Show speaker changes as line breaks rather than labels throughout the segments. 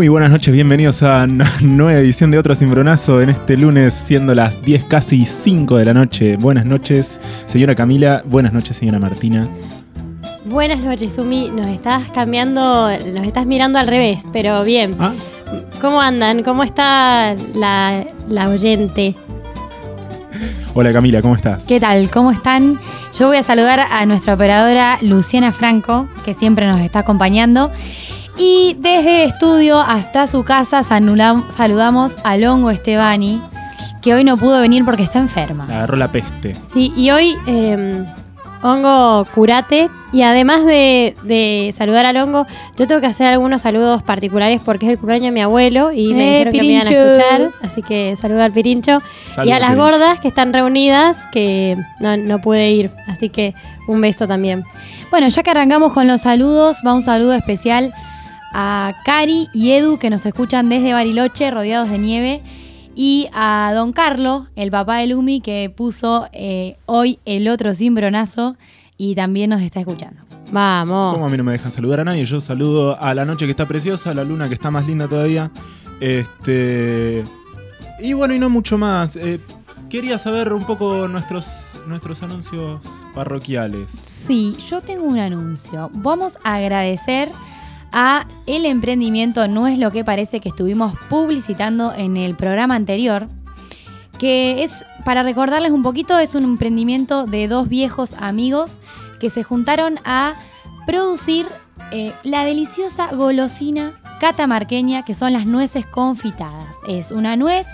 Muy buenas noches, bienvenidos a una nueva edición de Otro Cimbronazo en este lunes, siendo las 10 casi 5 de la noche. Buenas noches, señora Camila. Buenas noches, señora Martina.
Buenas noches, Sumi. Nos estás cambiando, nos estás mirando al revés, pero bien.
Ah,
¿Cómo andan? ¿Cómo está la, la oyente?
hola Camila, ¿cómo estás?
¿Qué tal? ¿Cómo están? Yo voy a saludar a nuestra operadora Luciana Franco, que siempre nos está acompañando. Y desde el estudio hasta su casa saludamos a Longo Estebani, que hoy no pudo venir porque está enferma.
Agarró la peste.
Sí, y hoy eh, Hongo curate. Y además de, de saludar al Hongo, yo tengo que hacer algunos saludos particulares porque es el cumpleaños de mi abuelo y me
¡Eh,
dijeron que me iban a escuchar. Así que saludo al Pirincho.
Salud,
y a las
Pirincho.
gordas que están reunidas, que no, no pude ir. Así que un beso también.
Bueno, ya que arrancamos con los saludos, va un saludo especial a Cari y Edu que nos escuchan desde Bariloche, rodeados de nieve, y a Don Carlo, el papá de Lumi, que puso eh, hoy el otro cimbronazo y también nos está escuchando.
Vamos.
¿Cómo a mí no me dejan saludar a nadie? Yo saludo a la noche que está preciosa, a la luna que está más linda todavía. Este. Y bueno, y no mucho más. Eh, quería saber un poco nuestros, nuestros anuncios parroquiales.
Sí, yo tengo un anuncio. Vamos a agradecer a el emprendimiento No es lo que parece que estuvimos publicitando en el programa anterior, que es, para recordarles un poquito, es un emprendimiento de dos viejos amigos que se juntaron a producir eh, la deliciosa golosina catamarqueña que son las nueces confitadas. Es una nuez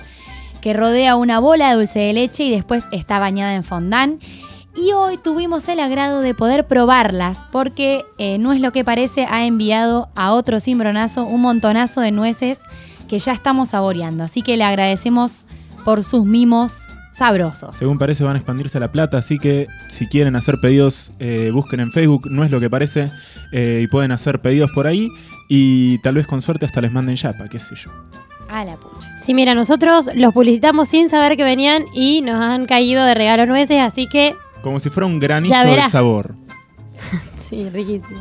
que rodea una bola de dulce de leche y después está bañada en fondant. Y hoy tuvimos el agrado de poder probarlas porque eh, no es lo que parece, ha enviado a otro cimbronazo un montonazo de nueces que ya estamos saboreando. Así que le agradecemos por sus mimos sabrosos.
Según parece van a expandirse a La Plata, así que si quieren hacer pedidos, eh, busquen en Facebook, no es lo que parece, eh, y pueden hacer pedidos por ahí y tal vez con suerte hasta les manden yapa, qué sé yo.
A la pucha.
Sí, mira, nosotros los publicitamos sin saber que venían y nos han caído de regalo nueces, así que
Como si fuera un granizo de sabor.
sí, riquísimo.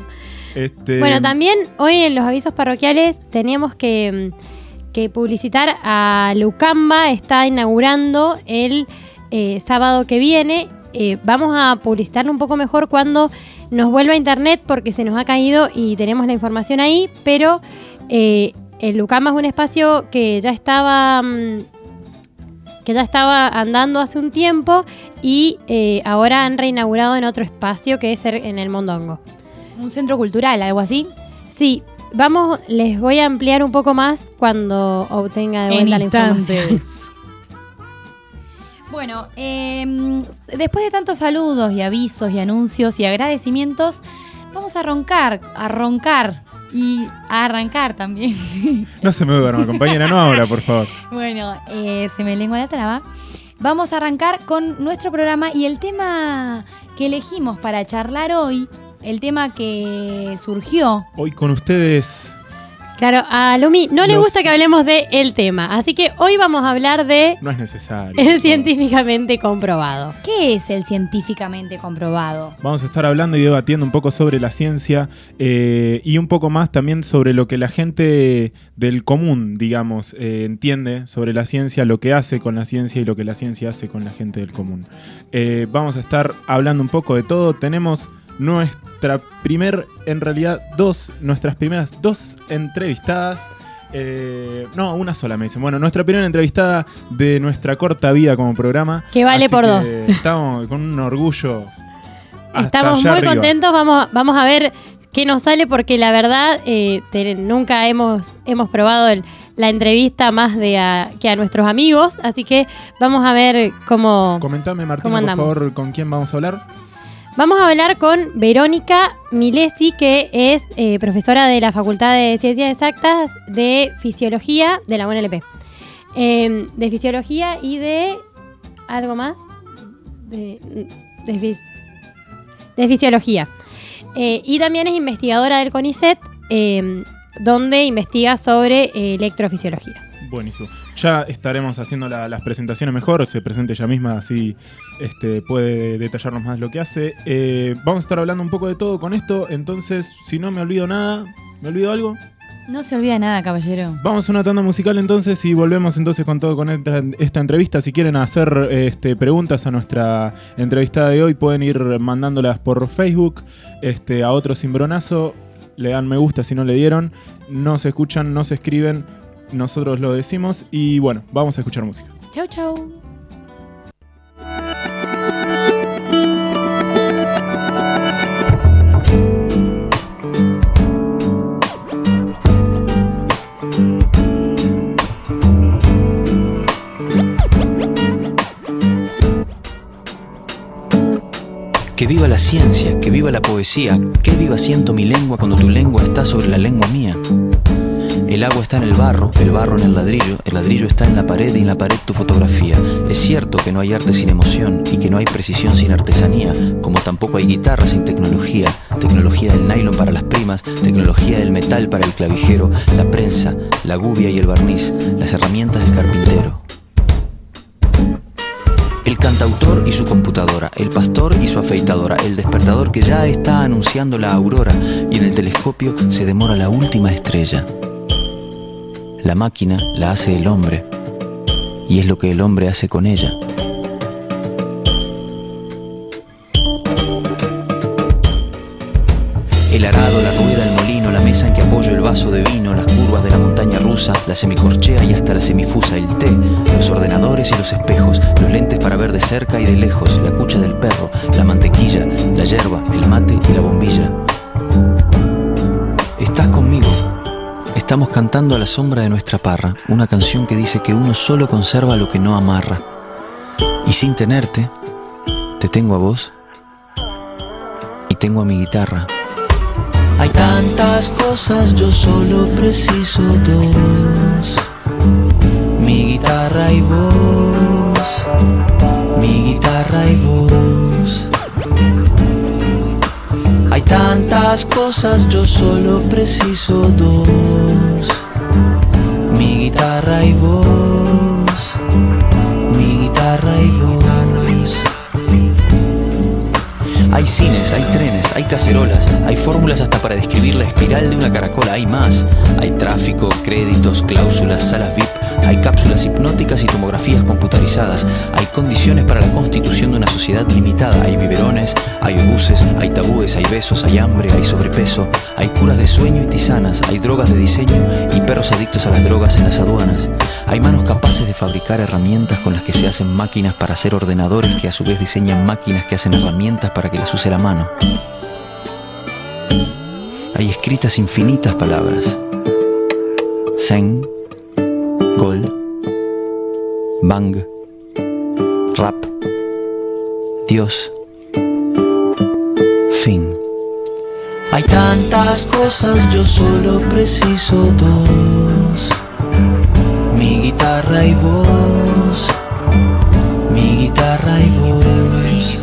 Este,
Bueno, también hoy en los avisos parroquiales teníamos que, mm, que publicitar a Lucamba, está inaugurando el eh, sábado que viene. Eh, vamos a publicitarlo un poco mejor cuando nos vuelva a internet porque se nos ha caído y tenemos la información ahí, pero eh, el Lucamba es un espacio que ya estaba... que ya estaba andando hace un tiempo y eh, ahora han reinaugurado en otro espacio que es en el Mondongo.
Un centro cultural, algo así.
Sí, vamos, les voy a ampliar un poco más cuando obtenga de
En
vuelta la información.
instantes. Bueno, em, después de tantos saludos y avisos y anuncios y agradecimientos, vamos a roncar, a roncar y a arrancar también.
No se me duerma, compañera, no ahora, por favor.
bueno, eh, se me lengua la traba. Vamos a arrancar con nuestro programa y el tema que elegimos para charlar hoy, el tema que surgió
Hoy con ustedes,
Claro, a Lumi no le
Los-
gusta que hablemos de el tema, así que hoy vamos a hablar de
no es necesario.
el científicamente comprobado.
¿Qué es el científicamente comprobado?
Vamos a estar hablando y debatiendo un poco sobre la ciencia eh, y un poco más también sobre lo que la gente del común, digamos, eh, entiende sobre la ciencia, lo que hace con la ciencia y lo que la ciencia hace con la gente del común. Eh, vamos a estar hablando un poco de todo. Tenemos nuestra primer, en realidad, dos, nuestras primeras dos entrevistadas. Eh, no, una sola me dicen. Bueno, nuestra primera entrevistada de nuestra corta vida como programa.
Que vale por
que
dos.
Estamos con un orgullo.
Estamos muy
arriba.
contentos, vamos, vamos a ver qué nos sale porque la verdad eh, te- nunca hemos, hemos probado el- la entrevista más de a- que a nuestros amigos, así que vamos a ver cómo...
Comentame, Martín,
¿Cómo
por favor, con quién vamos a hablar.
Vamos a hablar con Verónica Milesi, que es eh, profesora de la Facultad de Ciencias Exactas de Fisiología de la UNLP. Eh, de Fisiología y de... ¿Algo más? De, de, fis- de Fisiología. Eh, y también es investigadora del CONICET, eh, donde investiga sobre eh, electrofisiología.
Buenísimo. Ya estaremos haciendo la- las presentaciones mejor, se presente ella misma, así este, puede detallarnos más lo que hace. Eh, vamos a estar hablando un poco de todo con esto, entonces, si no me olvido nada, ¿me olvido algo?
No se olvida nada, caballero.
Vamos a una tanda musical entonces y volvemos entonces con todo con esta, esta entrevista. Si quieren hacer este, preguntas a nuestra entrevistada de hoy, pueden ir mandándolas por Facebook este, a otro cimbronazo. Le dan me gusta si no le dieron. No se escuchan, no se escriben. Nosotros lo decimos. Y bueno, vamos a escuchar música.
Chau, chau.
Que viva la ciencia, que viva la poesía, que viva siento mi lengua cuando tu lengua está sobre la lengua mía. El agua está en el barro, el barro en el ladrillo, el ladrillo está en la pared y en la pared tu fotografía. Es cierto que no hay arte sin emoción y que no hay precisión sin artesanía, como tampoco hay guitarra sin tecnología, tecnología del nylon para las primas, tecnología del metal para el clavijero, la prensa, la gubia y el barniz, las herramientas del carpintero. El cantautor y su computadora, el pastor y su afeitadora, el despertador que ya está anunciando la aurora y en el telescopio se demora la última estrella. La máquina la hace el hombre y es lo que el hombre hace con ella. El arado, la rueda, el molino, la mesa en que apoyo el vaso de vino, las curvas de la montaña rusa, la semicorchea y hasta la semifusa, el té, los ordenadores y los espejos, los lentes para ver de cerca y de lejos, la cucha del perro, la mantequilla, la yerba, el mate y la bombilla. Estamos cantando a la sombra de nuestra parra, una canción que dice que uno solo conserva lo que no amarra. Y sin tenerte, te tengo a vos y tengo a mi guitarra. Hay tantas cosas, yo solo preciso dos. Mi guitarra y voz, mi guitarra y voz. Hay tantas cosas, yo solo preciso dos. Mi guitarra y voz, mi guitarra y voz. Hay cines, hay trenes, hay cacerolas, hay fórmulas hasta para describir la espiral de una caracola, hay más. Hay tráfico, créditos, cláusulas, salas VIP, hay cápsulas hipnóticas y tomografías computarizadas, hay condiciones para la constitución de una sociedad limitada, hay biberones, hay obuses, hay tabúes, hay besos, hay hambre, hay sobrepeso, hay curas de sueño y tisanas, hay drogas de diseño y perros adictos a las drogas en las aduanas. Hay manos capaces de fabricar herramientas con las que se hacen máquinas para hacer ordenadores que a su vez diseñan máquinas que hacen herramientas para que las use la mano. Hay escritas infinitas palabras. Zen, Bang, Rap, Dios, Fin. Hay tantas cosas, yo solo preciso dos. Mi guitarra y voz, mi guitarra y voz.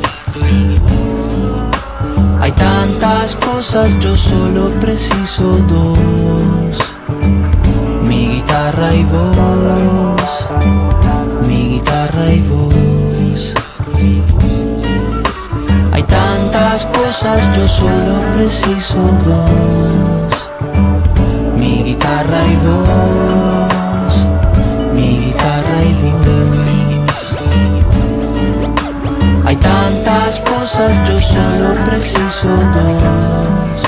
Hay tantas cosas, yo solo preciso dos, mi guitarra y voz, guitarra y. Hay tantas cosas, yo solo preciso dos, mi guitarra y voz y voz. Hay tantas cosas, yo solo preciso dos.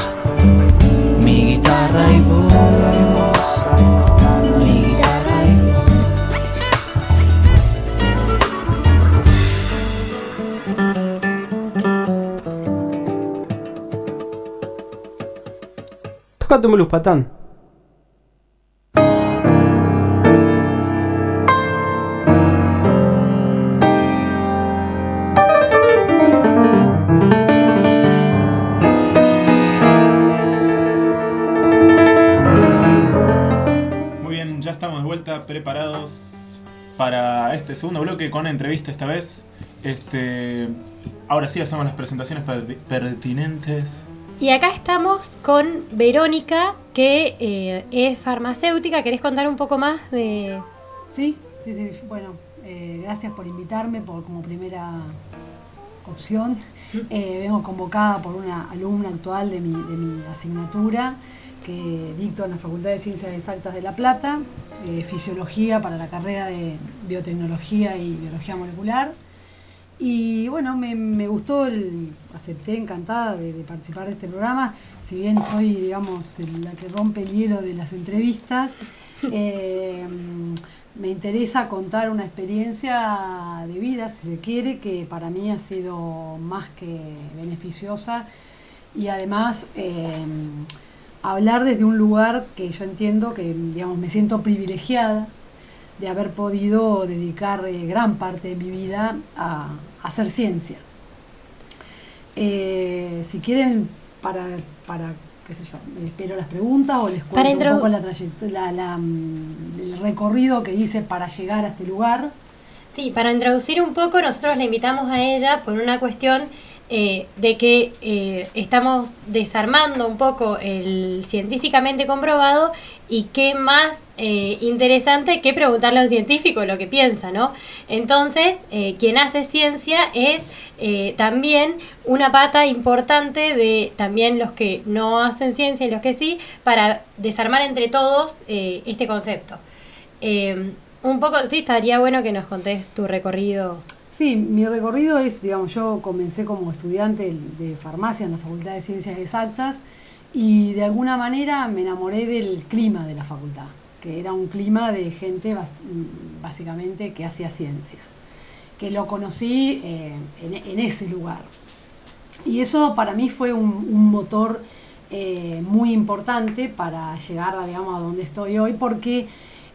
Mi guitarra y voz.
Tócate un patán.
preparados para este segundo bloque con entrevista esta vez. Este, ahora sí hacemos las presentaciones pertinentes.
Y acá estamos con Verónica, que eh, es farmacéutica. ¿Querés contar un poco más de...?
Sí, sí, sí. Bueno, eh, gracias por invitarme por como primera opción. Eh, vengo convocada por una alumna actual de mi, de mi asignatura que dicto en la Facultad de Ciencias Exactas de La Plata, eh, Fisiología para la carrera de Biotecnología y Biología Molecular. Y bueno, me, me gustó, el, acepté encantada de, de participar de este programa, si bien soy, digamos, la que rompe el hielo de las entrevistas. eh, me interesa contar una experiencia de vida, si se quiere, que para mí ha sido más que beneficiosa y además eh, hablar desde un lugar que yo entiendo que, digamos, me siento privilegiada de haber podido dedicar eh, gran parte de mi vida a, a hacer ciencia. Eh, si quieren, para, para, qué sé yo, me espero las preguntas o les
Para
cuento un poco la trayectoria, la- la, mm, el recorrido que hice para llegar a este lugar.
Sí, para introducir un poco, nosotros la invitamos a ella por una cuestión eh, de que eh, estamos desarmando un poco el científicamente comprobado y qué más eh, interesante que preguntarle a un científico lo que piensa, ¿no? Entonces, eh, quien hace ciencia es eh, también una pata importante de también los que no hacen ciencia y los que sí, para desarmar entre todos este concepto. Un poco, sí, estaría bueno que nos contés tu recorrido.
Sí, mi recorrido es, digamos, yo comencé como estudiante de farmacia en la Facultad de Ciencias Exactas y de alguna manera me enamoré del clima de la facultad, que era un clima de gente básicamente que hacía ciencia, que lo conocí eh, en, ese lugar. Y eso para mí fue un, un motor eh, muy importante para llegar a, digamos, a donde estoy hoy, porque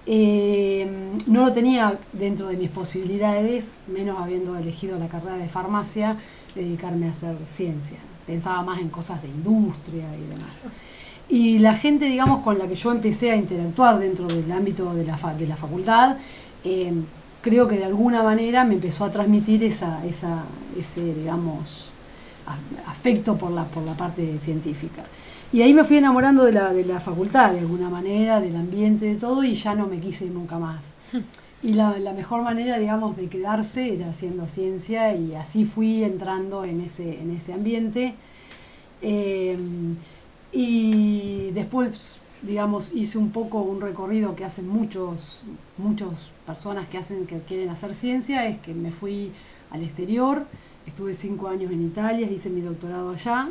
eh, no lo tenía dentro de mis posibilidades, menos habiendo elegido la carrera de farmacia, dedicarme a hacer ciencia. Pensaba más en cosas de industria y demás. Y la gente, digamos, con la que yo empecé a interactuar dentro del ámbito de la, fa- de la facultad, eh, creo que de alguna manera me empezó a transmitir esa, esa, ese, digamos, afecto por la, por la parte científica. Y ahí me fui enamorando de la, de la facultad, de alguna manera, del ambiente, de todo, y ya no me quise nunca más. Y la, la mejor manera, digamos, de quedarse era haciendo ciencia, y así fui entrando en ese, en ese ambiente. Eh, y después, digamos, hice un poco un recorrido que hacen muchos, muchas personas que hacen, que quieren hacer ciencia, es que me fui al exterior, estuve cinco años en Italia, hice mi doctorado allá.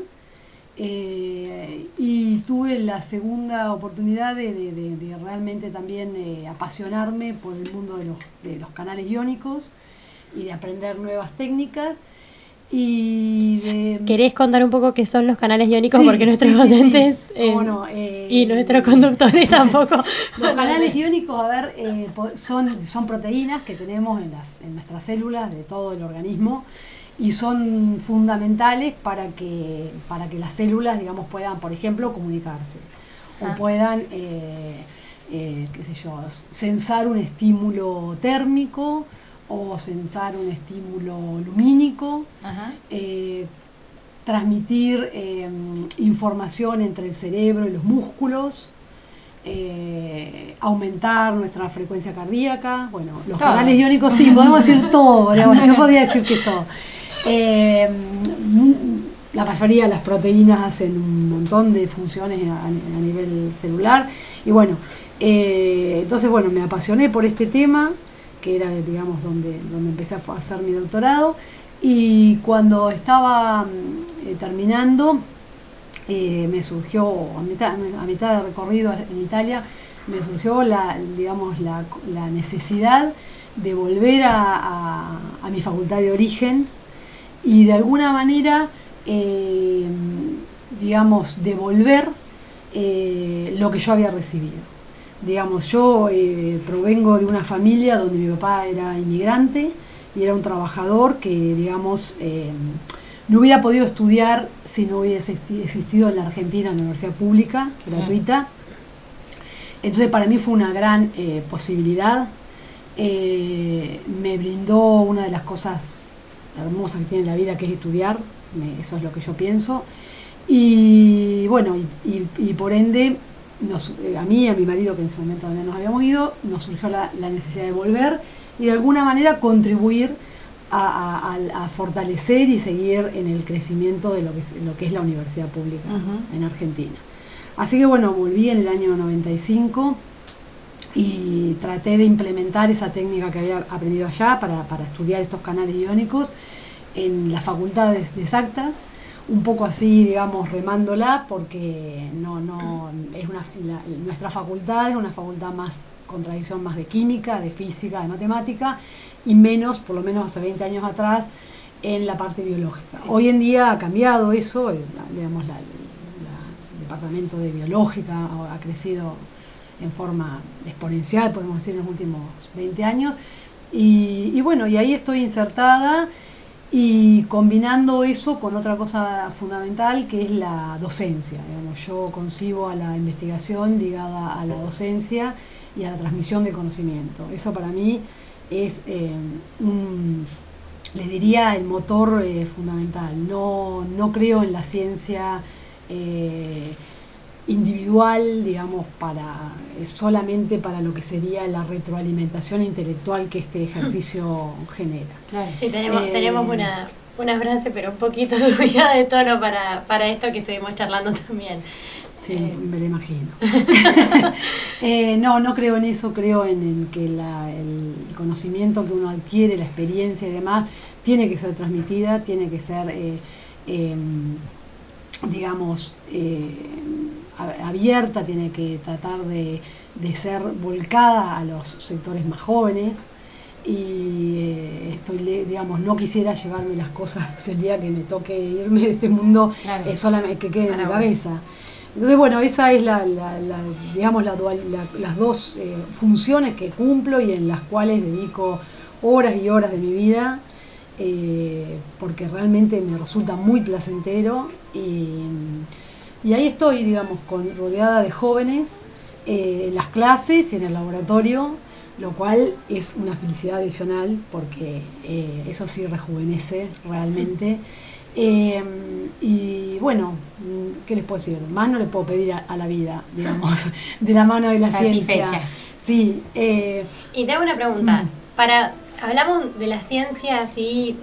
Eh, y tuve la segunda oportunidad de, de- de- de realmente también eh, apasionarme por el mundo de los, de los canales iónicos y de aprender nuevas técnicas. Y de,
¿Querés contar un poco qué son los canales iónicos?
Sí,
Porque nuestros
sí,
docentes eh,
no, eh,
y nuestros conductores tampoco.
Los canales iónicos, a ver, eh, son, son proteínas que tenemos en, las, en nuestras células de todo el organismo y son fundamentales para que, para que las células, digamos, puedan, por ejemplo, comunicarse
Ah.
o puedan, eh, eh, qué sé yo, sensar un estímulo térmico o sensar un estímulo lumínico eh, transmitir eh, información entre el cerebro y los músculos, eh, aumentar nuestra frecuencia cardíaca, bueno, los
Todo.
canales iónicos sí, podemos decir todo, digamos, yo podría decir que todo. Eh, la mayoría de las proteínas hacen un montón de funciones a, nivel celular. Y bueno, eh, entonces bueno, me apasioné por este tema, que era digamos donde, donde empecé a hacer mi doctorado. Y cuando estaba eh, terminando me surgió a mitad, a mitad de recorrido en Italia me surgió la digamos la, necesidad de volver a mi facultad de origen y de alguna manera eh, digamos devolver eh, lo que yo había recibido digamos yo eh, provengo de una familia donde mi papá era inmigrante y era un trabajador que digamos no hubiera podido estudiar si no hubiese existi- existido en la Argentina una universidad pública, gratuita. Entonces para mí fue una gran posibilidad. Me brindó una de las cosas hermosas que tiene la vida, que es estudiar. Me- eso es lo que yo pienso. Y bueno, y, y- y por ende, nos- a mí y a mi marido, que en ese momento no nos habíamos ido, nos surgió la, la necesidad de volver y de alguna manera contribuir a, a- a fortalecer y seguir en el crecimiento de lo que es, lo que es la universidad pública en Argentina. Así que bueno, volví en el año 95 y traté de implementar esa técnica que había aprendido allá para, para estudiar estos canales iónicos en las facultades de exactas, un poco así, digamos, remándola, porque no, no, es una, la- nuestra facultad es una facultad más con tradición más de química, de física, de matemática, y menos, por lo menos hace 20 años atrás, en la parte biológica. Hoy en día ha cambiado eso, digamos, la- la- el departamento de biológica ha ha crecido en forma exponencial, podemos decir, en los últimos 20 años. Y, y bueno, y ahí estoy insertada y combinando eso con otra cosa fundamental que es la docencia. Digamos, yo concibo a la investigación ligada a la docencia y a la transmisión del conocimiento. Eso para mí es eh, un, les diría, el motor eh, fundamental. No, no creo en la ciencia eh, individual, digamos, para eh, solamente para lo que sería la retroalimentación intelectual que este ejercicio genera.
Claro.
Sí, tenemos,
Eh,
tenemos una, una frase, pero un poquito subida de tono para, para esto que estuvimos charlando también.
Sí,
Eh.
me lo imagino. Eh, no, no creo en eso, creo en, en que la- el conocimiento que uno adquiere, la experiencia y demás, tiene que ser transmitida, tiene que ser, eh, em, digamos, eh, abierta, tiene que tratar de, de ser volcada a los sectores más jóvenes. Y eh, estoy, digamos, no quisiera llevarme las cosas el día que me toque irme de este mundo
Claro.
eh, solamente que quede en mi cabeza. Entonces, bueno, esa es la, la- la- digamos, la dual- la- las dos eh, funciones que cumplo y en las cuales dedico horas y horas de mi vida, eh, porque realmente me resulta muy placentero. Y, y ahí estoy, digamos, con, rodeada de jóvenes eh, en las clases y en el laboratorio, lo cual es una felicidad adicional, porque eh, eso sí rejuvenece realmente. Eh, y bueno, ¿qué les puedo decir? Más no le puedo pedir a, a la vida, digamos, de la mano de la
Satisfecha.
ciencia. Sí, eh,
Y te hago una pregunta.
Mm.
Para, hablamos de la ciencia así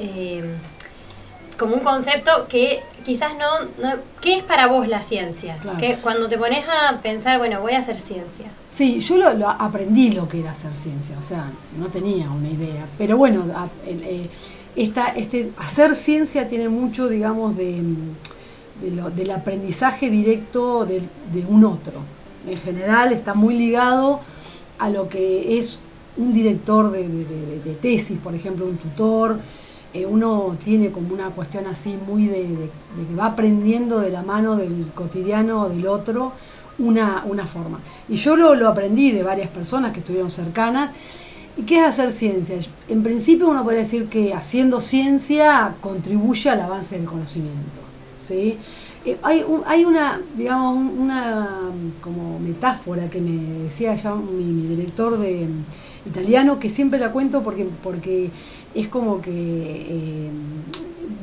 como un concepto que quizás no, no... ¿Qué es para vos la ciencia?
Claro.
Que cuando te pones a pensar, bueno, voy a hacer ciencia.
sí, yo lo, lo aprendí lo que era hacer ciencia, o sea, no tenía una idea, pero bueno, eh, esta, este, hacer ciencia tiene mucho, digamos, de, de lo- del aprendizaje directo de, de un otro. En general está muy ligado a lo que es un director de, de- de- de tesis, por ejemplo, un tutor. Eh, uno tiene como una cuestión así muy de, que va aprendiendo de la mano del cotidiano del otro una, una forma. Y yo lo, lo aprendí de varias personas que estuvieron cercanas. ¿Y qué es hacer ciencia? En principio uno podría decir que haciendo ciencia contribuye al avance del conocimiento. ¿sí? Eh, hay, hay una, digamos, un- una como metáfora que me decía ya mi, mi director de mm, italiano, que siempre la cuento porque, porque es como que eh,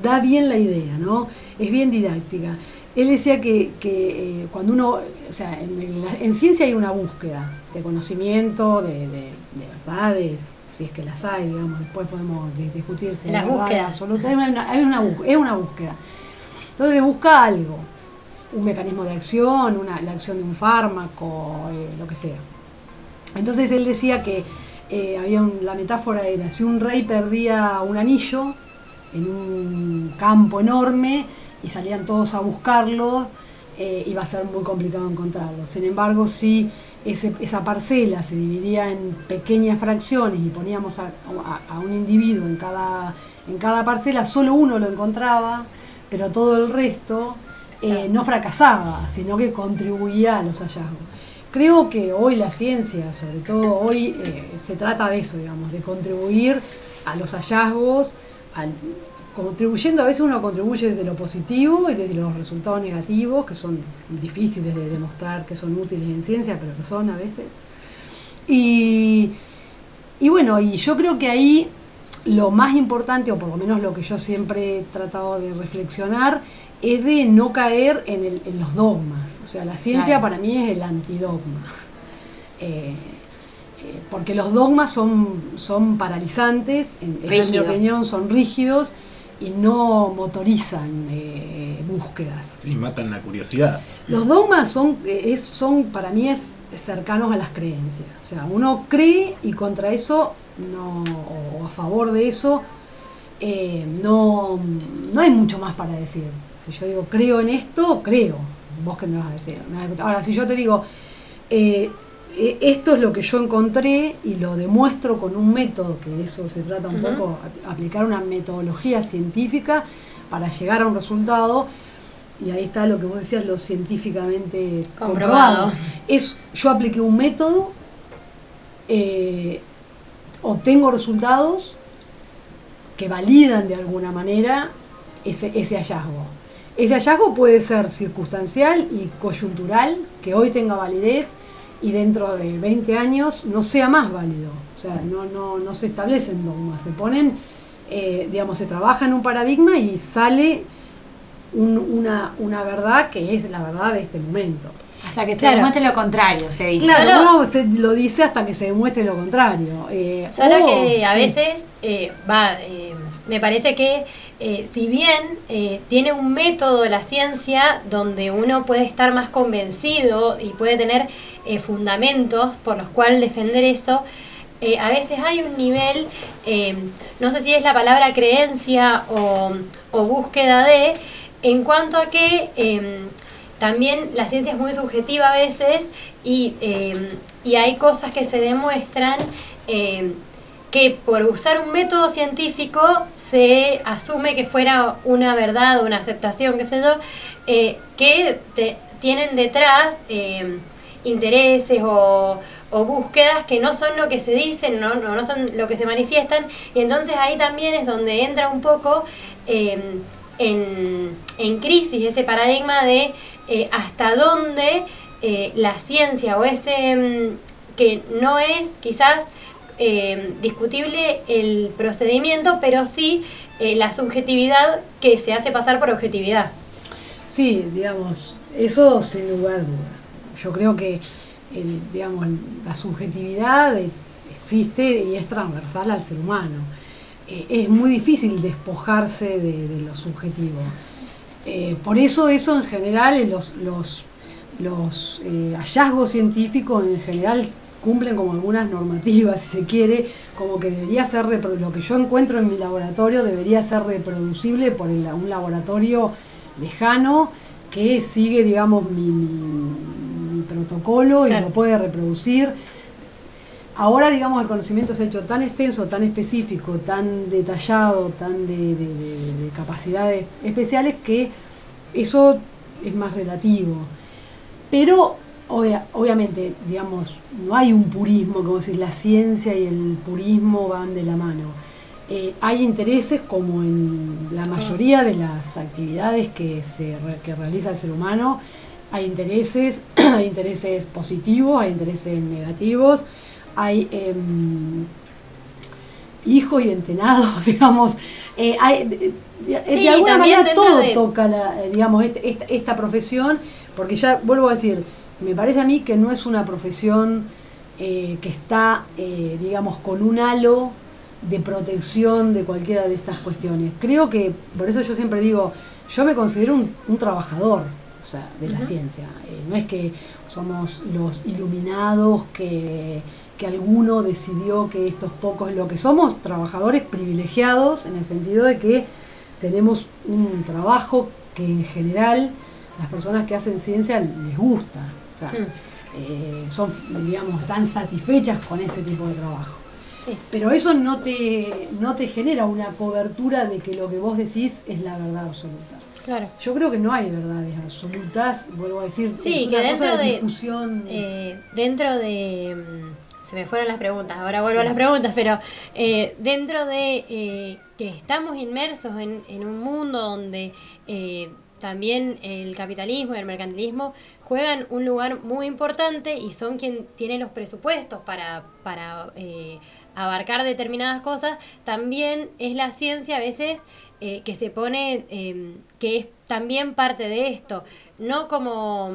da bien la idea, ¿no? Es bien didáctica. Él decía que, que, eh, cuando uno, o sea, en, en la- en ciencia hay una búsqueda de conocimiento, de, de- de verdades, si es que las hay, digamos, después podemos di- discutir si hay
Las
verdades
búsquedas.
Hay una, hay es una búsqueda. Entonces busca algo, un mecanismo de acción, una, la acción de un fármaco, eh, lo que sea. Entonces él decía que eh, había un- la metáfora era si un rey perdía un anillo en un campo enorme y salían todos a buscarlo, eh, iba a ser muy complicado encontrarlo. Sin embargo, si ese- esa parcela se dividía en pequeñas fracciones y poníamos a, a- a un individuo en cada, en cada parcela, solo uno lo encontraba, pero todo el resto eh, no fracasaba, sino que contribuía a los hallazgos. Creo que hoy la ciencia, sobre todo hoy, eh, se trata de eso, digamos, de contribuir a los hallazgos, al- contribuyendo, a veces uno contribuye desde lo positivo y desde los resultados negativos, que son difíciles de demostrar que son útiles en ciencia, pero que son a veces. Y, y bueno, y yo creo que ahí lo más importante, o por lo menos lo que yo siempre he tratado de reflexionar, es de no caer en, el- en los dogmas. O sea, la ciencia
Claro.
para mí es el antidogma. Eh, porque los dogmas son, son paralizantes, en, en mi opinión son rígidos y no motorizan eh, búsquedas.
Y matan la curiosidad.
Los dogmas son, eh, es- son para mí es cercanos a las creencias. O sea, uno cree y contra eso, no, o a favor de eso, eh, no, no hay mucho más para decir. Si yo digo creo en esto, creo. Vos qué me vas a decir. Ahora, si yo te digo, eh, eh, esto es lo que yo encontré y lo demuestro con un método, que de eso se trata un poco, aplicar una metodología científica para llegar a un resultado. Y ahí está lo que vos decías, lo científicamente
Comprobado.
comprobado. Es, yo apliqué un método, eh, obtengo resultados que validan de alguna manera ese, ese hallazgo. Ese hallazgo puede ser circunstancial y coyuntural, que hoy tenga validez y dentro de 20 años no sea más válido. O sea, no, no, no se establecen dogmas, se ponen, eh, digamos, se trabaja en un paradigma y sale un- una, una verdad que es la verdad de este momento.
Hasta que se
Claro.
demuestre lo contrario, se dice.
Claro,
Solo-
uno se lo dice hasta que se demuestre lo contrario. Eh,
Solo
o-
que a
sí.
veces eh, va, eh, me parece que eh, si bien eh, tiene un método la ciencia donde uno puede estar más convencido y puede tener eh, fundamentos por los cuales defender eso, a veces hay un nivel, no sé si es la palabra creencia o, o búsqueda de, en cuanto a que también la ciencia es muy subjetiva a veces y, y hay cosas que se demuestran que por usar un método científico se asume que fuera una verdad o una aceptación, qué sé yo, eh, que tienen detrás eh, intereses o, búsquedas que no son lo que se dicen, no, no, no son lo que se manifiestan, y entonces ahí también es donde entra un poco eh, en, en crisis ese paradigma de hasta dónde la ciencia o ese mm, que no es quizás eh, discutible el procedimiento, pero sí eh, la subjetividad que se hace pasar por objetividad.
Sí, digamos, eso sin lugar a duda. Yo creo que digamos, la subjetividad existe y es transversal al ser humano. Eh, es muy difícil despojarse de, de lo subjetivo. Por eso eso en general, los, los, hallazgos científicos en general cumplen como algunas normativas, si se quiere, como que debería ser, lo que yo encuentro en mi laboratorio debería ser reproducible por el- un laboratorio lejano que sigue, digamos, mi, mi- mi protocolo y lo puede reproducir. Ahora, digamos, el conocimiento se ha hecho tan extenso, tan específico, tan detallado, tan de, de- de- de capacidades especiales que eso es más relativo. Pero, obvia- obviamente, digamos, no hay un purismo, como si la ciencia y el purismo van de la mano. Eh, hay intereses, como en la mayoría de las actividades que, se, que realiza el ser humano, hay intereses, hay intereses positivos, hay intereses negativos, hay em, hijos y entenados, digamos. Eh, hay, de, de- de
Sí,
alguna manera todo
de-
toca la, eh, digamos, este- esta, esta profesión, porque ya vuelvo a decir, me parece a mí que no es una profesión eh, que está, eh, digamos, con un halo de protección de cualquiera de estas cuestiones. Creo que, por eso yo siempre digo, yo me considero un, un trabajador o sea, de la ciencia. Eh, no es que somos los iluminados que, que alguno decidió que estos pocos, lo que somos trabajadores privilegiados en el sentido de que tenemos un trabajo que en general las personas que hacen ciencia les gusta. Sea,
Mm.
eh, son, digamos, están satisfechas con ese tipo de trabajo.
Sí.
Pero eso no te, no te genera una cobertura de que lo que vos decís es la verdad absoluta.
Claro.
Yo creo que no hay verdades absolutas, vuelvo a decir,
Sí,
es
que
una cosa
dentro
de,
de-
discusión.
Eh, dentro de... mm, Se me fueron las preguntas, ahora vuelvo
Sí.
a las preguntas, pero eh, dentro de eh, que estamos inmersos en, en un mundo donde eh, también el capitalismo y el mercantilismo juegan un lugar muy importante y son quien tiene los presupuestos para, para eh, abarcar determinadas cosas, también es la ciencia a veces eh, que se pone, eh, que es también parte de esto, no como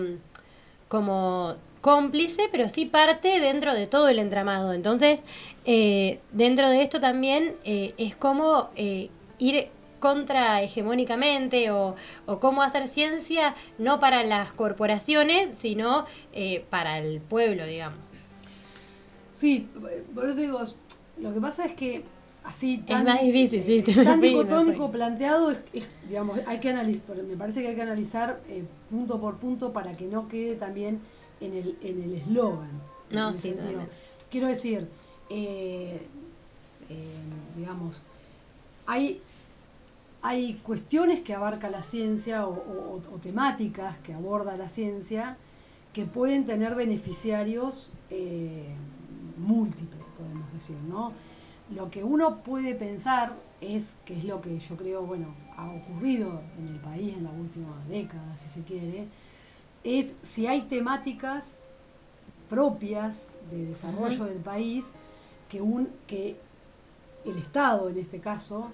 como cómplice, pero sí parte dentro de todo el entramado. Entonces, eh, dentro de esto también eh, es como ir contra hegemónicamente o, o, cómo hacer ciencia no para las corporaciones, sino eh, para el pueblo, digamos.
Sí, por eso digo, lo que pasa es que así
tan, es más difícil, sí,
tan dicotómico planteado es, es, digamos, hay que analizar, me parece que hay que analizar eh, punto por punto para que no quede también en el en el eslogan.
No, sí,
Quiero decir, eh, eh, digamos, hay hay cuestiones que abarca la ciencia o, o, o, temáticas que aborda la ciencia que pueden tener beneficiarios eh, múltiples, podemos decir, ¿no? Lo que uno puede pensar es, que es lo que yo creo, bueno, ha ocurrido en el país en la última década, si se quiere, es si hay temáticas propias de desarrollo uh -huh. del país que, un, que el Estado, en este caso,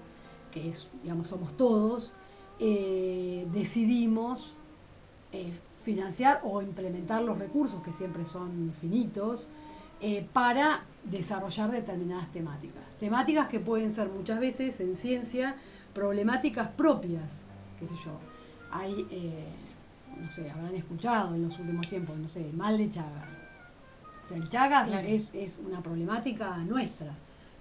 que es, digamos, somos todos, eh, decidimos eh, financiar o implementar los recursos, que siempre son finitos, eh, para desarrollar determinadas temáticas. Temáticas que pueden ser muchas veces en ciencia problemáticas propias, qué sé yo. Hay, no sé, habrán escuchado en los últimos tiempos, no sé, mal de Chagas. O sea, el Chagas claro. es, es una problemática nuestra.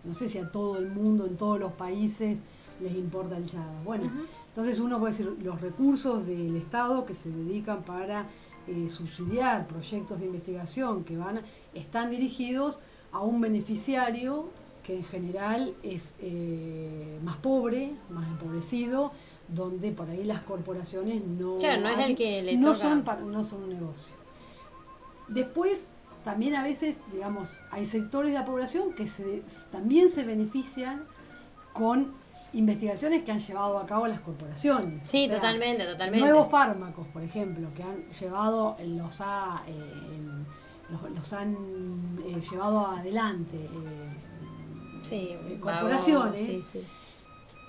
No sé si a todo el mundo, en todos los países, les importa el Chagas. Bueno, uh -huh. entonces uno puede decir los recursos del Estado que se dedican para eh, subsidiar proyectos de investigación que van están dirigidos a un beneficiario que en general es eh, más pobre, más empobrecido, donde por ahí las corporaciones no,
claro, no, hay, es el que le
no
toca.
son para, no son un negocio. Después también a veces, digamos, hay sectores de la población que se, también se benefician con investigaciones que han llevado a cabo las corporaciones.
Sí, o sea, totalmente, totalmente.
Nuevos fármacos, por ejemplo, que han llevado, los, ha, eh, los, los, han eh, llevado adelante eh,
sí,
corporaciones.
Vago, sí, sí.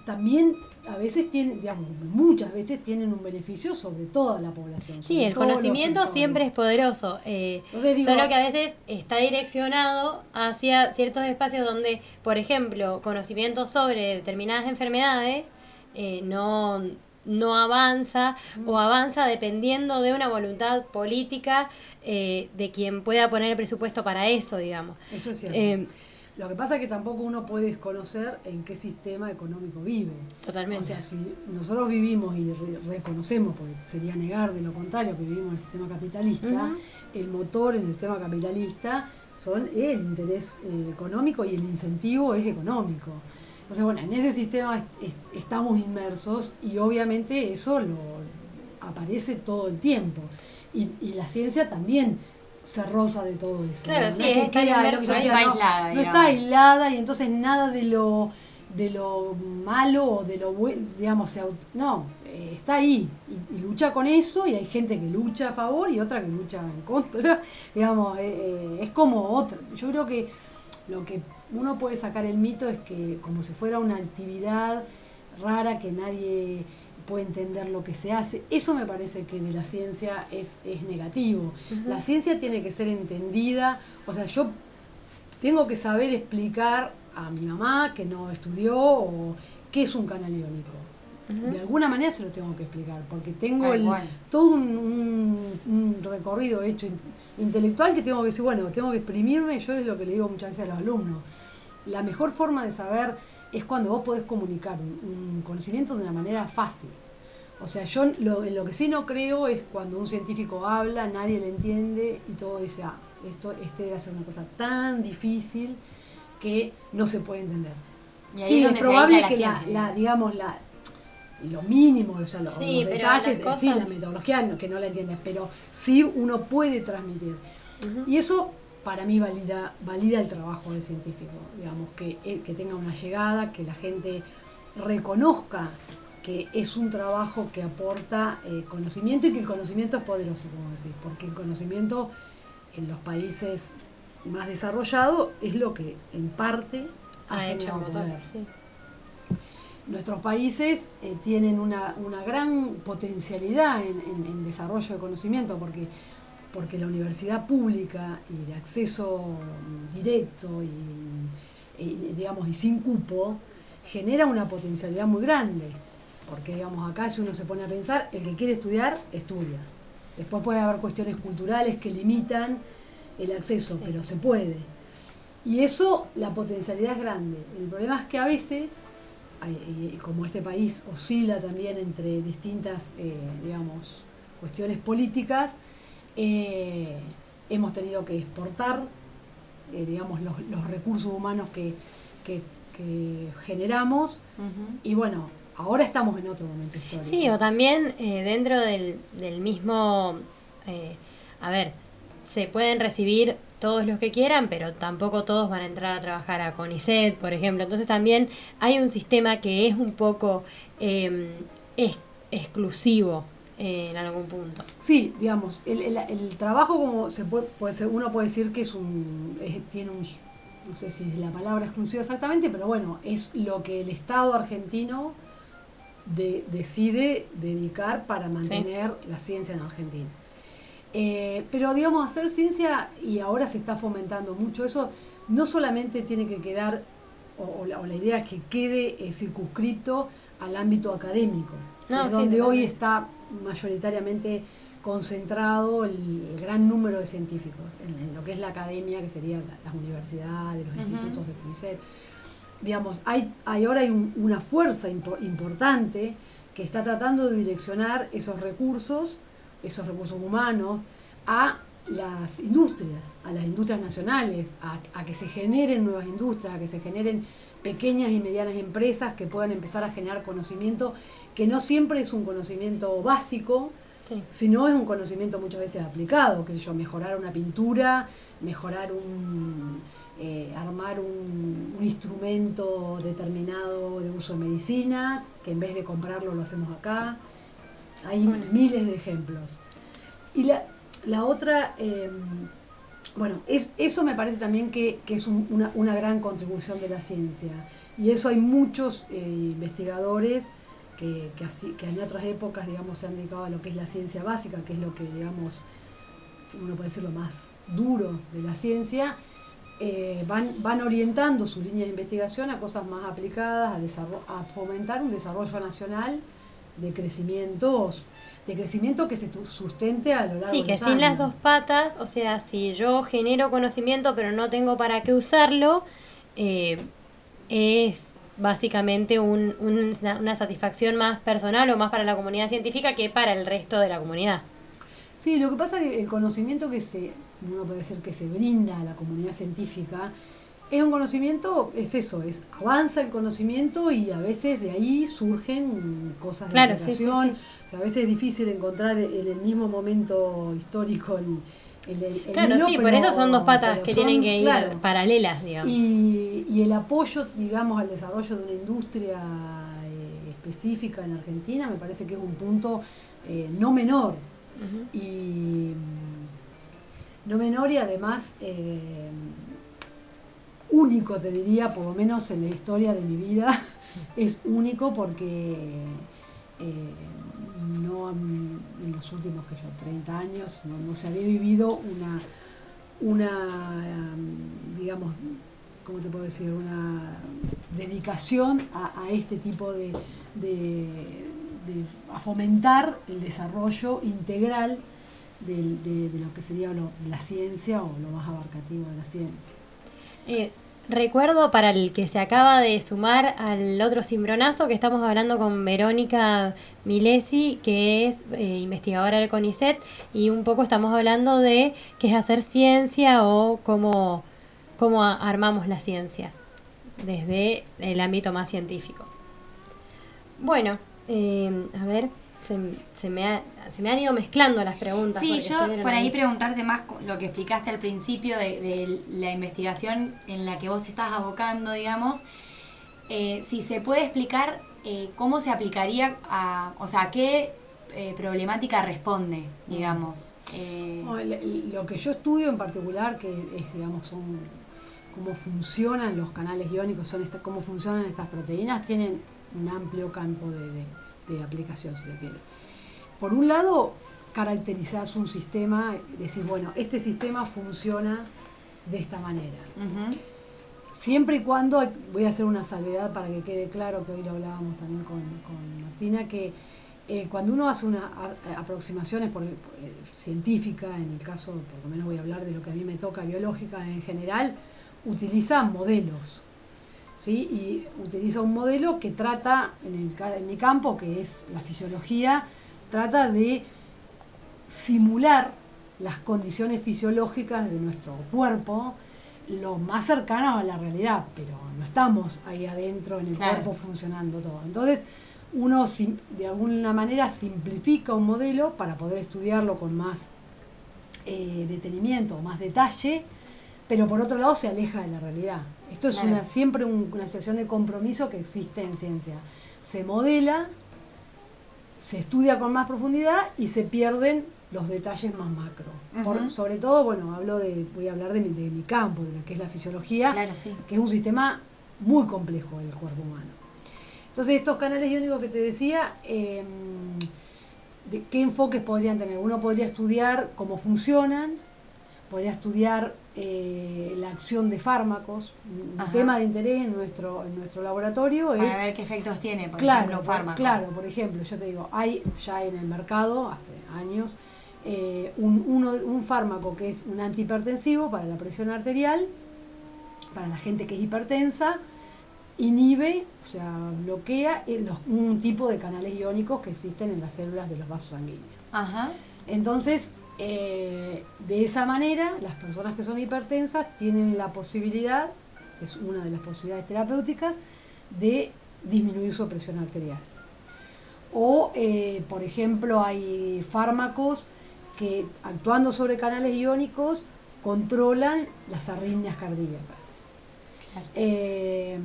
También a veces tienen, digamos, muchas veces tienen un beneficio sobre toda la población.
Sí, el conocimiento siempre es poderoso. Eh, Entonces, digo, solo que a veces está direccionado hacia ciertos espacios donde, por ejemplo, conocimiento sobre determinadas enfermedades eh, no, no avanza mm. o avanza dependiendo de una voluntad política eh, de quien pueda poner el presupuesto para eso, digamos.
Eso es cierto. Lo que pasa es que tampoco uno puede desconocer en qué sistema económico vive.
Totalmente.
O sea, si nosotros vivimos y re reconocemos, porque sería negar de lo contrario que vivimos en el sistema capitalista, uh -huh. el motor en el sistema capitalista son el interés eh, económico y el incentivo es económico. Entonces, bueno, en ese sistema est est estamos inmersos y obviamente eso lo aparece todo el tiempo. Y, y la ciencia también se roza de todo eso.
Claro,
¿no?
sí, es que
no, está aislada.
No, no está aislada y entonces nada de lo de lo malo o de lo bueno, digamos, se no, eh, está ahí y, y, lucha con eso y hay gente que lucha a favor y otra que lucha en contra, digamos, eh, eh, es como otra. Yo creo que lo que uno puede sacar el mito es que como si fuera una actividad rara que nadie puede entender lo que se hace. Eso me parece que de la ciencia es, es negativo. Uh -huh. La ciencia tiene que ser entendida, o sea, yo tengo que saber explicar a mi mamá que no estudió o qué es un canal iónico. Uh -huh. De alguna manera se lo tengo que explicar, porque tengo el, todo un, un, un, recorrido hecho in, intelectual que tengo que decir, bueno, tengo que exprimirme, yo es lo que le digo muchas veces a los alumnos. La mejor forma de saber es cuando vos podés comunicar un, un conocimiento de una manera fácil. O sea, yo lo, lo, que sí no creo es cuando un científico habla, nadie le entiende y todo dice, ah, esto este debe ser una cosa tan difícil que no se puede entender. sí, es, es probable la que la, la, digamos, la, lo mínimo, o sea, los,
sí,
los detalles, cosas... sí, la metodología no, que no la entiendes, pero sí uno puede transmitir. Uh -huh. Y eso para mí valida, valida el trabajo del científico, digamos, que, eh, que tenga una llegada, que la gente reconozca que es un trabajo que aporta eh, conocimiento y que el conocimiento es poderoso, como decís, porque el conocimiento en los países más desarrollados es lo que en parte ha, ha hecho poder. Sí. Nuestros países eh, tienen una, una, gran potencialidad en, en, en, desarrollo de conocimiento porque porque la universidad pública y de acceso directo y, y, digamos y sin cupo genera una potencialidad muy grande. Porque digamos acá si uno se pone a pensar el que quiere estudiar estudia. Después puede haber cuestiones culturales que limitan el acceso pero se puede. Y eso la potencialidad es grande. El problema es que a veces como este país oscila también entre distintas eh, digamos cuestiones políticas eh, hemos tenido que exportar, eh, digamos, los, los recursos humanos que, que- que generamos. Y bueno, ahora estamos en otro momento histórico.
Sí, o también eh, dentro del, del mismo, eh, a ver, se pueden recibir todos los que quieran, pero tampoco todos van a entrar a trabajar a CONICET, por ejemplo. Entonces también hay un sistema que es un poco eh, ex- exclusivo eh, en algún punto.
Sí, digamos, el, el- el trabajo como se puede, puede ser, uno puede decir que es un, es- tiene un, no sé si es la palabra exclusiva exactamente, pero bueno, es lo que el Estado argentino de- decide dedicar para mantener la ciencia en Argentina. Eh, pero digamos, hacer ciencia, y ahora se está fomentando mucho eso, no solamente tiene que quedar, o, o la, o la idea es que quede eh, circunscripto al ámbito académico,
No, sí,
donde hoy está mayoritariamente concentrado el, el gran número de científicos, en, en lo que es la academia, que serían la- las universidades, los institutos de CONICET. Digamos, hay, hay ahora hay un- una fuerza impo- importante que está tratando de direccionar esos recursos, esos recursos humanos, a las industrias, a las industrias nacionales, a, a que se generen nuevas industrias, a que se generen pequeñas y medianas empresas que puedan empezar a generar conocimiento, que no siempre es un conocimiento básico,
Sí.
sino es un conocimiento muchas veces aplicado, qué sé yo, mejorar una pintura, mejorar un, eh, armar un, un instrumento determinado de uso de medicina, que en vez de comprarlo lo hacemos acá. Hay miles de ejemplos. Y la, la otra, eh, bueno, es, eso me parece también que, que es un- una, una gran contribución de la ciencia. Y eso hay muchos eh, investigadores que, que, así, que en otras épocas, digamos, se han dedicado a lo que es la ciencia básica, que es lo que, digamos, uno puede decir lo más duro de la ciencia, eh, van, van orientando su línea de investigación a cosas más aplicadas, a, a fomentar un desarrollo nacional de crecimientos, de crecimiento que se sustente a lo largo
Sí,
de
que
los
sin las dos patas, o sea, si yo genero conocimiento pero no tengo para qué usarlo, eh, es básicamente un- un- una satisfacción más personal o más para la comunidad científica que para el resto de la comunidad.
Sí, lo que pasa es que el conocimiento que se, uno puede decir que se brinda a la comunidad científica, es un conocimiento, es eso, es avanza el conocimiento y a veces de ahí surgen cosas de
Claro, sí, sí,
aplicación.
sí.
O sea, a veces es difícil encontrar en el mismo momento histórico el, el, el- el
Claro, sí, por eso son dos patas que
son,
tienen que ir
claro,
paralelas, digamos.
y, y el apoyo, digamos, al desarrollo de una industria eh, específica en Argentina me parece que es un punto eh, no menor. Y mm, no menor y además eh, único, te diría, por lo menos en la historia de mi vida, es único porque eh, no en los últimos que yo 30 años no, se había vivido una una mm, digamos cómo te puedo decir una dedicación a, este tipo de, de- a fomentar el desarrollo integral de lo que sería lo- la ciencia o lo más abarcativo de la ciencia.
Eh, recuerdo para el que se acaba de sumar al otro cimbronazo que estamos hablando con Verónica Milesi, que es eh, investigadora del CONICET, y un poco estamos hablando de qué es hacer ciencia o cómo, cómo armamos la ciencia desde el ámbito más científico. Bueno, eh, a ver, se, se me ha- se me han ido mezclando las preguntas.
Sí, yo por ahí
ahí.
preguntarte más lo que explicaste al principio de, de la investigación en la que vos te estás abocando, digamos. Eh, si se puede explicar eh, cómo se aplicaría a, o sea, a qué eh, problemática responde, digamos. Eh,
No, el- lo que yo estudio en particular, que es, digamos, son cómo funcionan los canales iónicos, son esta- cómo funcionan estas proteínas, tienen un amplio campo de, de- de aplicación, si se quiere. Por un lado, caracterizás un sistema, decís, bueno, este sistema funciona de esta manera. Siempre y cuando, voy a hacer una salvedad para que quede claro, que hoy lo hablábamos también con, con Martina, que eh, cuando uno hace unas aproximaciones por, por, eh, científica, en el caso, por lo menos voy a hablar de lo que a mí me toca, biológica en general, utiliza modelos. ¿Sí? Y utiliza un modelo que trata, en, el, en mi campo, que es la fisiología, trata de simular las condiciones fisiológicas de nuestro cuerpo lo más cercanas a la realidad, pero no estamos ahí adentro en el
Claro.
cuerpo funcionando todo. Entonces, uno de alguna manera simplifica un modelo para poder estudiarlo con más eh, detenimiento, más detalle, pero por otro lado se aleja de la realidad. Esto es una, siempre un- una situación de compromiso que existe en ciencia. Se modela, se estudia con más profundidad y se pierden los detalles más macro. Por- sobre todo, bueno, hablo de, voy a hablar de mi, de mi campo, de lo que es la fisiología,
Claro, sí.
que es un sistema muy complejo del cuerpo humano. Entonces, estos canales iónicos que te decía, eh, de ¿qué enfoques podrían tener? Uno podría estudiar cómo funcionan, podría estudiar eh, la acción de fármacos. Un tema de interés en nuestro, en nuestro laboratorio
Para
es...
ver qué efectos tiene, por
claro,
ejemplo, un fármaco.
claro, por ejemplo, yo te digo, hay ya en el mercado, hace años, eh, un, uno- un fármaco que es un antihipertensivo para la presión arterial, para la gente que es hipertensa, inhibe, o sea, bloquea eh, los- un tipo de canales iónicos que existen en las células de los vasos sanguíneos.
Ajá.
Entonces, eh, de esa manera, las personas que son hipertensas tienen la posibilidad, es una de las posibilidades terapéuticas, de disminuir su presión arterial. O, eh, por ejemplo, hay fármacos que actuando sobre canales iónicos controlan las arritmias cardíacas.
Claro.
Eh,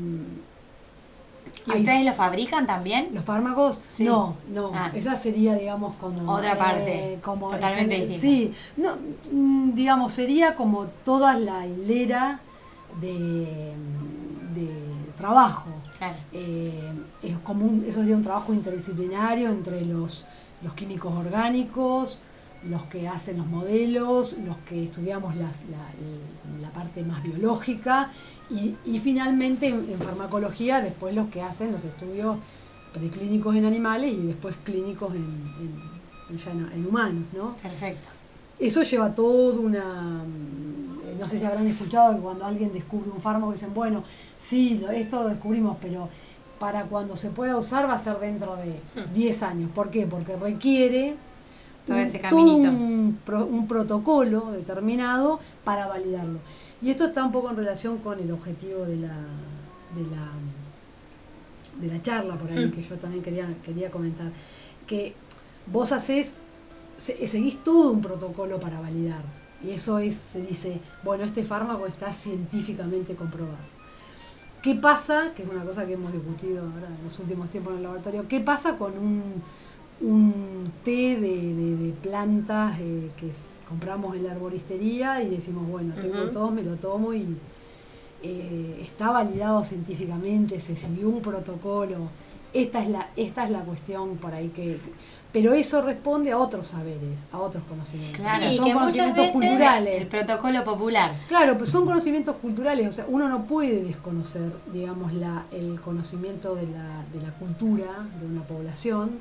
¿Y ustedes lo fabrican también?
¿Los fármacos?
Sí.
No, no.
Ah.
Esa sería, digamos, como. eh,
Otra parte,
como
totalmente
eh,
distinta.
Sí. No, mm, digamos, sería como toda la hilera de, de trabajo.
Claro.
Eh, es como un, eso sería un trabajo interdisciplinario entre los, los químicos orgánicos, los que hacen los modelos, los que estudiamos las- la, la parte más biológica y, y finalmente en, en farmacología después los que hacen los estudios preclínicos en animales y después clínicos en, en- humanos, ¿no?
Perfecto.
Eso lleva toda una... mm, No sé si habrán escuchado que cuando alguien descubre un fármaco dicen, bueno, sí, lo- esto lo descubrimos, pero para cuando se pueda usar va a ser dentro de 10 años. ¿Por qué? Porque requiere
Todo
un-
ese
un protocolo determinado para validarlo. Y esto está un poco en relación con el objetivo de la, de la, de la charla por ahí, que yo también quería, quería comentar. Que vos haces, se- seguís todo un protocolo para validar. Y eso es, se dice, bueno, este fármaco está científicamente comprobado. ¿Qué pasa? Que es una cosa que hemos discutido ahora en los últimos tiempos en el laboratorio. ¿Qué pasa con un, un té de, de- de plantas eh, que compramos en la arboristería y decimos, bueno, tengo
Ujú.
tos, me lo tomo y eh, está validado científicamente, se siguió un protocolo. Esta es la, esta es la cuestión por ahí que. Pero eso responde a otros saberes, a otros conocimientos.
Claro. Sí,
son
que
conocimientos
veces
culturales.
El protocolo popular.
Claro, pues son conocimientos culturales, o sea, uno no puede desconocer, digamos, la, el conocimiento de la, de la cultura de una población,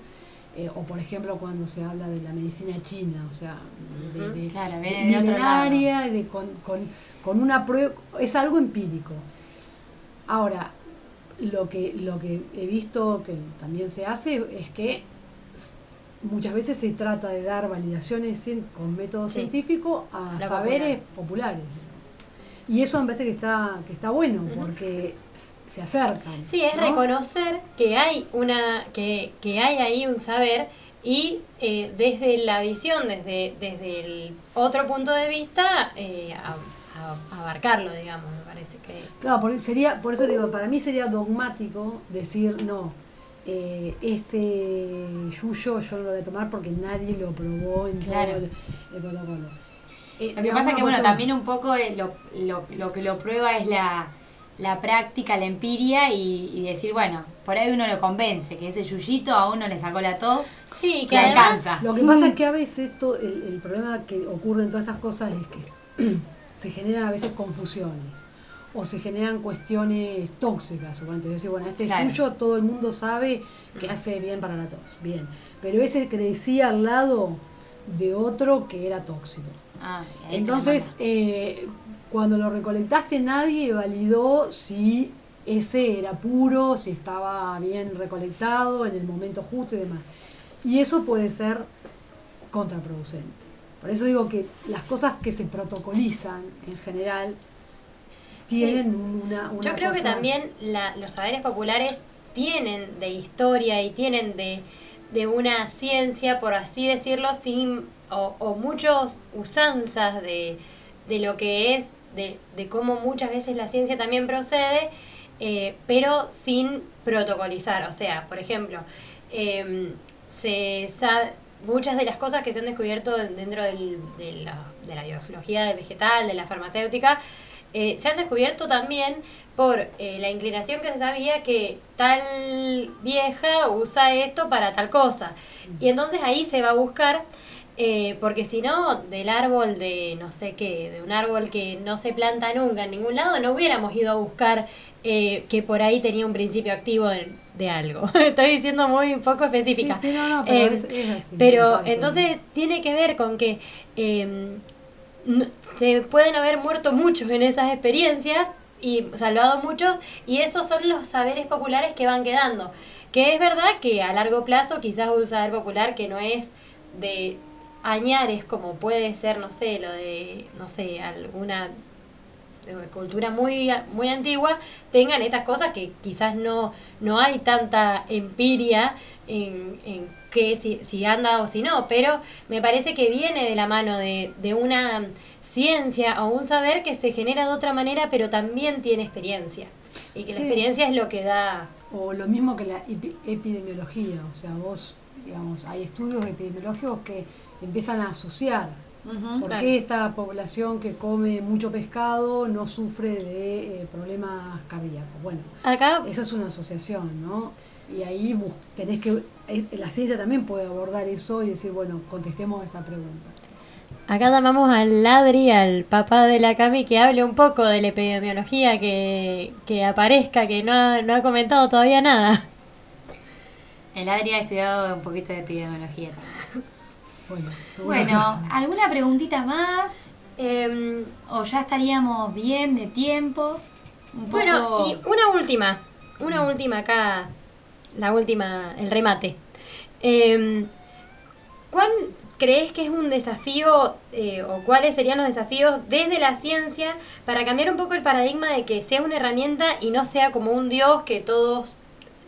eh, o por ejemplo cuando se habla de la medicina china, o sea, de, de-
Claro,
de
viene de otro
milenaria, de con, con, con una prueba, es algo empírico. Ahora, lo que, lo que he visto que también se hace es que muchas veces se trata de dar validaciones con método
Sí.
científico a saberes populares. Y eso me parece que está, que está bueno, porque se acercan.
Sí, es
¿no?
reconocer que hay una, que, que hay ahí un saber y eh, desde la visión, desde, desde el otro punto de vista, eh, a- a- abarcarlo, digamos, me parece que.
Claro, por, sería, por eso digo, para mí sería dogmático decir, no, eh, este yuyo yo no lo voy a tomar porque nadie lo probó en
Claro.
todo el, el protocolo. Eh,
Lo que pasa es que, bueno, también un poco lo, lo, lo que lo prueba es la, la práctica, la empiria y, y decir, bueno, por ahí uno lo convence, que ese yuyito a uno le sacó la tos,
Sí, que
que
además
alcanza.
Lo que pasa es que a veces esto, el, el problema que ocurre en todas estas cosas es que se generan a veces confusiones o se generan cuestiones tóxicas. Suponete, decir, bueno, este
Claro.
suyo todo el mundo sabe que hace bien para la tos, bien. Pero ese crecía al lado de otro que era tóxico.
Ah,
Entonces, eh, cuando lo recolectaste nadie validó si ese era puro, si estaba bien recolectado en el momento justo y demás. Y eso puede ser contraproducente. Por eso digo que las cosas que se protocolizan en general tienen una, una
Yo creo que también la- los saberes populares tienen de historia y tienen de, de una ciencia, por así decirlo, sin o, o muchos usanzas de, de lo que es, de, de cómo muchas veces la ciencia también procede, eh, pero sin protocolizar. O sea, por ejemplo, em, se sabe, muchas de las cosas que se han descubierto dentro del- de, la, de la biología del vegetal, de la farmacéutica, eh, se han descubierto también por eh, la inclinación que se sabía que tal vieja usa esto para tal cosa. Y entonces ahí se va a buscar, eh, porque si no, del árbol de no sé qué, de un árbol que no se planta nunca en ningún lado, no hubiéramos ido a buscar eh, que por ahí tenía un principio activo de, de algo. Estoy diciendo muy poco específica.
Sí, sí, no, no, pero
Eh,
es- es así,
pero entonces tiene que ver con que no- se pueden haber muerto muchos en esas experiencias y salvado muchos y esos son los saberes populares que van quedando. Que es verdad que a largo plazo quizás un saber popular que no es de añares como puede ser, no sé, lo de, no sé, alguna eh, cultura muy, muy antigua tengan estas cosas que quizás no, no hay tanta empiria en, en que si, si anda o si no, pero me parece que viene de la mano de, de una ciencia o un saber que se genera de otra manera, pero también tiene experiencia. Y que la experiencia es lo que da...
O lo mismo que la epi- epidemiología, o sea, vos, digamos, hay estudios epidemiológicos que empiezan a asociar
Ujú.
por
claro.
qué esta población que come mucho pescado no sufre de eh, problemas cardíacos. Bueno,
Acá
esa es una asociación, ¿no? Y ahí bus- tenés que, la ciencia también puede abordar eso y decir, bueno, contestemos esa pregunta.
Acá llamamos al Ladri, al papá de la Cami, que hable un poco de la epidemiología, que, que aparezca, que no ha, no ha comentado todavía nada.
El Adri ha estudiado un poquito de epidemiología.
Bueno.
¿alguna preguntita más?
Em,
¿O ya estaríamos bien de tiempos? Un
bueno,
poco-
y una última, una última acá, la última, el remate. Em, ¿Cuál crees que es un desafío eh, o cuáles serían los desafíos desde la ciencia para cambiar un poco el paradigma de que sea una herramienta y no sea como un Dios que todos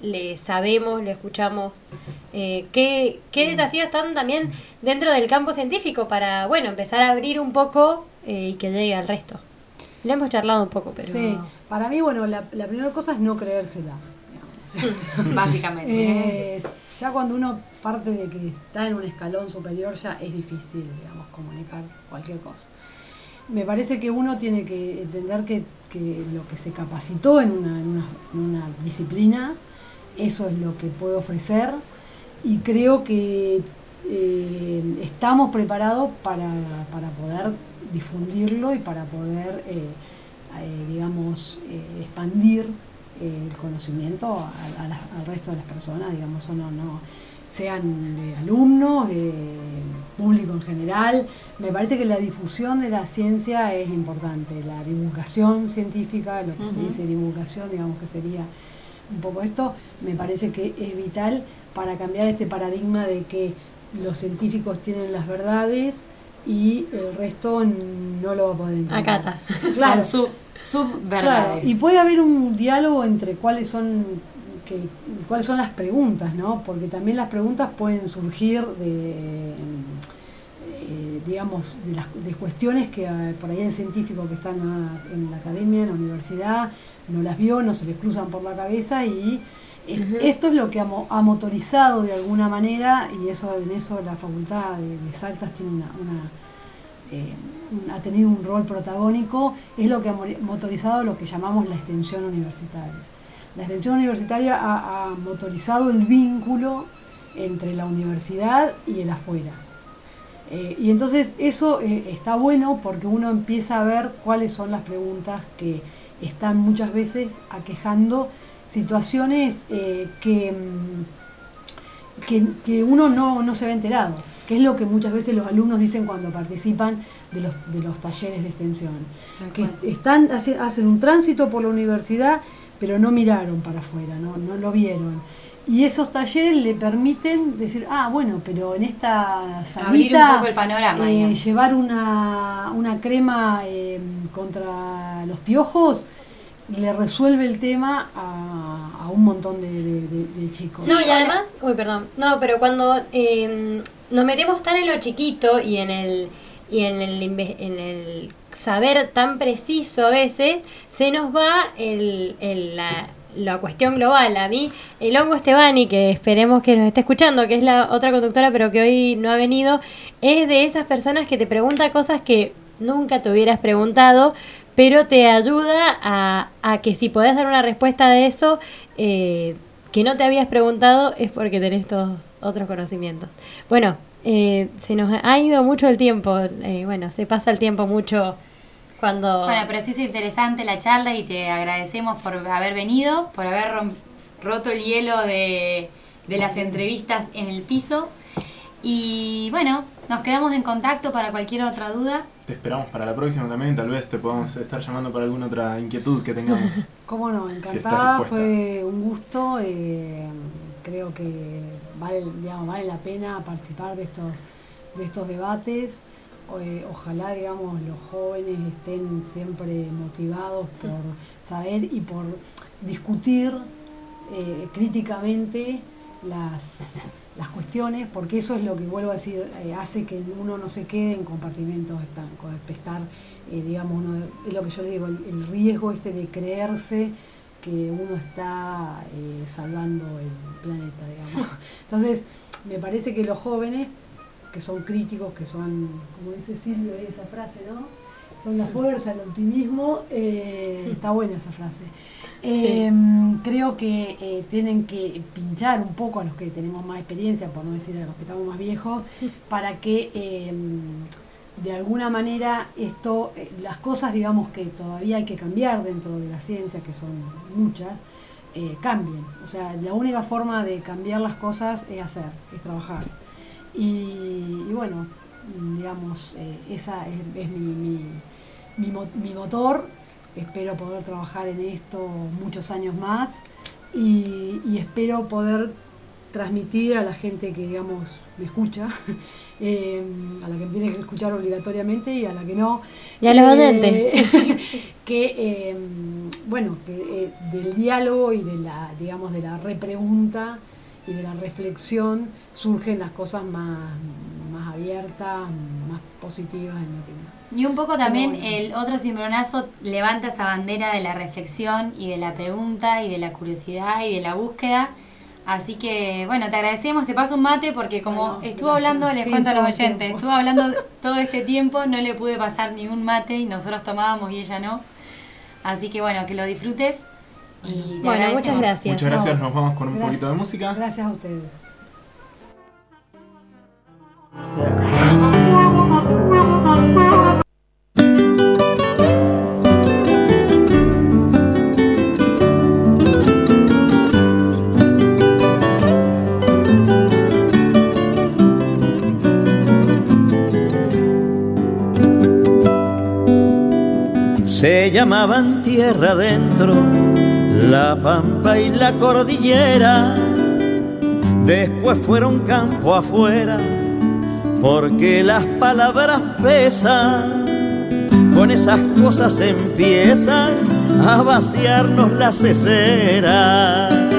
le sabemos, le escuchamos? Eh, ¿qué, ¿Qué desafíos están también dentro del campo científico para, bueno, empezar a abrir un poco eh, y que llegue al resto? Lo hemos charlado un poco, pero...
Sí, para mí, bueno, la, la primera cosa es no creérsela. digamos.
Básicamente.
Eh, ya cuando uno parte de que está en un escalón superior ya es difícil, digamos, comunicar cualquier cosa. Me parece que uno tiene que entender que, que lo que se capacitó en una, en una- en una disciplina, eso es lo que puede ofrecer y creo que eh, estamos preparados para, para poder difundirlo y para poder, eh, eh, digamos, expandir el conocimiento a- a las- al resto de las personas, digamos, o no, no sean alumnos, público en general. Me parece que la difusión de la ciencia es importante, la divulgación científica, lo que se dice divulgación, digamos que sería un poco esto, me parece que es vital para cambiar este paradigma de que los científicos tienen las verdades y el resto no lo va a poder entender.
Acata.
Claro.
Son sub, subverdades.
Claro, y puede haber un diálogo entre cuáles son que, cuáles son las preguntas, ¿no? Porque también las preguntas pueden surgir de eh, digamos de las de cuestiones que eh, por ahí el científico que está en la, en la academia, en la universidad, no las vio, no se les cruzan por la cabeza y es- esto es lo que ha, mo- ha motorizado de alguna manera y eso en eso la facultad de, de exactas tiene una, una eh, ha tenido un rol protagónico, es lo que ha motorizado lo que llamamos la extensión universitaria. La extensión universitaria ha, motorizado el vínculo entre la universidad y el afuera. Eh, y entonces eso eh, está bueno porque uno empieza a ver cuáles son las preguntas que están muchas veces aquejando situaciones que, mm, que, que, uno no, no se ve enterado que es lo que muchas veces los alumnos dicen cuando participan de los, de los talleres de extensión. Que están, hacen un tránsito por la universidad, pero no miraron para afuera, no, no lo vieron. Y esos talleres le permiten decir, ah, bueno, pero en esta salita
el panorama,
eh, llevar una, una crema eh, contra los piojos le resuelve el tema a, un montón de, chicos.
No, y además, uy, perdón, no, pero cuando eh, nos metemos tan en lo chiquito y en el y en el, en el saber tan preciso a veces, se nos va el, la, la, cuestión global. A mí, el hongo Estebani, que esperemos que nos esté escuchando, que es la otra conductora, pero que hoy no ha venido, es de esas personas que te pregunta cosas que nunca te hubieras preguntado, pero te ayuda a, a que si podés dar una respuesta de eso, eh, que no te habías preguntado, es porque tenés todos otros conocimientos. Bueno, eh, se nos ha ido mucho el tiempo. Eh, bueno, se pasa el tiempo mucho cuando...
Bueno, pero sí es interesante la charla y te agradecemos por haber venido, por haber roto el hielo de, de las entrevistas en el piso. Y bueno, nos quedamos en contacto para cualquier otra duda.
Te esperamos para la próxima también, tal vez te podamos estar llamando para alguna otra inquietud que tengamos.
Cómo no, encantada, fue un gusto. Eh, creo que vale, digamos, vale la pena participar de estos, de estos debates. Eh, ojalá digamos los jóvenes estén siempre motivados por saber y por discutir eh, críticamente las, las cuestiones, porque eso es lo que vuelvo a decir, eh, hace que uno no se quede en compartimentos estancos, estar, digamos, uno, es lo que yo le digo, el riesgo este de creerse que uno está salvando el planeta. Entonces, me parece que los jóvenes, que son críticos, que son, como dice Silvio, esa frase, ¿no? Son la fuerza, el optimismo, eh, está buena esa frase. Em, creo que eh, tienen que pinchar un poco a los que tenemos más experiencia, por no decir a los que estamos más viejos, para que em, de alguna manera esto, eh, las cosas digamos que todavía hay que cambiar dentro de la ciencia, que son muchas, eh, cambien. O sea, la única forma de cambiar las cosas es hacer, es trabajar. Y, bueno, digamos, eh, esa es, mi, mi, motor. Espero poder trabajar en esto muchos años más y, y espero poder transmitir a la gente que, digamos, me escucha, eh, a la que me tiene que escuchar obligatoriamente y a la que no.
Y a los eh, oyentes.
que, eh, bueno, que, del diálogo y de la, digamos, de la repregunta y de la reflexión surgen las cosas más, más abiertas, más positivas en mi opinión.
Y un poco también el otro cimbronazo levanta esa bandera de la reflexión y de la pregunta y de la curiosidad y de la búsqueda Así que, bueno, te agradecemos, te paso un mate porque como estuvo hablando, les cuento a los oyentes, estuvo hablando todo este tiempo, no le pude pasar ni un mate y nosotros tomábamos y ella no. Así que bueno, que lo disfrutes. Y
bueno, muchas gracias.
Muchas gracias, nos vamos con un poquito de música.
Gracias a ustedes.
Se llamaban tierra adentro, la pampa y la cordillera. Después fueron campo afuera, porque las palabras pesan. Con esas cosas empiezan a vaciarnos las ceceras.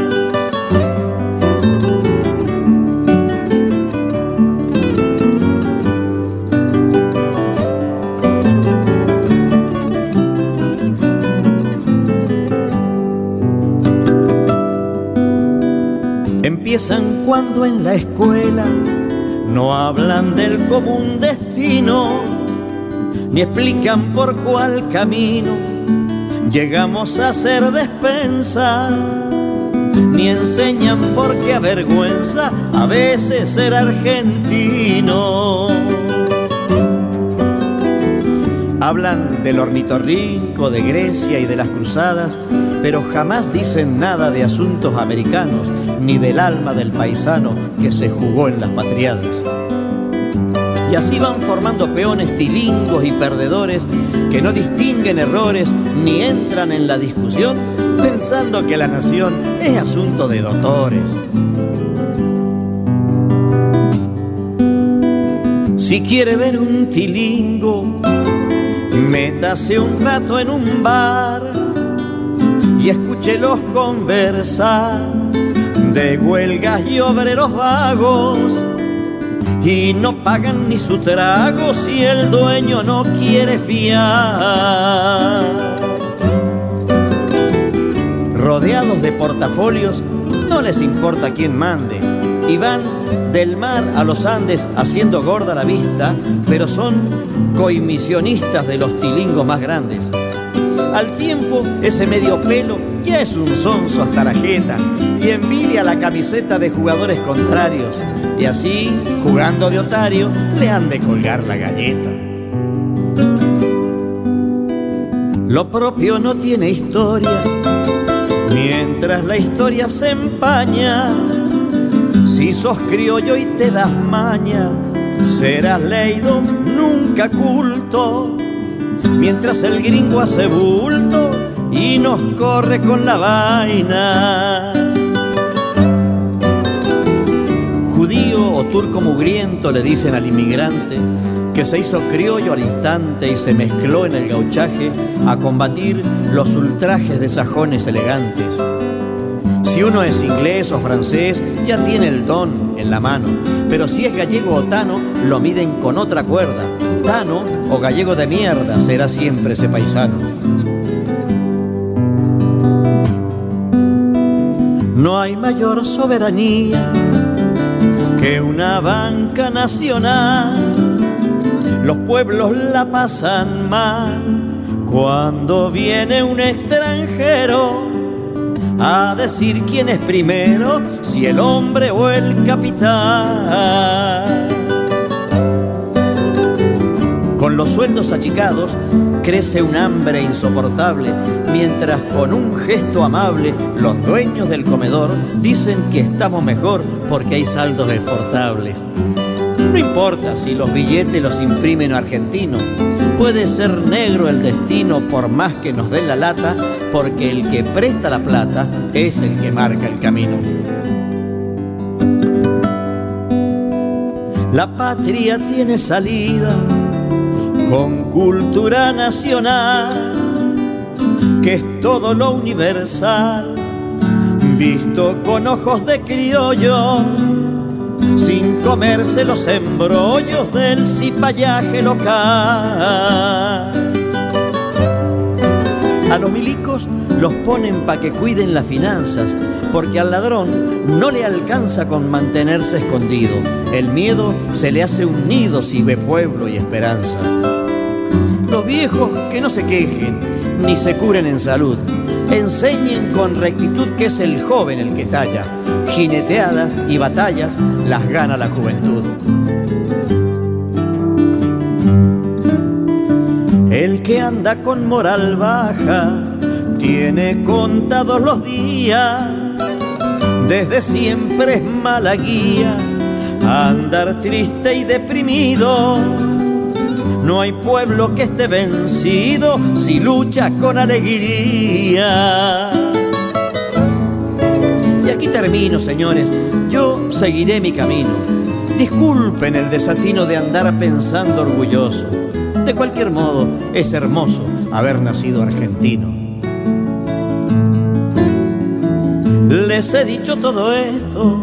empiezan cuando en la escuela no hablan del común destino, ni explican por cuál camino llegamos a ser despensa, ni enseñan por qué avergüenza a veces ser argentino. Hablan del ornitorrinco, de Grecia y de las cruzadas, pero jamás dicen nada de asuntos americanos, ni del alma del paisano que se jugó en las patriadas. Y así van formando peones tilingos y perdedores que no distinguen errores ni entran en la discusión pensando que la nación es asunto de doctores. Si quiere ver un tilingo, Métase un rato en un bar y escúchelos conversar de huelgas y obreros vagos y no pagan ni su trago si el dueño no quiere fiar. Rodeados de portafolios, no les importa quién mande y van del mar a los Andes haciendo gorda la vista, pero son coimisionistas de los tilingos más grandes. Al tiempo, ese medio pelo ya es un sonso hasta la jeta y envidia la camiseta de jugadores contrarios. Y así, jugando de otario, le han de colgar la galleta. Lo propio no tiene historia, mientras la historia se empaña. Si sos criollo y te das maña, serás leído nunca culto, mientras el gringo hace bulto y nos corre con la vaina. Judío o turco mugriento le dicen al inmigrante que se hizo criollo al instante y se mezcló en el gauchaje a combatir los ultrajes de sajones elegantes. Si uno es inglés o francés, ya tiene el don en la mano, pero si es gallego o tano, lo miden con otra cuerda. Tano o gallego de mierda será siempre ese paisano. No hay mayor soberanía que una banca nacional. Los pueblos la pasan mal cuando viene un extranjero a decir quién es primero, si el hombre o el capital. Con los sueldos achicados crece un hambre insoportable, mientras con un gesto amable los dueños del comedor dicen que estamos mejor porque hay saldos exportables. No importa si los billetes los imprimen argentinos, puede ser negro el destino por más que nos den la lata, porque el que presta la plata es el que marca el camino. La patria tiene salida con cultura nacional, que es todo lo universal, visto con ojos de criollo sin comerse los embrollos del cipallaje local. A los milicos los ponen para que cuiden las finanzas, porque al ladrón no le alcanza con mantenerse escondido. El miedo se le hace un nido si ve pueblo y esperanza. Los viejos que no se quejen ni se curen en salud, enseñen con rectitud que es el joven el que talla jineteadas y batallas las gana la juventud. El que anda con moral baja tiene contados los días, desde siempre es mala guía, andar triste y deprimido. No hay pueblo que esté vencido si lucha con alegría aquí termino, señores. Yo seguiré mi camino. Disculpen el desatino de andar pensando orgulloso. De cualquier modo, es hermoso haber nacido argentino. Les he dicho todo esto,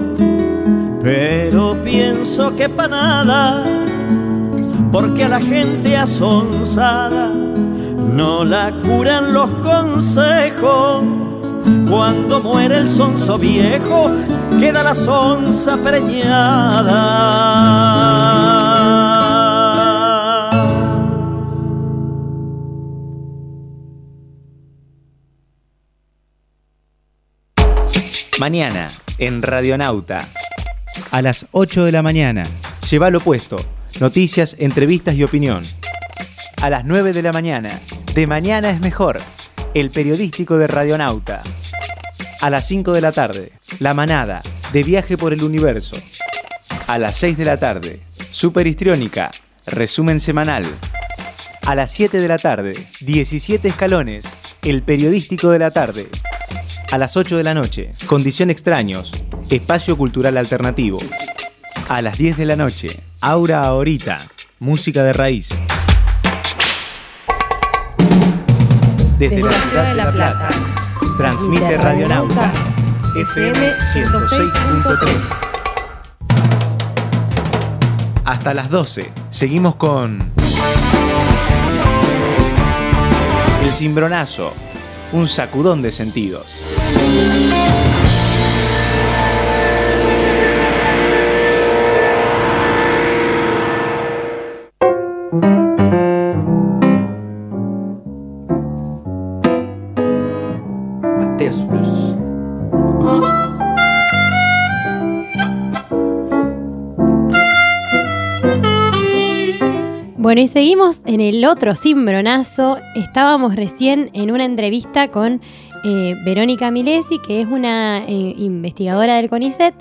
pero pienso que para nada, porque a la gente asonzada no la curan los consejos. Cuando muere el sonso viejo, queda la sonza preñada.
Mañana, en Radionauta. A las 8 de la mañana, lleva lo puesto Noticias, entrevistas y opinión. A las 9 de la mañana. De mañana es mejor. El periodístico de Radionauta. A las 5 de la tarde. La manada. De viaje por el universo. A las 6 de la tarde. Super histriónica. Resumen semanal. A las 7 de la tarde. 17 escalones. El periodístico de la tarde. A las 8 de la noche. Condición extraños. Espacio cultural alternativo. A las 10 de la noche. Aura Ahorita. Música de raíz. Desde la ciudad de La Plata. Transmite Radionauta. FM 106.3. Hasta las 12. Seguimos con. El cimbronazo. Un sacudón de sentidos.
Y seguimos en el otro cimbronazo. Estábamos recién en una entrevista con eh, Verónica Milesi, que es una eh, investigadora del CONICET,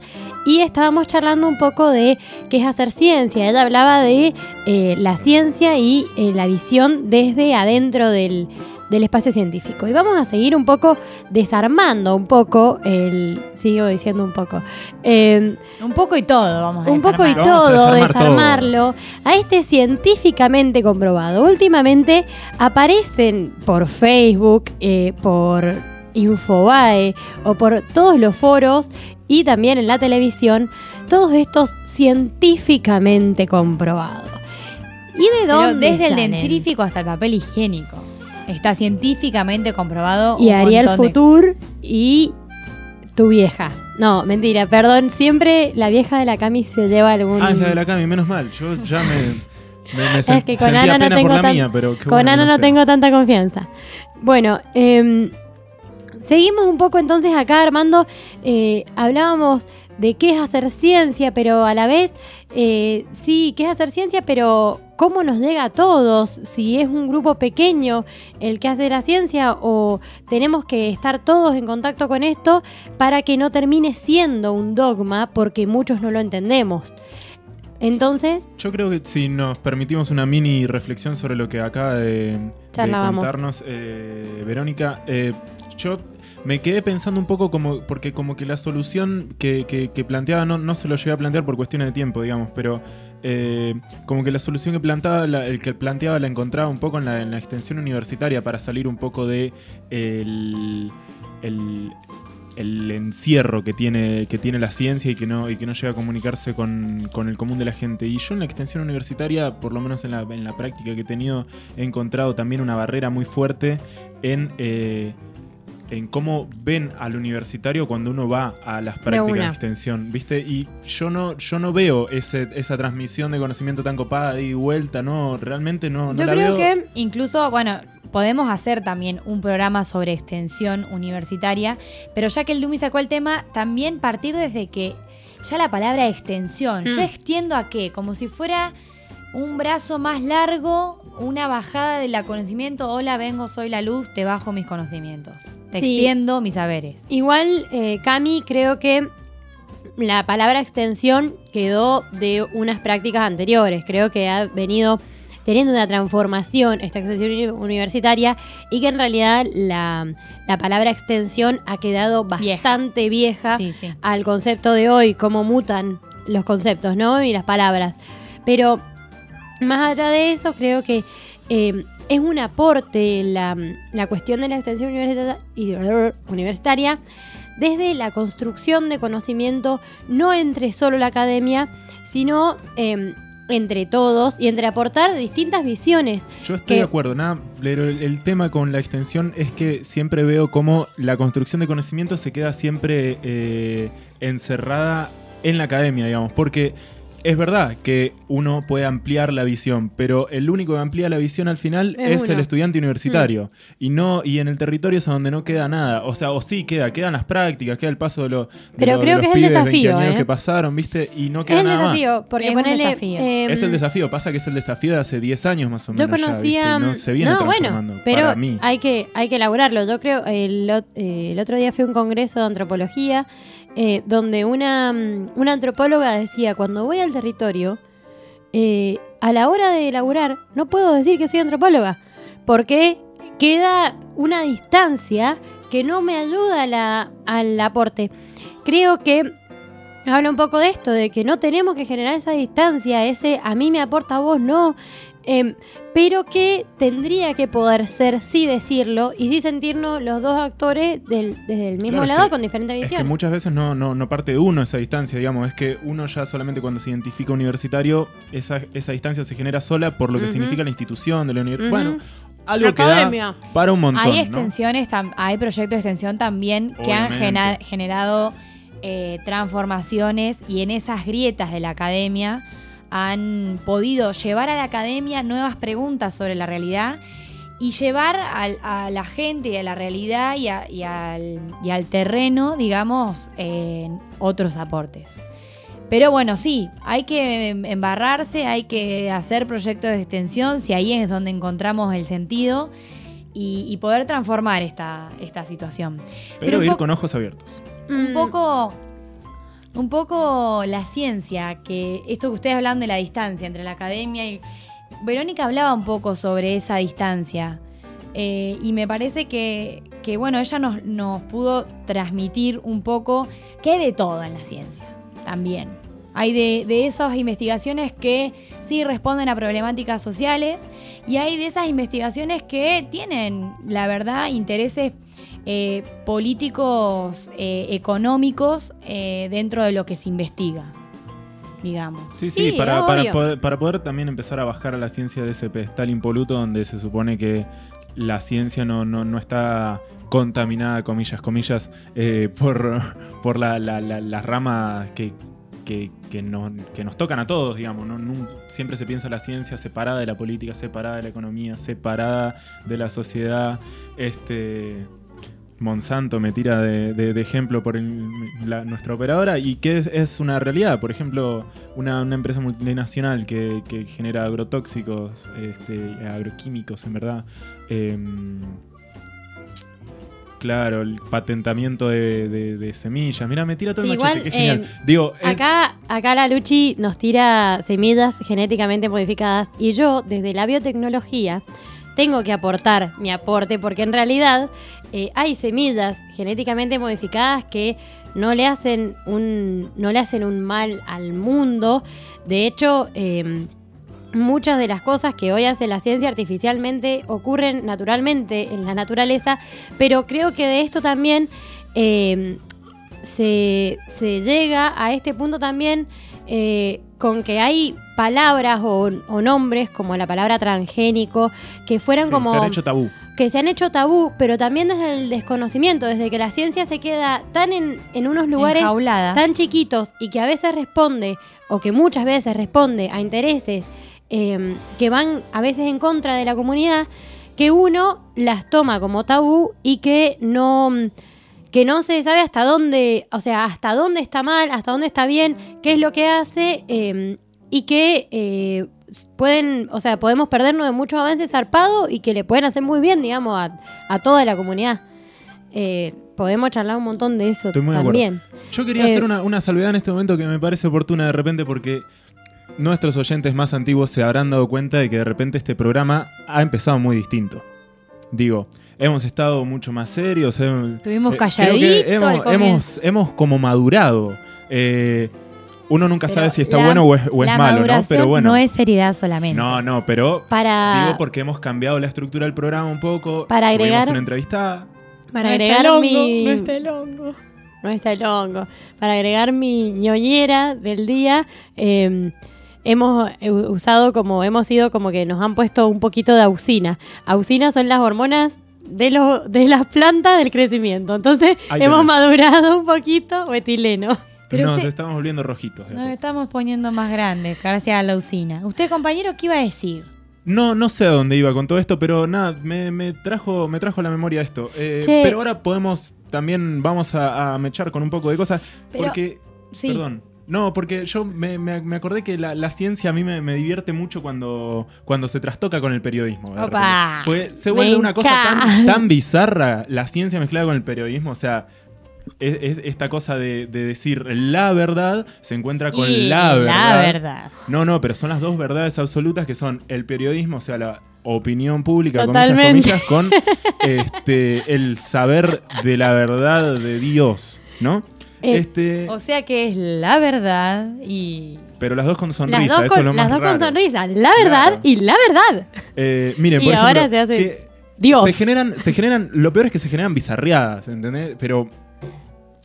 y estábamos charlando un poco de qué es hacer ciencia. Ella hablaba de eh, la ciencia y eh, la visión desde adentro del, del espacio científico. Y vamos a seguir un poco desarmando un poco el... Sigo diciendo un poco. eh,
Un poco y todo, vamos a
un poco y todo,
desarmar todo.
desarmarlo, a este científicamente comprobado. Últimamente aparecen por Facebook, eh, por Infobae o por todos los foros y también en la televisión, todos estos científicamente comprobados. ¿Y de
Pero
dónde
desde el dentrífico hasta el papel higiénico. Está científicamente comprobado.
Y
un
Ariel
montón de-
Futur y tu vieja. No, mentira, perdón. Siempre la vieja de la Cami se lleva algún.
Ah, es la de la Cami, menos mal. Yo ya me, me, me
Es que con Ana no tengo
por la
tan-
mía, pero
Con
bueno
Ana no
sé.
tengo tanta confianza. Bueno, em, seguimos un poco entonces acá, Armando. Eh, hablábamos de qué es hacer ciencia, pero a la vez, eh, sí, qué es hacer ciencia, pero cómo nos llega a todos, si es un grupo pequeño el que hace la ciencia o tenemos que estar todos en contacto con esto para que no termine siendo un dogma porque muchos no lo entendemos. Entonces,
Yo creo que si nos permitimos una mini reflexión sobre lo que acaba de, de contarnos eh, Verónica, eh, yo me quedé pensando un poco como, porque como que la solución que, que- que planteaba, no, no se lo llegué a plantear por cuestiones de tiempo, digamos, pero eh, como que la solución que planteaba, la- el que planteaba la encontraba un poco en la, en la extensión universitaria para salir un poco de el- el encierro que tiene, que tiene la ciencia y que no, y que no llega a comunicarse con, con el común de la gente. Y yo en la extensión universitaria, por lo menos en la, en la práctica que he tenido, he encontrado también una barrera muy fuerte en, eh, en cómo ven al universitario cuando uno va a las prácticas de, extensión, ¿viste? Y yo no, yo no veo ese, esa transmisión de conocimiento tan copada de vuelta, no, realmente no, no
yo
la
creo
veo.
que
Incluso, bueno, podemos hacer también un programa sobre extensión universitaria, pero ya que el Dumi sacó el tema, también partir desde que ya la palabra extensión,
Mm.
yo extiendo a qué, como si fuera un brazo más largo, una bajada del conocimiento, hola, vengo, soy la luz, te bajo mis conocimientos, te
Sí.
extiendo mis saberes.
Igual, eh, Cami, creo que la palabra extensión quedó de unas prácticas anteriores. Creo que ha venido teniendo una transformación esta extensión uni- universitaria y que en realidad la, la palabra extensión ha quedado
Vieja.
bastante vieja
Sí, sí.
al concepto de hoy, cómo mutan los conceptos, ¿no? Y las palabras. Pero más allá de eso, creo que eh, es un aporte la, la cuestión de la extensión universitaria desde la construcción de conocimiento, no entre solo la academia, sino eh, entre todos y entre aportar distintas visiones.
Yo estoy
que-
de acuerdo, nada, pero el, el tema con la extensión es que siempre veo cómo la construcción de conocimiento se queda siempre eh, encerrada en la academia, digamos, porque es verdad que uno puede ampliar la visión, pero el único que amplía la visión al final
Es
es, el estudiante universitario. Y no y en el territorio es a donde no queda nada. O sea, o sí queda, quedan las prácticas, queda el paso de, lo- de
Pero
lo- de
creo
los
que es el desafío, ¿eh?
que pasaron, ¿viste? Y no
Es
queda
el
nada
desafío,
más.
porque
Es un
ponele,
desafío.
em,
Es el desafío, pasa que es el desafío de hace 10 años más o
Yo
menos. ya,
conocía.
¿viste? No se viene
no,
transformando
bueno, pero
para mí.
hay que hay que elaborarlo. Yo creo el, eh, el otro día fui a un congreso de antropología eh, donde una, mm, una antropóloga decía cuando voy al territorio eh, a la hora de elaborar no puedo decir que soy antropóloga porque queda una distancia que no me ayuda al aporte. Creo que habla un poco de esto, de que no tenemos que generar esa distancia, ese a mí me aporta a vos, no. Em, pero que tendría que poder ser sí decirlo y sí sentirnos los dos actores del, desde el mismo
Claro, es
lado
que-
con diferente
Es
visión.
que muchas veces no, no, no parte de uno esa distancia, digamos, es que uno ya solamente cuando se identifica universitario, esa, esa distancia se genera sola por lo que significa la institución de la universidad. Bueno, algo que da para un montón.
Hay extensiones, hay proyectos de extensión también que han generado eh, transformaciones y en esas grietas de la academia han podido llevar a la academia nuevas preguntas sobre la realidad y llevar al- a la gente y a la realidad y, a- y al, y al terreno, digamos, eh, otros aportes. Pero bueno, sí, hay que embarrarse, hay que hacer proyectos de extensión, si ahí es donde encontramos el sentido y, y poder transformar esta, esta situación.
Pero ir con ojos abiertos.
un
Mm,
poco, un poco la ciencia, que esto que ustedes hablan de la distancia entre la academia y... Verónica hablaba un poco sobre esa distancia eh, y me parece que, que, bueno, ella nos, nos pudo transmitir un poco que hay de todo en la ciencia también. Hay de, de esas investigaciones que sí responden a problemáticas sociales y hay de esas investigaciones que tienen, la verdad, intereses eh, políticos, eh, económicos eh, dentro de lo que se investiga, digamos.
Sí, sí,
Sí,
para, para poder, para poder también empezar a bajar a la ciencia de ese pedestal impoluto donde se supone que la ciencia no, no, no está contaminada, comillas, comillas, eh, por, por la, la- la- las ramas que, que, que nos, que nos tocan a todos, digamos. ¿no? Siempre se piensa la ciencia separada de la política, separada de la economía, separada de la sociedad. Este, Monsanto me tira de, de- de ejemplo por el- la- nuestra operadora y que es, es una realidad. Por ejemplo, una, una empresa multinacional que, que genera agrotóxicos, este, agroquímicos en verdad. em, claro, el patentamiento de, de- de semillas. Mira, me tira todo
Sí,
el machete,
igual,
qué genial.
eh,
Digo, es-
Acá, acá la Luchi nos tira semillas genéticamente modificadas y yo, desde la biotecnología, tengo que aportar mi aporte porque en realidad eh, hay semillas genéticamente modificadas que no le hacen un, no le hacen un mal al mundo. De hecho, eh, muchas de las cosas que hoy hace la ciencia artificialmente ocurren naturalmente en la naturaleza, pero creo que de esto también eh, se, se llega a este punto también eh, con que hay palabras o, o nombres como la palabra transgénico que fueran
sí,
como
se han hecho tabú.
Que se han hecho tabú, pero también desde el desconocimiento, desde que la ciencia se queda tan en, en unos lugares
Enjaulada.
tan chiquitos y que a veces responde, o que muchas veces responde a intereses eh, que van a veces en contra de la comunidad, que uno las toma como tabú y que no que no se sabe hasta dónde, o sea, hasta dónde está mal, hasta dónde está bien, qué es lo que hace eh, y que eh, pueden, o sea, podemos perdernos de muchos avances zarpados y que le pueden hacer muy bien, digamos, a, a toda la comunidad. Eh, podemos charlar un montón de eso
Estoy muy de acuerdo.
también.
Yo quería
Eh,
hacer una, una salvedad en este momento que me parece oportuna de repente porque nuestros oyentes más antiguos se habrán dado cuenta de que de repente este programa ha empezado muy distinto. Digo, hemos estado mucho más serios. hem-
Estuvimos
eh,
al
hemos, hemos, hemos como madurado. Eh, uno nunca
Pero
sabe si está
la-
bueno o es, o es
la
malo, ¿no? Pero bueno.
no es seriedad solamente.
No, no, pero
Para,
digo porque hemos cambiado la estructura del programa un poco.
Para agregar-
una entrevistada.
para
No está
agregar
el hongo,
mi...
no está el hongo.
No está el hongo. Para agregar mi ñoñera del día, eh, hemos eh, usado como, hemos sido como que nos han puesto un poquito de auxina. Auxina son las hormonas de, los de las plantas del crecimiento. Entonces hemos madurado un poquito o etileno.
Pero
Nos
usted-
estamos volviendo rojitos.
Nos
poco.
estamos poniendo más grandes, gracias a la usina. ¿Usted, compañero, qué iba a decir?
No, no sé a dónde iba con todo esto, pero nada, me, me trajo, me trajo a la memoria esto. Eh, pero ahora podemos, también vamos a, a mechar con un poco de cosas.
Pero-
porque,
sí.
perdón. No, porque yo me, me- me acordé que la, la ciencia a mí me, me divierte mucho cuando, cuando se trastoca con el periodismo.
Opa.
Porque se vuelve una cosa tan, tan bizarra la ciencia mezclada con el periodismo. O sea, es, es esta cosa de, de decir la verdad se encuentra con
Y
la verdad.
La verdad.
No, no, pero son las dos verdades absolutas que son el periodismo, o sea, la opinión pública,
Totalmente.
comillas, comillas, con este, el saber de la verdad de Dios, ¿no?
Eh,
este,
O sea que es la verdad y.
pero las dos con sonrisa,
Las dos,
eso es lo
con,
más
las dos con sonrisa. La verdad
Claro.
y la verdad.
Eh, miren,
Y
por ejemplo,
ahora se hace Dios.
se generan, se generan, lo peor es que se generan bizarreadas, ¿entendés? Pero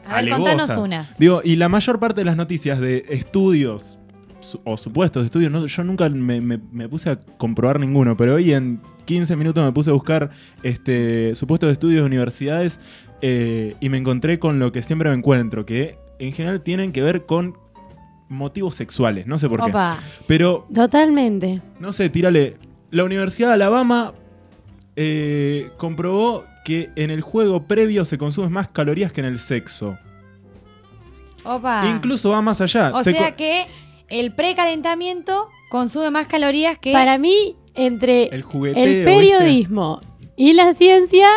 A ver, contanos unas.
Digo, y la mayor parte de las noticias de estudios su- o supuestos estudios, no, yo nunca me, me- me puse a comprobar ninguno, pero hoy en 15 minutos me puse a buscar este, supuestos estudios de universidades eh, y me encontré con lo que siempre me encuentro, que en general tienen que ver con motivos sexuales, no sé por qué.
Opa.
Pero,
Totalmente.
no sé, tírale. La Universidad de Alabama eh, comprobó que en el juego previo se consumen más calorías que en el sexo.
Opa.
Incluso va más allá.
O
Se
sea que el precalentamiento consume más calorías que.
Para mí, entre
el jugueteo,
el
¿viste?
periodismo y la ciencia,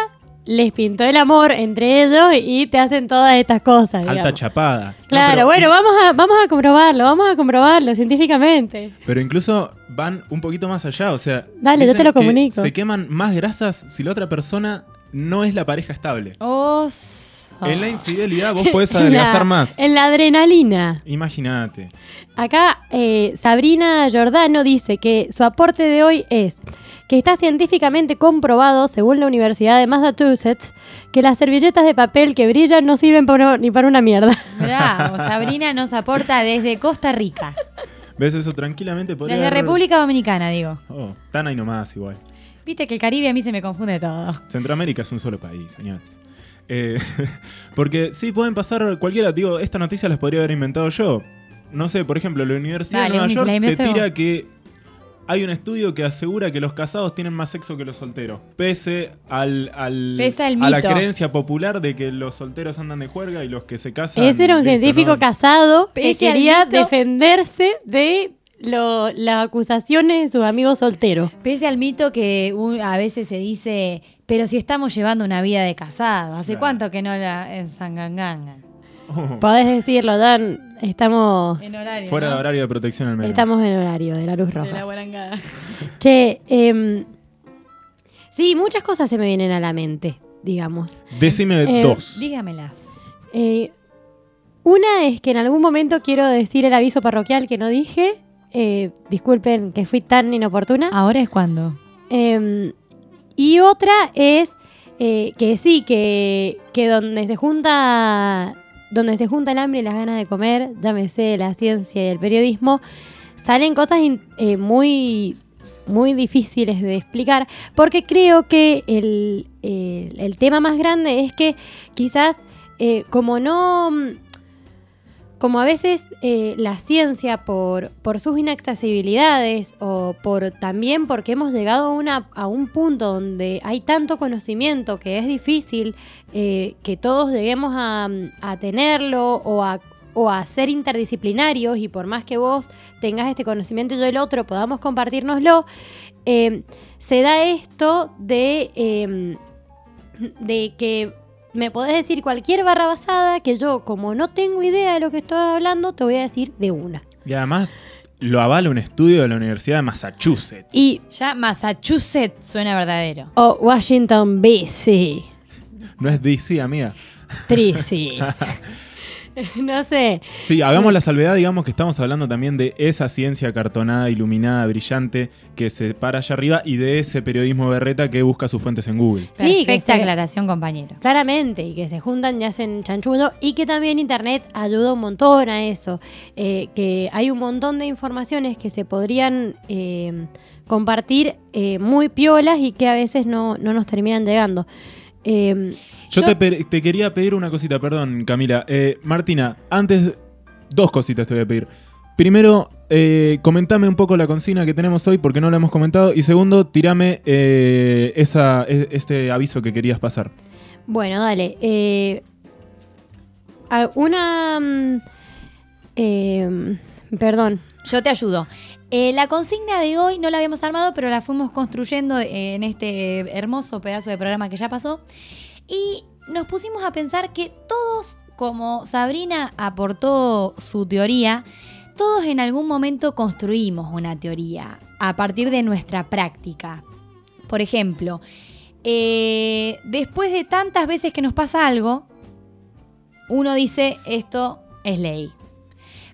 les pintó el amor entre ellos y te hacen todas estas cosas.
Alta
digamos.
chapada. No,
Claro,
pero-
bueno, vamos a, vamos a comprobarlo, vamos a comprobarlo científicamente.
Pero incluso van un poquito más allá, o sea...
Dale, yo te lo comunico.
Se queman más grasas si la otra persona no es la pareja estable.
Os-
En la infidelidad vos podés adelgazar
La-
más.
En la adrenalina.
Imagínate.
Acá eh, Sabrina Giordano dice que su aporte de hoy es que está científicamente comprobado, según la Universidad de Massachusetts, que las servilletas de papel que brillan no sirven para- ni para una mierda.
Bravo, Sabrina nos aporta desde Costa Rica.
¿Ves eso tranquilamente? Podría
Desde
haber-
República Dominicana, digo.
Oh, tan ahí nomás igual.
Viste que el Caribe a mí se me confunde todo.
Centroamérica es un solo país, señores. Eh, porque sí, pueden pasar cualquiera. Digo, esta noticia las podría haber inventado yo. No sé, por ejemplo, la Universidad
Dale,
de Nueva York te tira
vos.
que hay un estudio que asegura que los casados tienen más sexo que los solteros. Pese al, al-
Pese al
a la creencia popular de que los solteros andan de juerga y los que se casan.
Ese era un científico
¿no?
casado que
Pese
quería defenderse de lo- las acusaciones de sus amigos solteros.
Pese al mito que un- a veces se dice, pero si estamos llevando una vida de casado, ¿hace
Claro.
cuánto que no la en Sanganganga?
Oh,
Podés decirlo, Dan, estamos,
En horario.
fuera
¿no?
de horario de protección al menos.
estamos en horario de la luz
De la
roja.
guarangada.
Che, em, sí, muchas cosas se me vienen a la mente, digamos.
Decime
Eh,
dos.
Dígamelas.
Eh, una es que en algún momento quiero decir el aviso parroquial que no dije. Eh, disculpen que fui tan inoportuna.
Ahora es cuando.
Em, y otra es eh, que sí, que, que donde se junta donde se junta el hambre y las ganas de comer, llámese la ciencia y el periodismo, salen cosas eh, muy muy difíciles de explicar, porque creo que el, el- el tema más grande es que quizás eh, como no como a veces eh, la ciencia por, por sus inaccesibilidades o por también porque hemos llegado a, un punto donde hay tanto conocimiento que es difícil eh, que todos lleguemos a, tenerlo o a, ser interdisciplinarios y por más que vos tengas este conocimiento y yo el otro podamos compartirnoslo, eh, se da esto de, de que me podés decir cualquier barra basada que yo, como no tengo idea de lo que estoy hablando, te voy a decir de una.
Y además lo avala un estudio de la Universidad de Massachusetts.
Y
Ya Massachusetts suena verdadero.
o Washington BC,
No es DC, amiga.
Trisi. no sé.
Sí, hagamos la salvedad, digamos que estamos hablando también de esa ciencia cartonada, iluminada, brillante, que se para allá arriba y de ese periodismo berreta que busca sus fuentes en Google.
Sí, que
Perfecta
se-
aclaración, compañero.
Claramente, y que se juntan y hacen chanchudo, y que también Internet ayuda un montón a eso, eh, que hay un montón de informaciones que se podrían eh, compartir eh, muy piolas y que a veces no, no nos terminan llegando. Eh,
Yo,
Yo-
Te, quería pedir una cosita, perdón, Camila. Eh, Martina, antes Dos cositas te voy a pedir. Primero, eh, comentame un poco la consigna que tenemos hoy porque no la hemos comentado. Y segundo, tirame eh, esa, e- este aviso que querías pasar.
Bueno, dale. eh, una. mm, eh, perdón.
Yo te ayudo. Eh, la consigna de hoy no la habíamos armado, pero la fuimos construyendo eh, en este hermoso pedazo de programa que ya pasó. Y nos pusimos a pensar que todos, como Sabrina aportó su teoría, todos en algún momento construimos una teoría a partir de nuestra práctica. Por ejemplo, eh, después de tantas veces que nos pasa algo, uno dice esto es ley.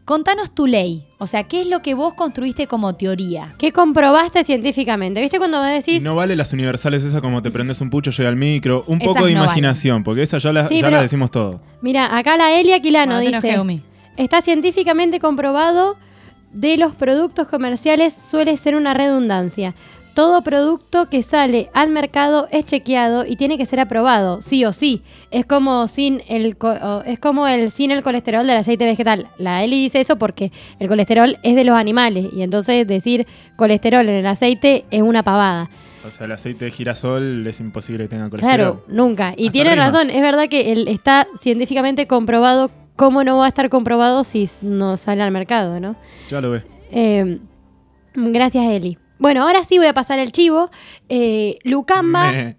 Contanos tu ley, o sea, ¿qué es lo que vos construiste como teoría?
¿Qué comprobaste científicamente? ¿Viste cuando vos decís.
no vale las universales esa como te prendes un pucho, llega al micro. Un
Esas
poco de
no
imaginación, porque esa ya la,
Sí,
ya
pero-
la decimos todo.
Mira, acá la Elia Quilano
Bueno,
dice. Está científicamente comprobado de los productos comerciales suele ser una redundancia. Todo producto que sale al mercado es chequeado y tiene que ser aprobado, sí o sí. Es como sin el es como el sin el colesterol del aceite vegetal. La Eli dice eso porque el colesterol es de los animales y entonces decir colesterol en el aceite es una pavada.
O sea, el aceite de girasol es imposible que tenga colesterol.
Claro, nunca. Y
Hasta
tiene
rima.
razón, es verdad que él está científicamente comprobado. ¿Cómo no va a estar comprobado si no sale al mercado, no?
Ya lo ves.
Eh, gracias, Eli. Bueno, ahora sí voy a pasar el chivo. Eh, Lucamba,
Me-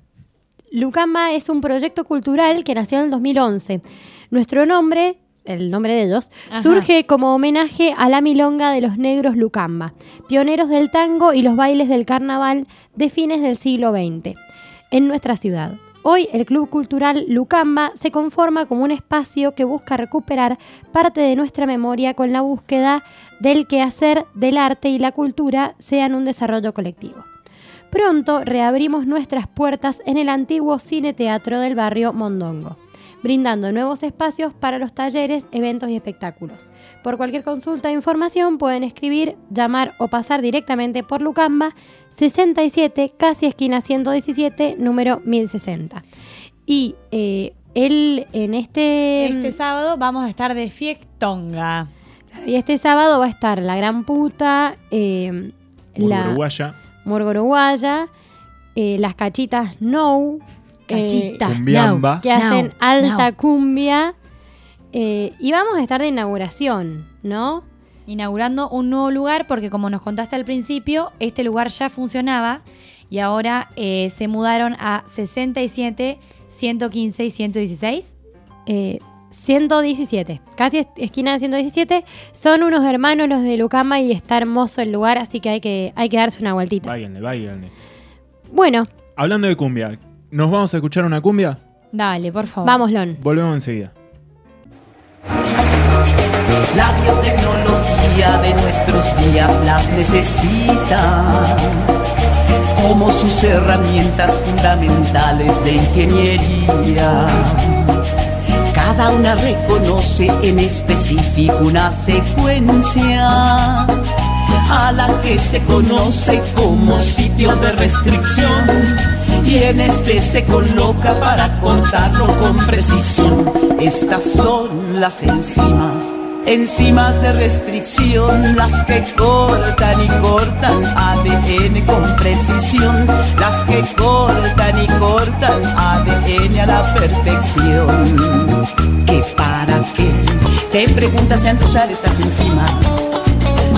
Lucamba es un proyecto cultural que nació en el 2011. Nuestro nombre, el nombre de ellos,
Ajá.
surge como homenaje a la milonga de los negros Lucamba, pioneros del tango y los bailes del carnaval de fines del siglo XX en nuestra ciudad. Hoy el Club Cultural Lucamba se conforma como un espacio que busca recuperar parte de nuestra memoria con la búsqueda del quehacer del arte y la cultura sean un desarrollo colectivo. Pronto reabrimos nuestras puertas en el antiguo cine teatro del barrio Mondongo, brindando nuevos espacios para los talleres, eventos y espectáculos. Por cualquier consulta e información pueden escribir, llamar o pasar directamente por Lucamba 67, casi esquina 117, número 1060. Y eh, él en este...
Este sábado vamos a estar de fiestonga.
Y este sábado va a estar la gran puta, eh, la
Uruguaya.
Murgo Uruguaya, eh, las cachitas No, eh,
Cachita.
Cumbiamba.
que hacen
Now,
alta
now.
cumbia. eh, y vamos a estar de inauguración, ¿no?
Inaugurando un nuevo lugar porque como nos contaste al principio, este lugar ya funcionaba y ahora eh, se mudaron a 67, 115 y 116.
Eh, 117, casi es- esquina de 117. Son unos hermanos los de Lucama y está hermoso el lugar, así que hay que, hay que darse una vueltita.
Váyanle, váyanle.
Bueno,
Hablando de cumbia, ¿nos vamos a escuchar una cumbia?
Dale, por favor.
vamos, Lon.
Volvemos enseguida.
La biotecnología de nuestros días las necesita como sus herramientas fundamentales de ingeniería. Cada una reconoce en específico una secuencia a la que se conoce como sitio de restricción y en este se coloca para cortarlo con precisión. Estas son las enzimas, enzimas de restricción, las que cortan y cortan ADN con precisión, las que cortan y cortan ADN a la perfección. ¿Qué para qué? Te preguntas de usar estas enzimas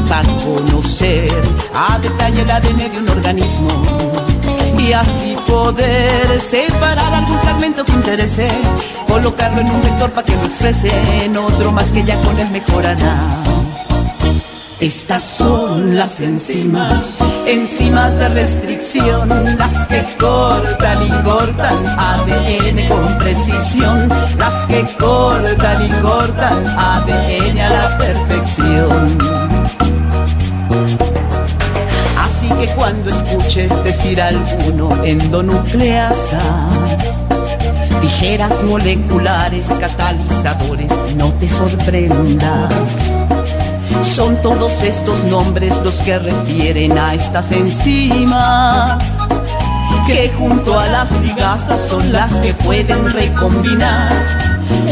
para conocer a detalle el ADN de un organismo y así poder separar algún fragmento que interese, colocarlo en un vector para que lo exprese en otro más que ya con él mejorará. Estas son las enzimas, enzimas de restricción, las que cortan y cortan ADN con precisión, las que cortan y cortan ADN a la perfección. Así que cuando escuches decir alguno endonucleasas, tijeras moleculares, catalizadores, no te sorprendas. Son todos estos nombres los que refieren a estas enzimas, que junto a las ligasas son las que pueden recombinar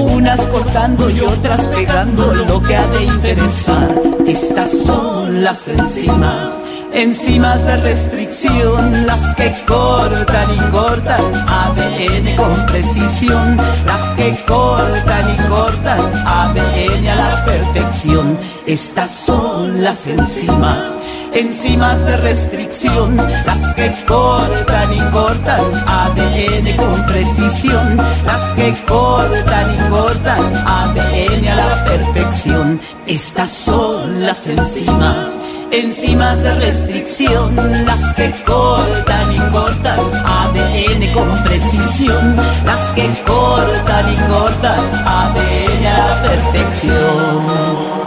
unas cortando y otras pegando lo que ha de interesar. Estas son las enzimas enzimas de restricción, las que cortan y cortan ADN con precisión, las que cortan y cortan ADN a la perfección. Estas son las enzimas, enzimas de restricción, las que cortan y cortan ADN con precisión, las que cortan y cortan ADN a la perfección. Estas son las enzimas enzimas de restricción, las que cortan y cortan ADN con precisión, las que cortan y cortan ADN a la perfección.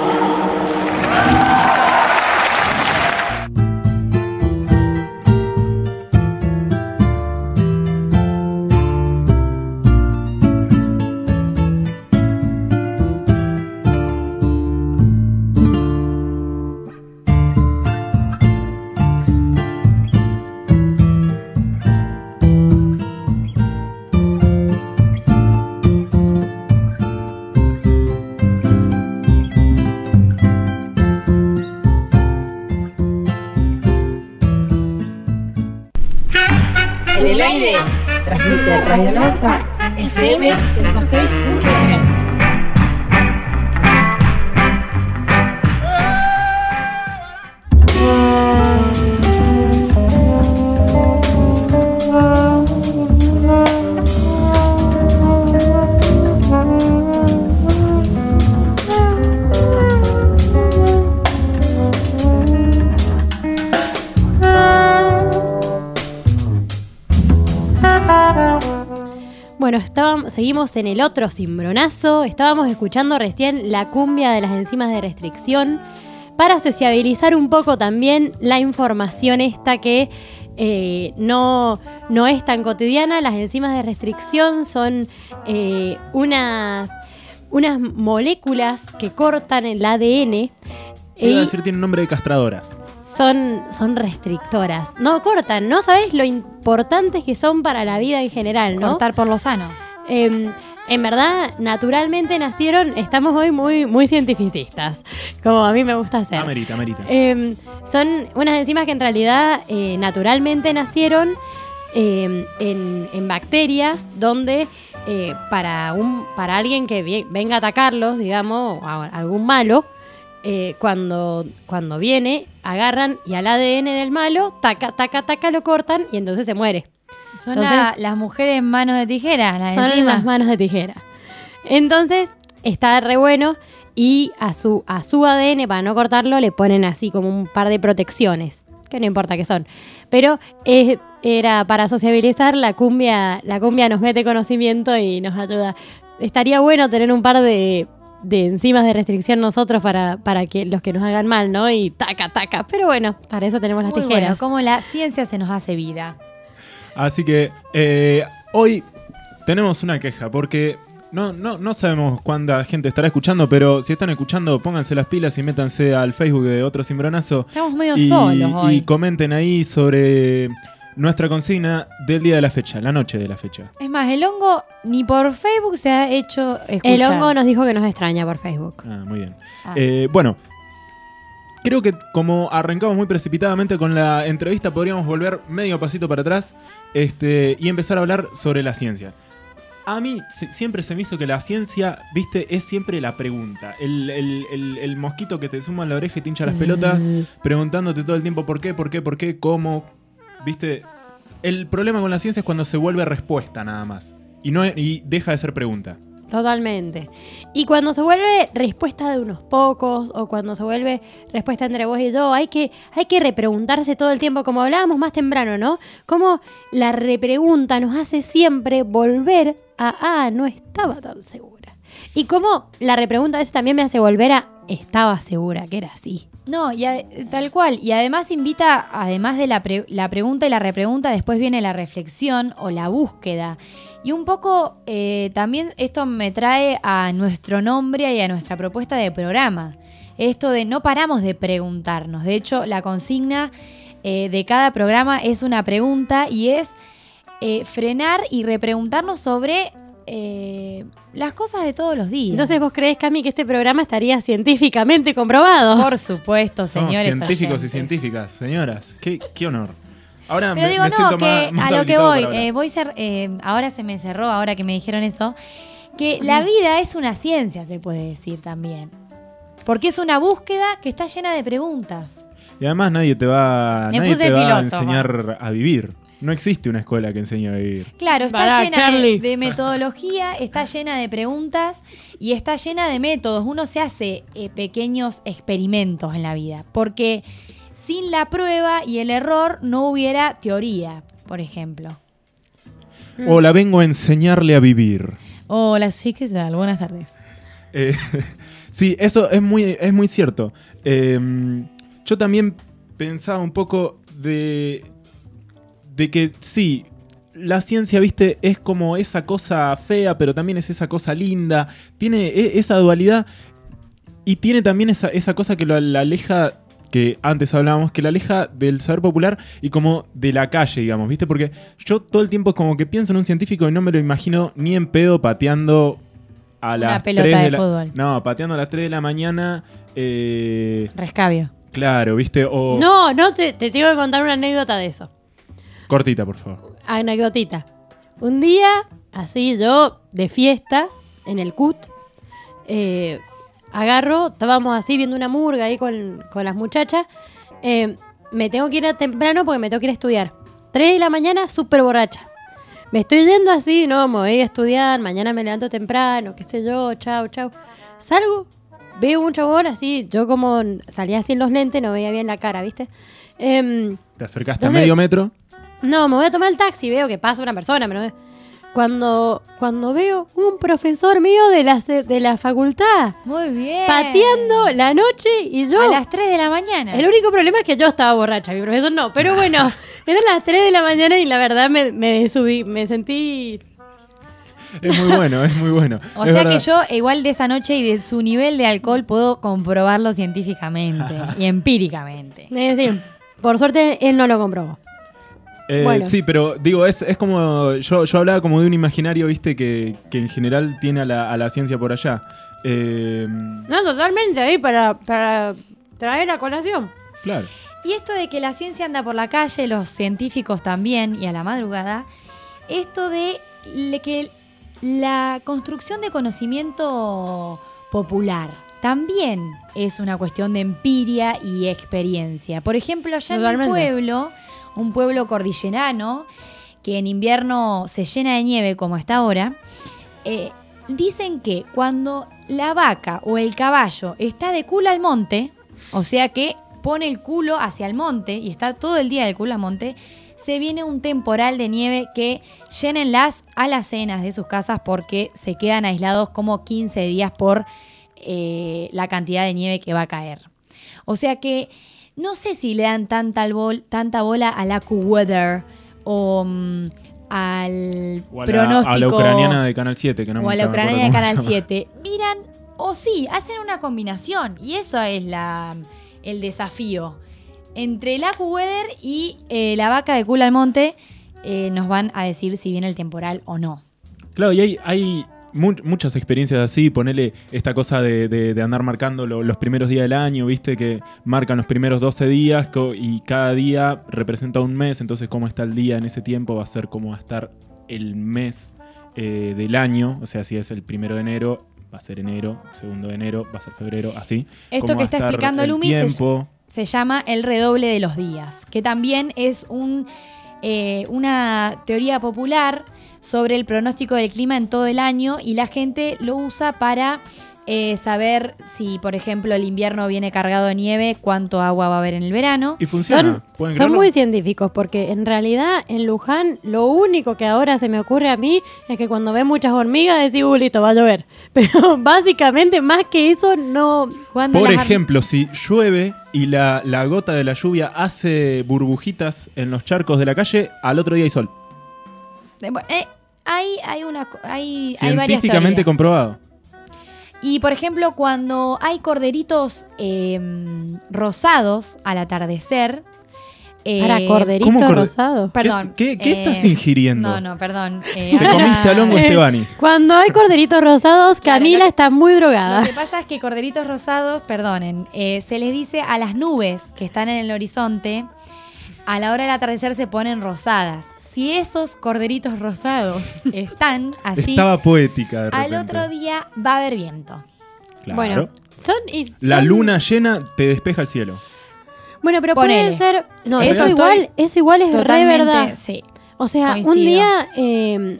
Estábamos, en el otro cimbronazo. Estábamos escuchando recién la cumbia de las enzimas de restricción para sociabilizar un poco también la información esta que eh, no, no es tan cotidiana. Las enzimas de restricción son eh, unas, unas moléculas que cortan el ADN.
Iba a
y-
decir, tiene nombre de castradoras.
son, son restrictoras. No cortan, ¿no? ¿Sabes lo importantes que son para la vida en general, no?
Cortar por lo sano.
Em, en verdad, naturalmente nacieron, estamos hoy muy, muy cientificistas, como a mí me gusta hacer.
Amerita, amerita.
Em, son unas enzimas que en realidad eh, naturalmente nacieron em, en, en bacterias donde eh, para, un, para alguien que venga a atacarlos, digamos, o a algún malo, eh, cuando, cuando viene, agarran y al ADN del malo, taca, taca, taca, lo cortan y entonces se muere.
Son
Entonces-
la- las mujeres manos de tijera, las
Son las manos de tijera. Entonces, está re bueno y a su, a su ADN, para no cortarlo, le ponen así como un par de protecciones, que no importa qué son. Pero era para sociabilizar, la cumbia, la cumbia nos mete conocimiento y nos ayuda. Estaría bueno tener un par de, de enzimas de restricción nosotros para, para que los que nos hagan mal, ¿no? Y taca, taca. Pero bueno, para eso tenemos las
Muy
tijeras.
bueno, como la ciencia se nos hace vida.
Así que eh, hoy tenemos una queja porque no, no, no sabemos cuánta gente estará escuchando, pero si están escuchando, pónganse las pilas y métanse al Facebook de Otro Cimbronazo.
Estamos medio
y,
solos hoy.
y comenten ahí sobre nuestra consigna del día de la fecha, la noche de la fecha.
Es más, el hongo ni por Facebook se ha hecho escuchar.
El hongo nos dijo que nos extraña por Facebook.
Ah, muy bien.
Ah.
Eh, bueno, creo que como arrancamos muy precipitadamente con la entrevista, podríamos volver medio pasito para atrás este, y empezar a hablar sobre la ciencia. A mí se- siempre se me hizo que la ciencia, viste, es siempre la pregunta. El, el- el- el mosquito que te suma en la oreja y te hincha las pelotas, preguntándote todo el tiempo por qué, por qué, por qué, cómo. Viste, el problema con la ciencia es cuando se vuelve respuesta nada más. Y, no, y deja de ser pregunta.
Totalmente. Y cuando se vuelve respuesta de unos pocos o cuando se vuelve respuesta entre vos y yo, hay que, hay que repreguntarse todo el tiempo, como hablábamos más temprano, ¿no? Como la repregunta nos hace siempre volver a, ah, no estaba tan segura. Y como la repregunta a veces también me hace volver a, estaba segura que era así.
No, y a- tal cual. Y además invita, además de la, la pregunta y la repregunta, después viene la reflexión o la búsqueda. Y un poco eh, también esto me trae a nuestro nombre y a nuestra propuesta de programa. Esto de no paramos de preguntarnos. De hecho, la consigna eh, de cada programa es una pregunta y es eh, frenar y repreguntarnos sobre eh, las cosas de todos los días.
Entonces, ¿vos crees, Cami, que este programa estaría científicamente comprobado?
Por supuesto,
Somos
señores.
científicos
oyentes.
y científicas, señoras. Qué, qué honor. Ahora
Pero
me,
digo,
me
no, que
más, más
a lo que voy, eh, voy ser, eh, ahora se me cerró, ahora que me dijeron eso, que la vida es una ciencia, se puede decir también. Porque es una búsqueda que está llena de preguntas.
Y además nadie te va,
Me
nadie te va a enseñar a vivir. No existe una escuela que enseñe a vivir.
Claro, está
Pará,
llena de metodología, está llena de preguntas y está llena de métodos. Uno se hace eh, pequeños experimentos en la vida, porque sin la prueba y el error no hubiera teoría, por ejemplo.
Hola, vengo a enseñarle a vivir.
Hola, chicas, buenas tardes.
Eh, sí, eso es muy, es muy cierto. Eh, yo también pensaba un poco de, de que sí, la ciencia, viste, es como esa cosa fea, pero también es esa cosa linda. Tiene e- esa dualidad y tiene también esa, esa cosa que lo, la aleja, que antes hablábamos, que la aleja del saber popular y como de la calle, digamos, ¿viste? Porque yo todo el tiempo es como que pienso en un científico y no me lo imagino ni en pedo pateando a
Una
las
pelota
3
de
la-
fútbol.
No, pateando a las 3 de la mañana. eh,
Rescabio.
claro, ¿viste? O
No, no, te, te tengo que contar una anécdota de eso.
cortita, por favor.
Anecdotita. Un día, así yo, de fiesta, en el CUT, eh, agarro, estábamos así viendo una murga ahí con, con las muchachas. eh, me tengo que ir a temprano porque me tengo que ir a estudiar. 3 de la mañana, súper borracha. Me estoy yendo así, no, me voy a estudiar, mañana me levanto temprano, qué sé yo, chau, chau. Salgo, veo un chabón así, yo como salía así en los lentes, no veía bien la cara, ¿viste? Em,
Te acercaste
Entonces-
a medio metro.
no, me voy a tomar el taxi, veo que pasa una persona, pero cuando, cuando veo un profesor mío de la, se- de la facultad
Muy bien.
pateando la noche y yo...
A las 3 de la mañana.
El único problema es que yo estaba borracha, mi profesor no, pero bueno, eran las 3 de la mañana y la verdad me, me subí, me sentí...
Es muy bueno, es muy bueno.
O
Es
sea
verdad.
que yo, igual de esa noche y de su nivel de alcohol, puedo comprobarlo científicamente y empíricamente.
es decir, por suerte él no lo comprobó.
Eh,
Bueno.
Sí, pero digo, es, es como. Yo, yo hablaba como de un imaginario, viste, que, que en general tiene a la, a la ciencia por allá. Eh,
No, totalmente ahí para, para traer a colación.
claro.
Y esto de que la ciencia anda por la calle, los científicos también, y a la madrugada, esto de que la construcción de conocimiento popular también es una cuestión de empiria y experiencia. Por ejemplo, allá en mi pueblo, un pueblo cordillerano, que en invierno se llena de nieve como está ahora, eh, dicen que cuando la vaca o el caballo está de culo al monte, o sea que pone el culo hacia el monte y está todo el día de culo al monte, se viene un temporal de nieve que llenen las alacenas de sus casas porque se quedan aislados como 15 días por eh, la cantidad de nieve que va a caer. O sea que no sé si le dan tanta, bol- tanta bola al AccuWeather o mm, al
O a la,
pronóstico
a la ucraniana de Canal 7, que no
o
me-
a la ucraniana de Canal
se llama.
7. Miran, o sí, hacen una combinación. Y eso es la, el desafío. Entre el AccuWeather y eh, la vaca de culo al monte eh, nos van a decir si viene el temporal o no.
Claro, y hay, hay mu- muchas experiencias así. Ponele esta cosa de, de- de andar marcando lo- los primeros días del año, viste, que marcan los primeros 12 días y cada día representa un mes. Entonces, cómo está el día en ese tiempo va a ser cómo va a estar el mes eh, del año. O sea, si es el primero de enero, va a ser enero. Segundo de enero, va a ser febrero, así.
Esto que está explicando Lumi
tiempo.
Se llama el redoble de los días, que también es un, eh, una teoría popular sobre el pronóstico del clima en todo el año y la gente lo usa para eh, saber si, por ejemplo, el invierno viene cargado de nieve, cuánto agua va a haber en el verano.
Y funciona.
Son, muy científicos porque en realidad en Luján lo único que ahora se me ocurre a mí es que cuando ve muchas hormigas decís, uh, listo, va a llover. Pero básicamente más que eso no...
Por ejemplo, si llueve y la, la gota de la lluvia hace burbujitas en los charcos de la calle, al otro día hay sol.
Eh, hay, hay, una, hay, hay varias
Científicamente
teorías.
comprobado.
Y por ejemplo, cuando hay corderitos eh, rosados al atardecer, eh,
Para corderito
¿Cómo corde-
rosado.
Perdón.
¿Qué- qué
eh,
estás ingiriendo?
No, no, perdón. eh,
Te
ahora-
comiste al hongo Estebani.
Cuando hay corderitos rosados, Camila está muy drogada.
Lo que pasa es que corderitos rosados, perdonen, eh, se les dice a las nubes que están en el horizonte, a la hora del atardecer se ponen rosadas. Si esos corderitos rosados están allí,
Estaba poética de
al
repente.
otro día va a haber viento.
Claro.
Bueno, son, y
La luna llena te despeja el cielo.
Bueno, pero
Ponele.
puede ser. No,
Eso
eso
estoy
igual, eso igual es re
Totalmente,
verdad.
sí.
O sea,
Coincido.
un día. eh,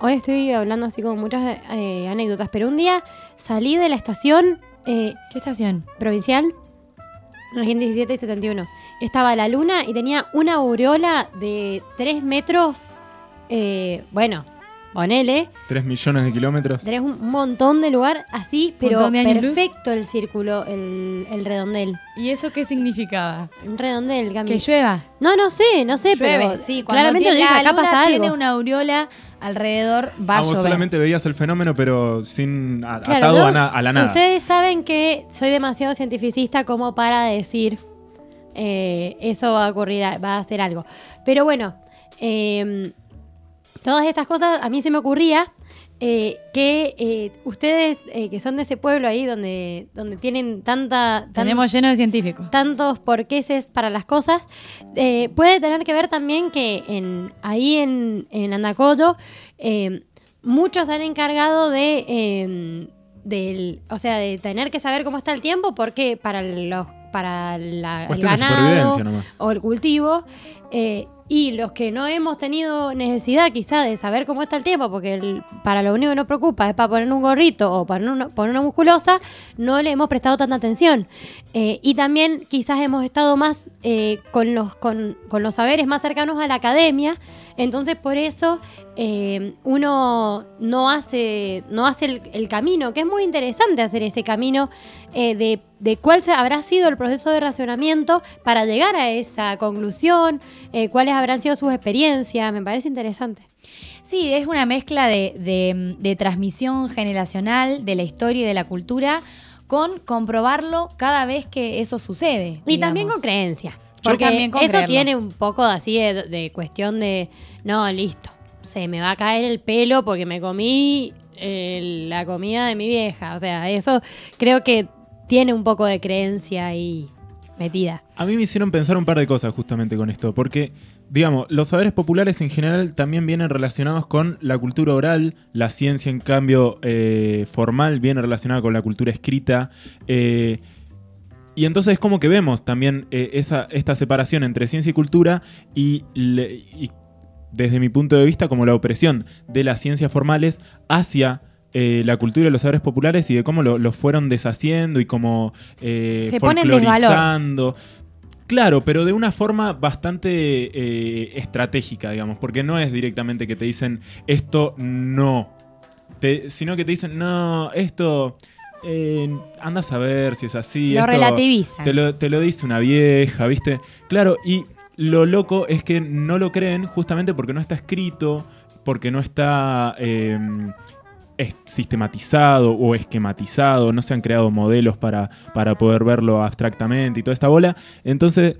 hoy estoy hablando así como muchas eh, anécdotas, pero un día salí de la estación eh,
¿Qué estación?
provincial, aquí en 17 y 71. Estaba la luna y tenía una aureola de 3 metros. eh, bueno, ponele.
Tres millones de kilómetros.
Tenés un montón de lugar así, pero
luz.
perfecto el círculo, el, el redondel.
¿Y eso qué significaba?
Un redondel, Cami.
Que llueva.
No, no sé, no sé,
Llueve,
pero
sí, cuando
claramente
tiene- la
acá
luna
pasa
tiene
algo.
una aureola alrededor, va
Ah, vos solamente veías el fenómeno, pero sin a-
Claro,
atado
yo-
a, na- a la nada.
Ustedes saben que soy demasiado cientificista como para decir eh, eso va a ocurrir, va a hacer algo. Pero bueno, eh, todas estas cosas a mí se me ocurría eh, que eh, ustedes eh, que son de ese pueblo ahí donde, donde tienen tanta... tan-
Tenemos lleno de científicos.
tantos porqueses para las cosas, puede tener que ver también que en, ahí en, en Andacollo eh, muchos se han encargado de, eh, del, o sea, de tener que saber cómo está el tiempo porque para los para la- el ganado o el cultivo eh, y los que no hemos tenido necesidad quizá de saber cómo está el tiempo, porque el- para lo único que nos preocupa es para poner un gorrito o para una, poner una musculosa, no le hemos prestado tanta atención. Eh, y también quizás hemos estado más eh, con, los, con, con los saberes más cercanos a la academia, entonces por eso eh, uno no hace, no hace el, el camino, que es muy interesante hacer ese camino eh, de, de cuál se- habrá sido el proceso de racionamiento para llegar a esa conclusión, eh, cuáles habrán sido sus experiencias, me parece interesante.
Sí, es una mezcla de, de- de transmisión generacional de la historia y de la cultura con comprobarlo cada vez que eso sucede.
Y también con creencia. Porque
también con
eso
creerlo.
tiene un poco así de, de cuestión de, no, listo, se me va a caer el pelo porque me comí eh, la comida de mi vieja. O sea, eso creo que tiene un poco de creencia ahí metida.
A mí me hicieron pensar un par de cosas justamente con esto, porque, digamos, los saberes populares en general también vienen relacionados con la cultura oral, la ciencia en cambio eh, formal viene relacionada con la cultura escrita, eh, y entonces es como que vemos también eh, esa, esta separación entre ciencia y cultura y, le- y desde mi punto de vista como la opresión de las ciencias formales hacia... eh, la cultura y los saberes populares y de cómo lo, lo fueron deshaciendo y cómo eh,
Se
folclorizando. Claro, pero de una forma bastante eh, estratégica, digamos, porque no es directamente que te dicen esto no, Te- sino que te dicen no, esto eh, anda a saber si es así.
Lo
esto
relativizan.
Te lo, te lo dice una vieja, ¿viste? Claro, y lo loco es que no lo creen justamente porque no está escrito, porque no está eh, es- sistematizado o esquematizado, no se han creado modelos para, para poder verlo abstractamente y toda esta bola. Entonces,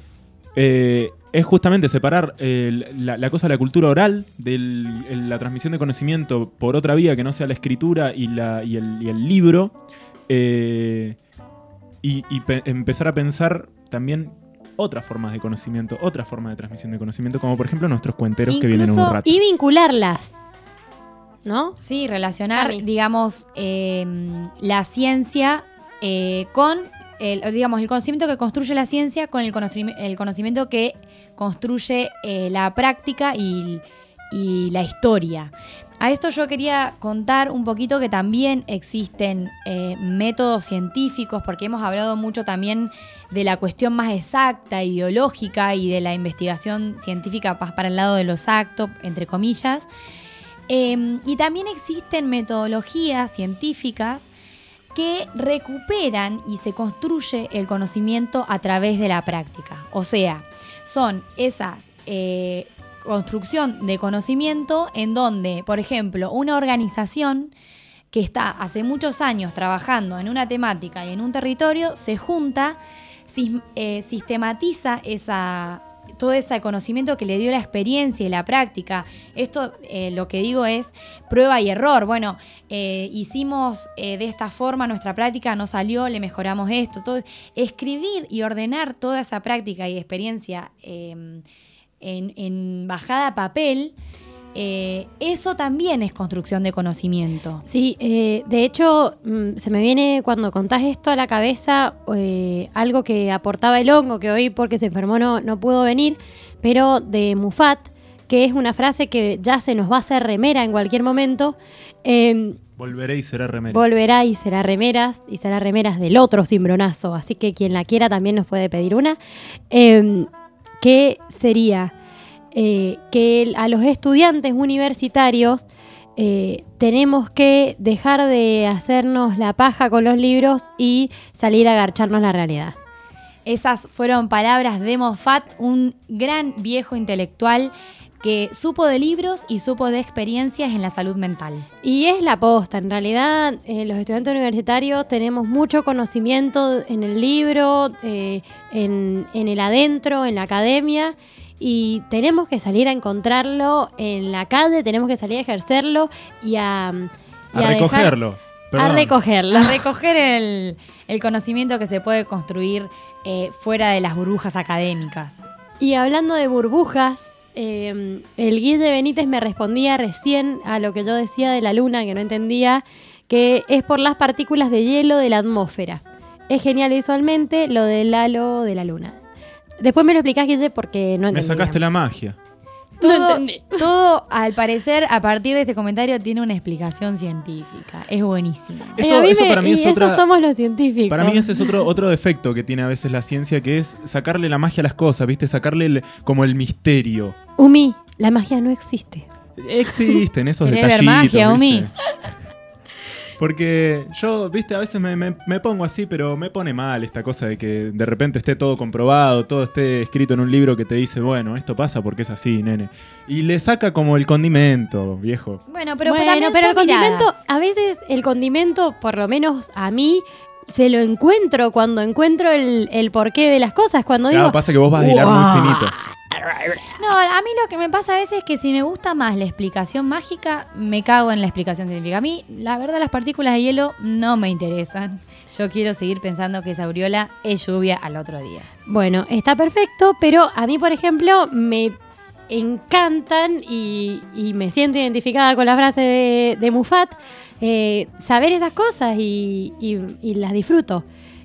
eh, es justamente separar eh, la, la cosa de la cultura oral de la transmisión de conocimiento por otra vía que no sea la escritura y, la, y, el, y el libro. Eh, y y pe- empezar a pensar también otras formas de conocimiento, otras formas de transmisión de conocimiento, como por ejemplo nuestros cuenteros que vienen en un rato.
Y vincularlas, ¿no?
Sí, relacionar, digamos, eh, la ciencia eh, con, el, digamos, el conocimiento que construye la ciencia con el, el conocimiento que construye eh, la práctica y, y la historia. A esto yo quería contar un poquito que también existen eh, métodos científicos, porque hemos hablado mucho también de la cuestión más exacta, ideológica y de la investigación científica para el lado de los actos, entre comillas. Eh, y también existen metodologías científicas que recuperan y se construye el conocimiento a través de la práctica. O sea, son esas eh, construcción de conocimiento en donde, por ejemplo, una organización que está hace muchos años trabajando en una temática y en un territorio, se junta, eh, sistematiza esa, todo ese conocimiento que le dio la experiencia y la práctica. Esto eh, lo que digo es prueba y error. Bueno, eh, hicimos de esta forma nuestra práctica, no salió, le mejoramos esto. Todo. Escribir y ordenar toda esa práctica y experiencia em, en, en bajada a papel. eh, eso también es construcción de conocimiento.
Sí, eh, de hecho, mm, se me viene cuando contás esto a la cabeza eh, algo que aportaba el hongo, que hoy porque se enfermó no, no pudo venir, pero de Mufat, que es una frase que ya se nos va a hacer remera en cualquier momento. Eh,
Volveré y será remeras.
volverá y será remeras, y será remeras del otro cimbronazo, así que quien la quiera también nos puede pedir una. Eh, que sería que a los estudiantes universitarios eh, tenemos que dejar de hacernos la paja con los libros y salir a agarcharnos la realidad.
Esas fueron palabras de Moffat, un gran viejo intelectual que supo de libros y supo de experiencias en la salud mental.
Y es la posta, en realidad eh, los estudiantes universitarios tenemos mucho conocimiento en el libro, eh, en, en el adentro, en la academia, y tenemos que salir a encontrarlo en la calle, tenemos que salir a ejercerlo y a, y
A recogerlo.
a
Perdón.
recogerlo.
A recoger el, el conocimiento que se puede construir eh, fuera de las burbujas académicas.
Y hablando de burbujas, eh, el Guille Benítez me respondía recién a lo que yo decía de la luna, que no entendía, que es por las partículas de hielo de la atmósfera. Es genial visualmente lo del halo de la luna. Después me lo explicás, Guille, porque no
Me
entendí.
sacaste la magia.
Todo, todo, al parecer, a partir de este comentario, tiene una explicación científica. Es buenísimo.
Eso,
me-
para mí
y
es otra.
somos los científicos.
Para mí ese es otro, otro defecto que tiene a veces la ciencia, que es sacarle la magia a las cosas, ¿viste? Sacarle el- como el misterio.
Umi, la magia no existe.
Existen esos
¿Querés ver
detallitos.
magia,
¿viste?
Umi?
Porque yo, viste, a veces me, me- me pongo así, pero me pone mal esta cosa de que de repente esté todo comprobado, todo esté escrito en un libro que te dice, bueno, esto pasa porque es así, nene. Y le saca como el condimento, viejo.
Bueno, pero
bueno, pero el condimento,
miradas.
a veces el condimento, por lo menos a mí, se lo encuentro cuando encuentro el, el porqué de las cosas. Cuando
Claro,
digo,
pasa que vos vas a hilar muy finito.
No, a mí lo que me pasa a veces es que si me gusta más la explicación mágica, me cago en la explicación científica. A mí, la verdad, las partículas de hielo no me interesan. Yo quiero seguir pensando que esa aureola es lluvia al otro día.
Bueno, está perfecto, pero a mí, por ejemplo, me encantan y, y me siento identificada con la frase de, de Mufat, eh, saber esas cosas y, y- y las disfruto.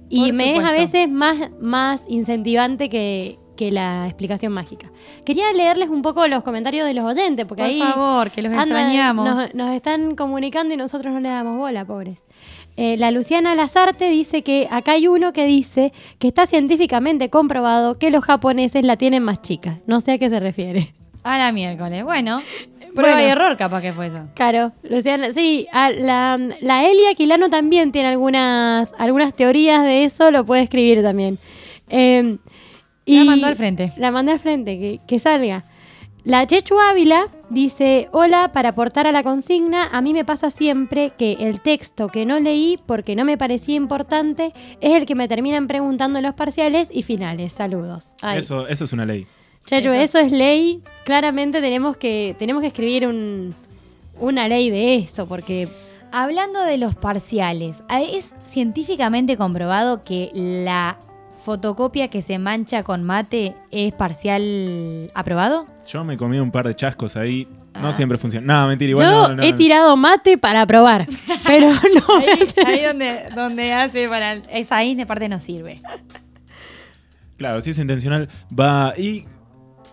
Y
Por
me es a veces más, más incentivante que, que la explicación mágica. Quería leerles un poco los comentarios de los oyentes, porque
Por
ahí
favor, que los
andan-
extrañamos.
Nos, nos están comunicando y nosotros no le damos bola, pobres. Eh, la Luciana Lazarte dice que acá hay uno que dice que está científicamente comprobado que los japoneses la tienen más chica. No sé a qué se refiere.
A la miércoles. Bueno, prueba
Bueno.
y error capaz que fue eso.
Claro, Luciana, sí, a la, la Elia Quilano también tiene algunas, algunas teorías de eso, lo puede escribir también. Eh,
La mandó al frente.
La mandé al frente, que, que salga. La Chechu Ávila dice, hola, para aportar a la consigna, a mí me pasa siempre que el texto que no leí porque no me parecía importante es el que me terminan preguntando en los parciales y finales. Saludos. Ay.
Eso, eso es una ley.
Chechu,
Eso-
eso es ley. Claramente tenemos que, tenemos que escribir un- una ley de eso, porque
Hablando de los parciales, ¿es científicamente comprobado que la fotocopia que se mancha con mate es parcial aprobado?
Yo me comí un par de chascos ahí. No
Ah.
siempre funciona. No, mentira, igual
yo
no, no,
he
no.
tirado mate para probar, pero no.
Ahí, ahí donde, donde hace para... el- esa ahí de parte no sirve.
Claro, si es intencional, va. Y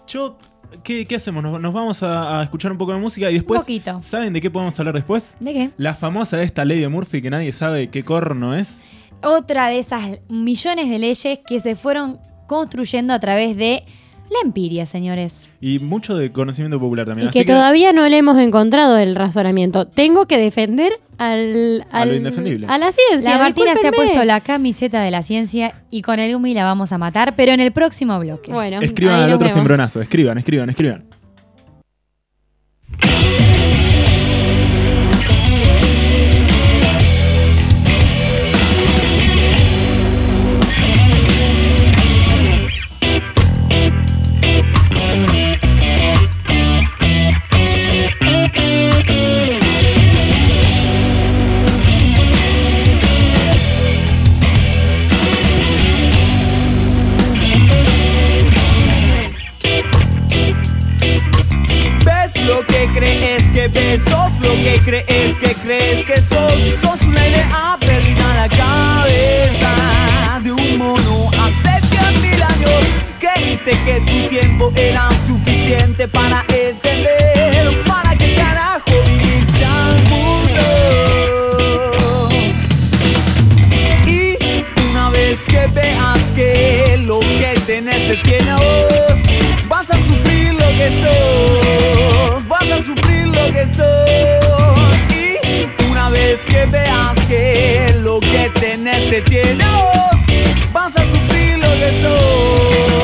yo, ¿qué, qué hacemos? Nos, nos vamos a, a escuchar un poco de música y después.
poquito.
¿Saben de qué podemos hablar después?
¿De qué?
La famosa de esta ley de Murphy que nadie sabe qué corno es.
Otra de esas millones de leyes que se fueron construyendo a través de la empiria, señores.
Y mucho de conocimiento popular también.
Y
Así
que todavía no le hemos encontrado el razonamiento. Tengo que defender al,
A lo indefendible.
a la ciencia.
La Martina se ha puesto la camiseta de la ciencia y con el Umi la vamos a matar, pero en el próximo bloque.
Bueno,
Escriban al otro
vemos.
cimbronazo. Escriban, escriban, escriban.
Que ves, sos lo que crees que crees que sos. Sos una idea perdida la cabeza de un mono hace cien mil años. Creíste que tu tiempo era suficiente para entender para qué carajo viniste al mundo. Y una vez que veas que lo que tenés te tiene a vos, vas a sufrir lo que sos, a sufrir lo que sos. Y una vez que veas que lo que tenés te tiene a vas a sufrir lo que sos.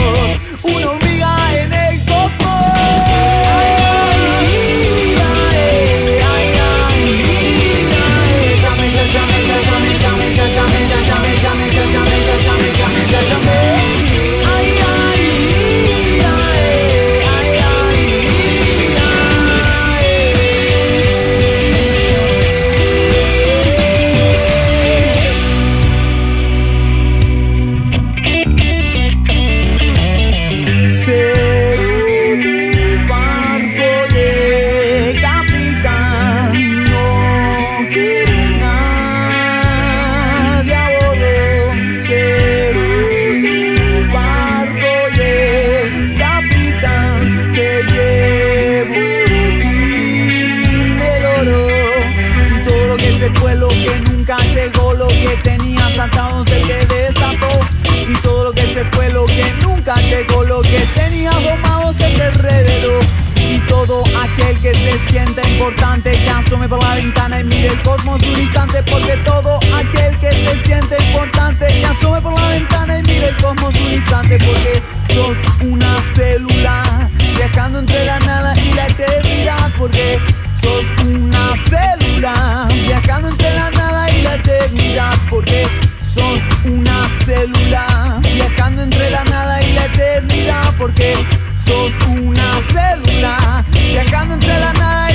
Llegó, lo que tenías domado se te reveló. Y todo aquel que se sienta importante que asome por la ventana y mire el cosmos un instante Porque todo aquel que se siente importante que asome por la ventana y mire el cosmos un instante Porque sos una célula viajando entre la nada y la eternidad Porque sos una célula viajando entre la nada y la eternidad Porque sos una célula viajando entre la nada y la eternidad Porque sos una célula viajando entre la nada y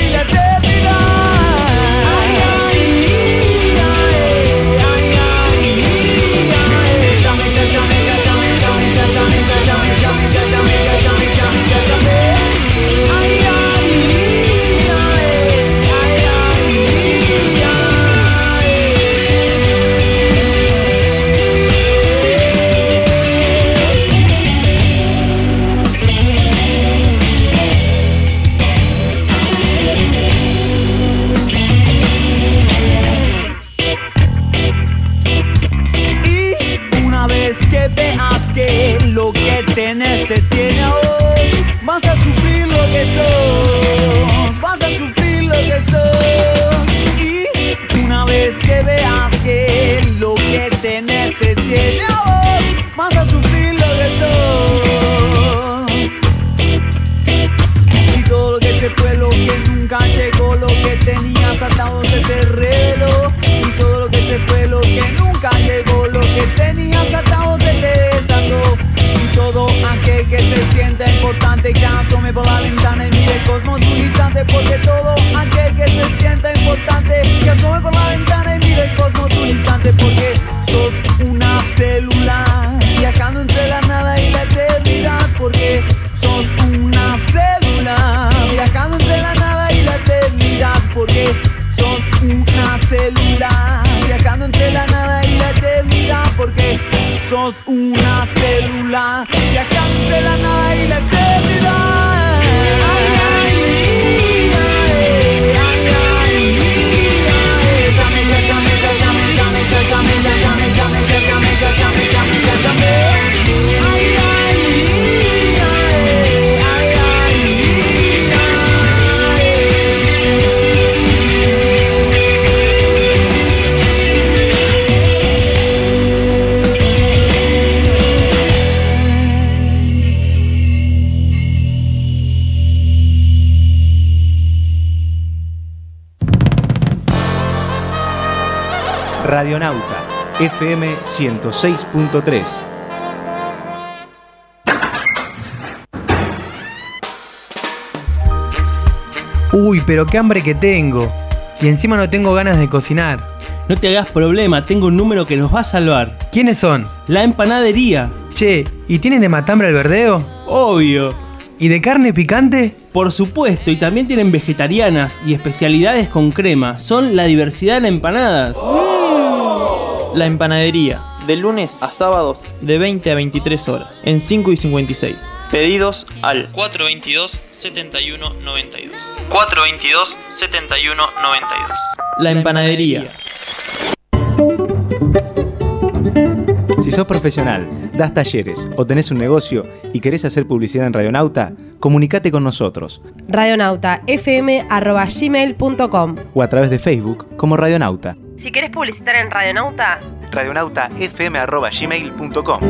FM 106.3.
Uy, pero qué hambre que tengo. Y encima no tengo ganas de cocinar.
No te hagas problema, tengo un número que nos va a salvar.
¿Quiénes son?
La empanadería.
Che, ¿y tienen de matambre al verdeo?
Obvio.
¿Y de carne picante?
Por supuesto, y también tienen vegetarianas y especialidades con crema. Son la diversidad en empanadas.
La empanadería, de lunes a sábados, de 20 a 23 horas, en 5 y 56. Pedidos al 422-7192. 422-7192. La empanadería.
Si sos profesional, das talleres o tenés un negocio y querés hacer publicidad en Radionauta, comunicate con nosotros
radionautafm.gmail.com
o a través de Facebook como Radionauta.
Si querés publicitar en Radionauta,
radionautafm.gmail.com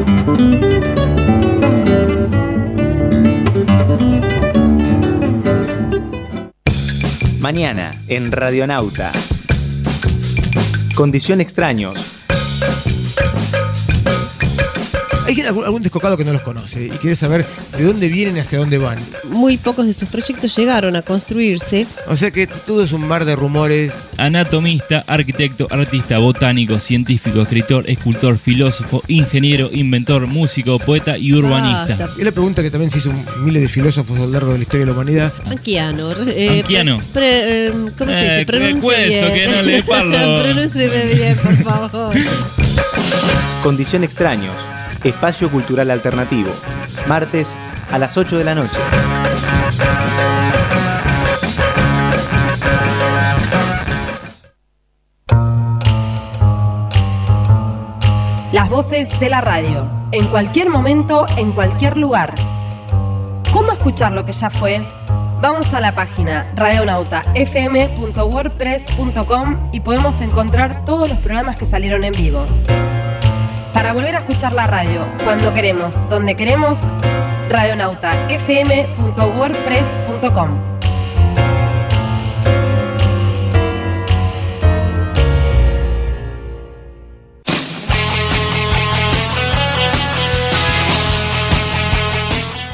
Mañana en Radionauta. Condición extraños.
Hay algún, algún descocado que no los conoce y quiere saber de dónde vienen y hacia dónde van.
Muy pocos de sus proyectos llegaron a construirse.
O sea que todo es un mar de rumores.
Anatomista, arquitecto, artista, botánico, científico, escritor, escultor, filósofo, ingeniero, inventor, músico, poeta y urbanista.
Es la pregunta que también se hizo miles de filósofos a lo largo de la historia de la humanidad.
Anquiano. eh,
Anquiano.
pre- eh, ¿Cómo se
Eh,
dice?
que
Pronuncia bien.
que no le parlo.
Bien, por favor.
Condición extraños. Espacio Cultural Alternativo. Martes a las 8 de la noche.
las voces de la radio, en cualquier momento, en cualquier lugar. ¿Cómo escuchar lo que ya fue? Vamos a la página radionautafm.wordpress.com y podemos encontrar todos los programas que salieron en vivo. Para volver a escuchar la radio, cuando queremos, donde queremos, radionautafm.wordpress.com.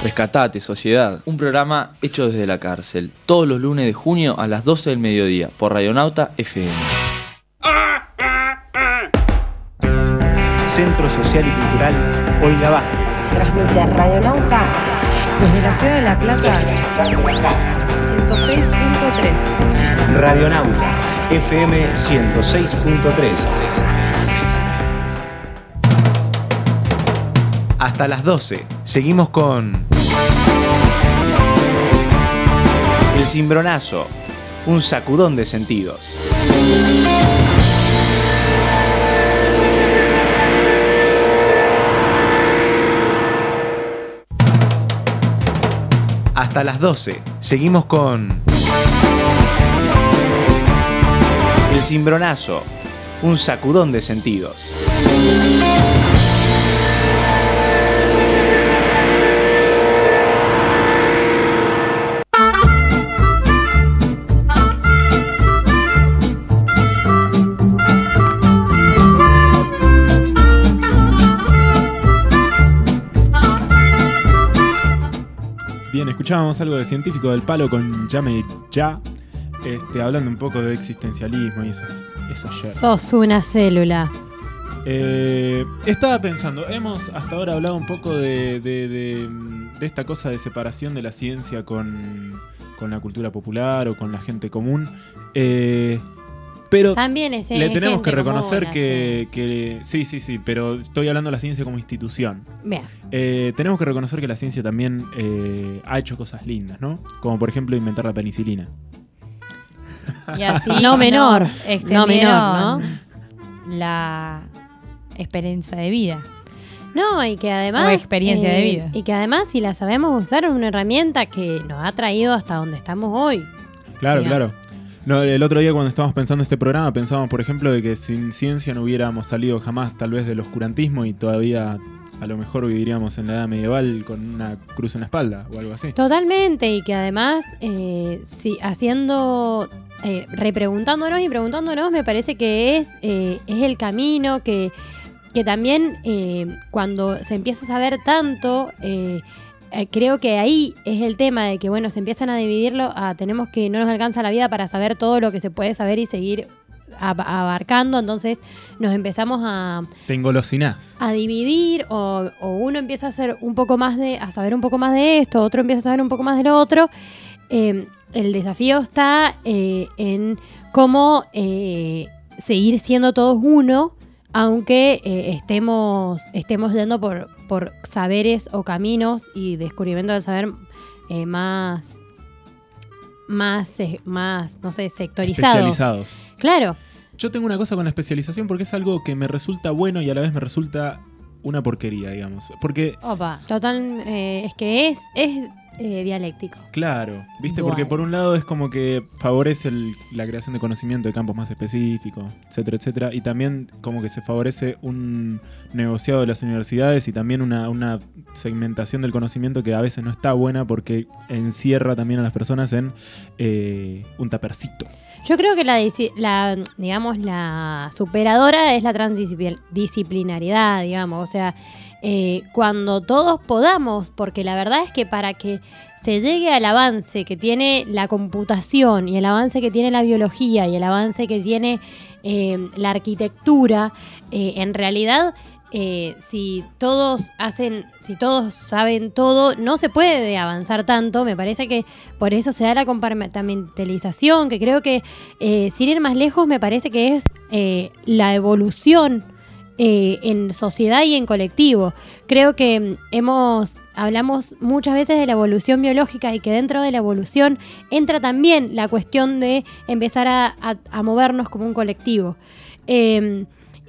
Rescatate, sociedad. Un programa hecho desde la cárcel. Todos los lunes de junio a las 12 del mediodía por Radionauta FM.
Centro Social y Cultural Olga Vázquez.
Transmite Radionauta desde la ciudad de La Plata 106.3.
Radionauta FM 106.3. Hasta las 12. Seguimos con. El cimbronazo. Un sacudón de sentidos. Hasta las 12. Seguimos con. El cimbronazo. Un sacudón de sentidos.
Escuchábamos algo de científico del palo con Llame Ya, este, hablando un poco de existencialismo y esas, esas.
Sos una célula.
Eh, estaba pensando, hemos hasta ahora hablado un poco de, de- de- de esta cosa de separación de la ciencia con, con la cultura popular o con la gente común. Eh, pero
También es,
le
eh,
tenemos que reconocer que, que- Sí, sí, sí, pero estoy hablando de la ciencia como institución.
Bien.
Eh, tenemos que reconocer que la ciencia también eh, ha hecho cosas lindas, ¿no? Como por ejemplo inventar la penicilina.
Y así
No menor, no menor,
La esperanza de vida.
No, y que además.
O experiencia de vida.
Y que además, si la sabemos usar, es una herramienta que nos ha traído hasta donde estamos hoy.
Claro, claro. No, el otro día cuando estábamos pensando este programa pensábamos, por ejemplo, de que sin ciencia no hubiéramos salido jamás tal vez del oscurantismo y todavía a lo mejor viviríamos en la edad medieval con una cruz en la espalda o algo así.
Totalmente, y que además, eh, sí, haciendo, eh, repreguntándonos y preguntándonos, me parece que es, eh, es el camino que, que también cuando se empieza a saber tanto, creo que ahí es el tema de que, bueno, se empiezan a dividirlo a tenemos que no nos alcanza la vida para saber todo lo que se puede saber y seguir ab- abarcando, entonces nos empezamos a,
Te engolosinás.
a dividir o, o uno empieza a hacer un poco más de, a saber un poco más de esto, otro empieza a saber un poco más de lo otro. Eh, el desafío está eh, en cómo eh, seguir siendo todos uno, aunque eh, estemos, estemos yendo por, por saberes o caminos y descubrimiento del saber eh, más, más, eh, más, no sé, sectorizados.
Especializados.
Claro.
Yo tengo una cosa con la especialización porque es algo que me resulta bueno y a la vez me resulta una porquería, digamos. Porque,
Opa.
Total, eh, es que es, es eh, dialéctico.
claro, ¿viste?
Dual.
Porque por un lado es como que favorece el- la creación de conocimiento de campos más específicos, etcétera, etcétera. Y también como que se favorece un negociado de las universidades y también una, una segmentación del conocimiento que a veces no está buena porque encierra también a las personas en eh, un tapercito.
Yo creo que la, la, digamos, la superadora es la transdisciplinariedad, digamos. O sea, eh, cuando todos podamos, porque la verdad es que para que se llegue al avance que tiene la computación y el avance que tiene la biología y el avance que tiene eh, la arquitectura, eh, en realidad si todos hacen, si todos saben todo, no se puede avanzar tanto. Me parece que por eso se da la compartimentalización, que creo que sin ir más lejos, me parece que es la evolución eh, en sociedad y en colectivo. Creo que mm, hemos hablamos muchas veces de la evolución biológica y que dentro de la evolución entra también la cuestión de empezar a, movernos como un colectivo. Eh,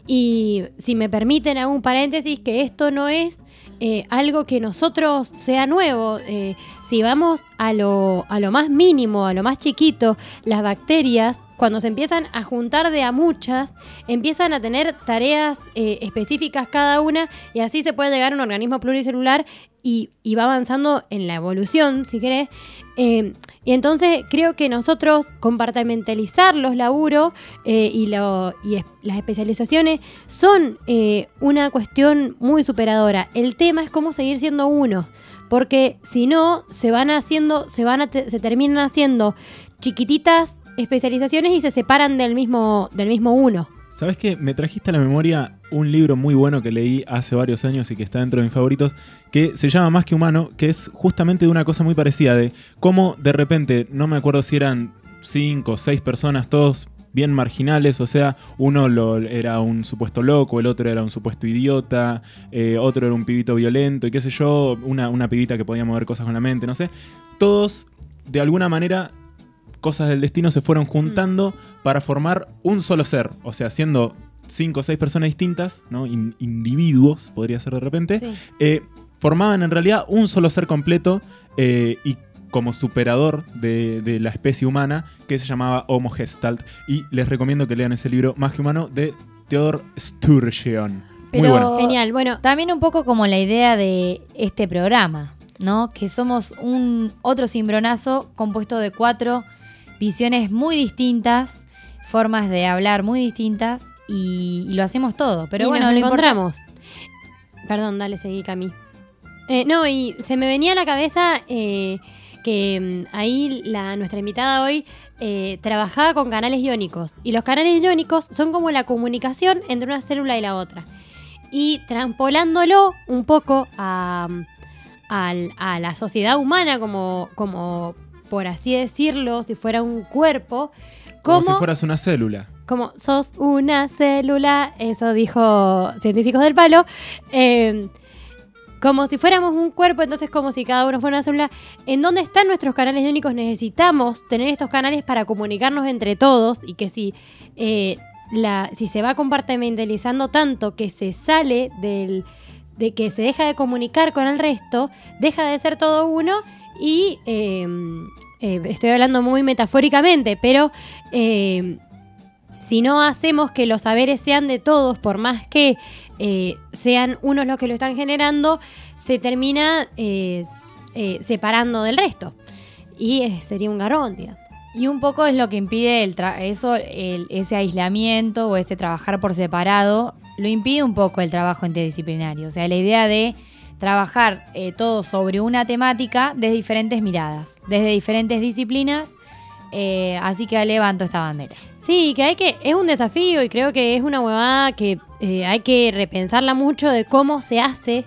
y si me permiten, hago un paréntesis que esto no es eh, algo que nosotros sea nuevo. Eh, si vamos a lo, a lo más mínimo, a lo más chiquito, las bacterias, cuando se empiezan a juntar de a muchas, empiezan a tener tareas eh, específicas cada una y así se puede llegar a un organismo pluricelular y, va avanzando en la evolución, si querés. Eh, y entonces creo que nosotros compartimentalizar los laburos eh, y, lo- y las especializaciones son eh, una cuestión muy superadora. El tema es cómo seguir siendo uno. Porque si no, se van haciendo, se van a te- se terminan haciendo chiquititas especializaciones y se separan del mismo, del mismo uno.
¿Sabes qué? Me trajiste a la memoria un libro muy bueno que leí hace varios años y que está dentro de mis favoritos, que se llama Más que Humano, que es justamente de una cosa muy parecida, de cómo de repente, no me acuerdo si eran cinco o seis personas, todos bien marginales, o sea, uno lo, era un supuesto loco, el otro era un supuesto idiota, eh, otro era un pibito violento y qué sé yo, una, una pibita que podía mover cosas con la mente, no sé. Todos, de alguna manera, cosas del destino se fueron juntando para formar un solo ser. O sea, siendo cinco o seis personas distintas, ¿no? In- individuos, podría ser de repente, eh, formaban en realidad un solo ser completo eh, y como superador de, de la especie humana que se llamaba Homo Gestalt. Y les recomiendo que lean ese libro Más que Humano de Theodor Sturgeon. Muy
Pero
bueno.
Genial, bueno.
También un poco como la idea de este programa, ¿no? Que somos un otro cimbronazo compuesto de cuatro visiones muy distintas, formas de hablar muy distintas y, y lo hacemos todo. Pero
Y
bueno,
nos
lo
encontramos. Perdón, dale, seguí, Cami. Eh, no, y se me venía a la cabeza eh, que mm, ahí la, nuestra invitada hoy eh, trabajaba con canales iónicos. Y los canales iónicos son como la comunicación entre una célula y la otra. Y transpolándolo un poco a, al- a la sociedad humana, como, como por así decirlo, si fuera un cuerpo,
Como
¿cómo-
si fueras una célula.
como sos una célula, eso dijo científicos del palo, eh, como si fuéramos un cuerpo, entonces como si cada uno fuera una célula. ¿En dónde están nuestros canales iónicos? Necesitamos tener estos canales para comunicarnos entre todos y que si, eh, la, si se va compartimentalizando tanto que se sale del de que se deja de comunicar con el resto, deja de ser todo uno y eh, eh, estoy hablando muy metafóricamente, pero eh, si no hacemos que los saberes sean de todos, por más que eh, sean unos los que lo están generando, se termina eh, separando del resto. Y sería un garrón, digamos.
Y un poco es lo que impide el eso, ese aislamiento o ese trabajar por separado, lo impide un poco el trabajo interdisciplinario. O sea, la idea de trabajar eh, todo sobre una temática desde diferentes miradas, desde diferentes disciplinas, Eh, así que levanto esta bandera.
Sí, que hay que, es un desafío y creo que es una huevada que eh, hay que repensarla mucho de cómo se hace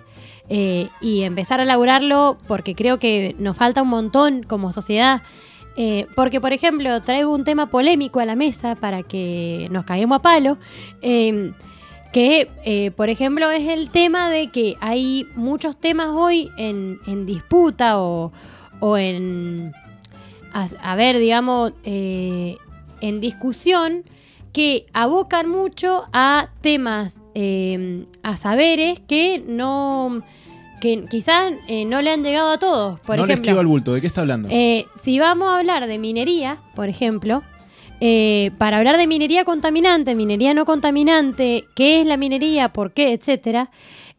y empezar a laburarlo porque creo que nos falta un montón como sociedad. Porque, por ejemplo, traigo un tema polémico a la mesa para que nos caguemos a palo. Que, eh, por ejemplo, es el tema de que hay muchos temas hoy en, en disputa o, o en, a, a ver, digamos, eh, en discusión que abocan mucho a temas, eh, a saberes que no, que quizás eh, no le han llegado a todos. Por
no le
ejemplo,
esquivo al bulto, ¿de qué está hablando?
eh, si vamos a hablar de minería, por ejemplo, eh, para hablar de minería contaminante, minería no contaminante, qué es la minería, por qué, etcétera,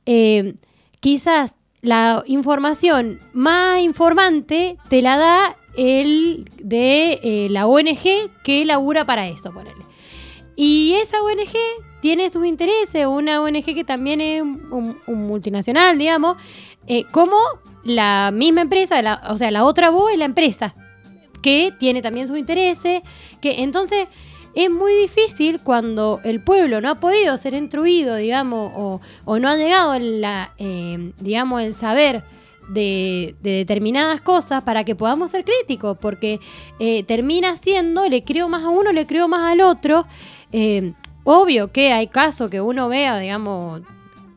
eh, quizás la información más informante te la da el de eh, la ONG que labura para eso, ponele. Y esa ONG tiene sus intereses, una ONG que también es un, multinacional, digamos, como la misma empresa, o sea, la otra voz es la empresa, que tiene también sus intereses, que entonces es muy difícil cuando el pueblo no ha podido ser instruido, digamos, o, o no ha llegado la, eh, digamos, el saber de, de determinadas cosas para que podamos ser críticos, porque eh, termina siendo, le creo más a uno, le creo más al otro. Eh, obvio que hay casos que uno vea, digamos,